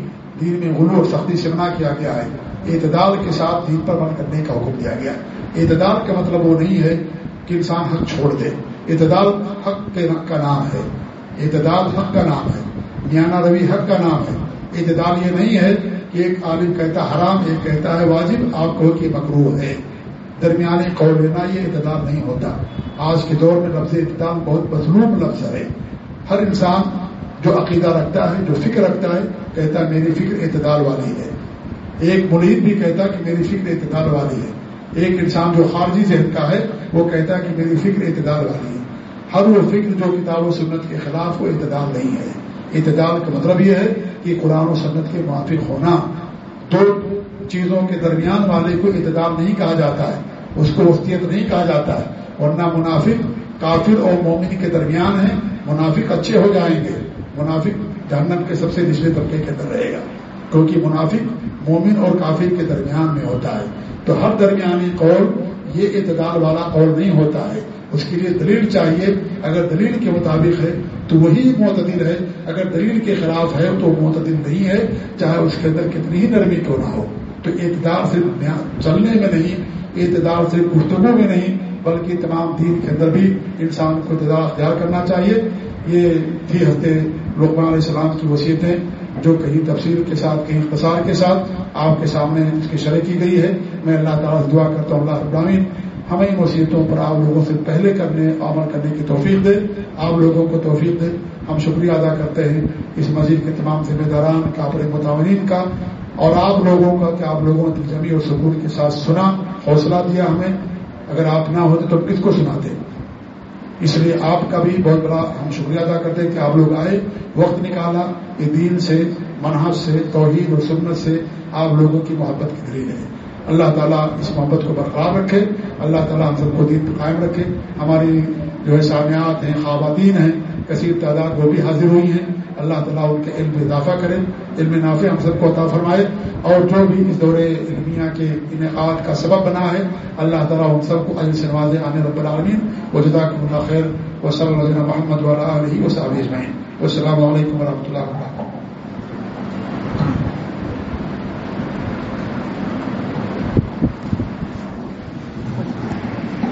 A: دین میں غلو اور سختی سے منع کیا گیا ہے۔ اعتدال کے ساتھ دین پر بند کرنے کا حکم دیا گیا۔ اعتدال کا مطلب وہ نہیں ہے کہ انسان حق چھوڑ دے۔ اعتدال حق کے کا نام ہے۔ اعتدال حق کا نام ہے۔ میانہ روی حق کا نام ہے۔ اعتدال یہ نہیں ہے کہ ایک عالم کہتا حرام، ایک کہتا ہے واجب، آپ کو کہ مکرو ہے۔ درمیانی قول لینا یہ اعتدال نہیں ہوتا۔ آج کے دور میں لفظ اعتدال بہت مظلوم لفظ ہے۔ ہر انسان جو عقیدہ رکھتا ہے، جو فکر رکھتا ہے، کہتا ہے میری فکر اعتدال والی ہے۔ ایک مرید بھی کہتا ہے کہ میری فکر اعتدال والی ہے۔ ایک انسان جو خارجی ذہن کا ہے، وہ کہتا ہے کہ میری فکر اعتدال والی ہے۔ ہر وہ فکر جو کتاب و سنت کے خلاف وہ اعتدال نہیں ہے۔ اعتدال کا مطلب یہ ہے کہ قرآن و سنت کے موافق ہونا۔ دو چیزوں کے درمیان والے کو اعتدال نہیں کہا جاتا ہے، اس کو وسطیت نہیں کہا جاتا ہے۔ ورنہ منافق کافر اور مومن کے درمیان ہے منافق اچھے ہو جائیں گے۔ منافق جہنم کے سب سے نچلے طبقے کے اندر رہے گا۔ کیونکہ منافق مومن اور کافر کے درمیان میں ہوتا ہے۔ تو ہر درمیانی قول یہ اعتدال والا قول نہیں ہوتا ہے۔ اس کے لیے دلیل چاہیے۔ اگر دلیل کے مطابق ہے تو وہی معتدل ہے۔ اگر دلیل کے خلاف ہے تو معتدل نہیں ہے۔ چاہے اس کے اندر کتنی ہی نرمی کیوں نہ ہو۔ تو اعتدار صرف چلنے میں نہیں اعتدار صرف گفتگو میں نہیں، بلکہ تمام دین کے اندر بھی انسان کو اعتدار اختیار کرنا چاہیے۔ یہ تھی ہفتے لقمان علیہ السلام کی وصیتیں جو کہیں تفصیل کے ساتھ، کہیں اختصار کے ساتھ آپ کے سامنے اس کی شرح کی گئی ہے۔ میں اللہ تعالیٰ سے دعا کرتا ہوں، اللہ ابراہین ہمیں ان وصیتوں پر آپ لوگوں سے پہلے کرنے، عمل کرنے کی توفیق دے۔ آپ لوگوں کو توفیق دے۔ ہم شکریہ ادا کرتے ہیں اس مسجد کے تمام ذمہ داران کا، اپنے متعمرین کا۔ اور آپ لوگوں کا کہ آپ لوگوں نے جمی اور سکون کے ساتھ سنا، حوصلہ دیا ہمیں۔ اگر آپ نہ ہوتے تو کس کو سناتے؟ اس لیے آپ کا بھی بہت بڑا ہم شکریہ ادا کرتے ہیں کہ آپ لوگ آئے، وقت نکالا، یہ دین سے منحص سے، توحید اور سنت سے آپ لوگوں کی محبت کی دلیل ہے۔ اللہ تعالیٰ اس محبت کو برقرار رکھے، اللہ تعالیٰ ہم سب کو دین قائم رکھے۔ ہماری جو ہے سامیات ہیں، خواتین ہیں کثیر تعداد وہ بھی حاضر ہوئی ہیں۔ اللہ تعالیٰ ان کے علم میں اضافہ کرے۔ علم نافع ہم سب کو عطا فرمائے۔ اور جو بھی اس دورے علمیہ کے انعقاد کا سبب بنا ہے، اللہ تعالیٰ ان سب کو علی سے نواز آنے رب العالمین و جدا اللہ خیر۔ و صلی اللہ محمد والا علیہ وسلم السلام علیکم و رحمۃ اللہ وبرکاتہ۔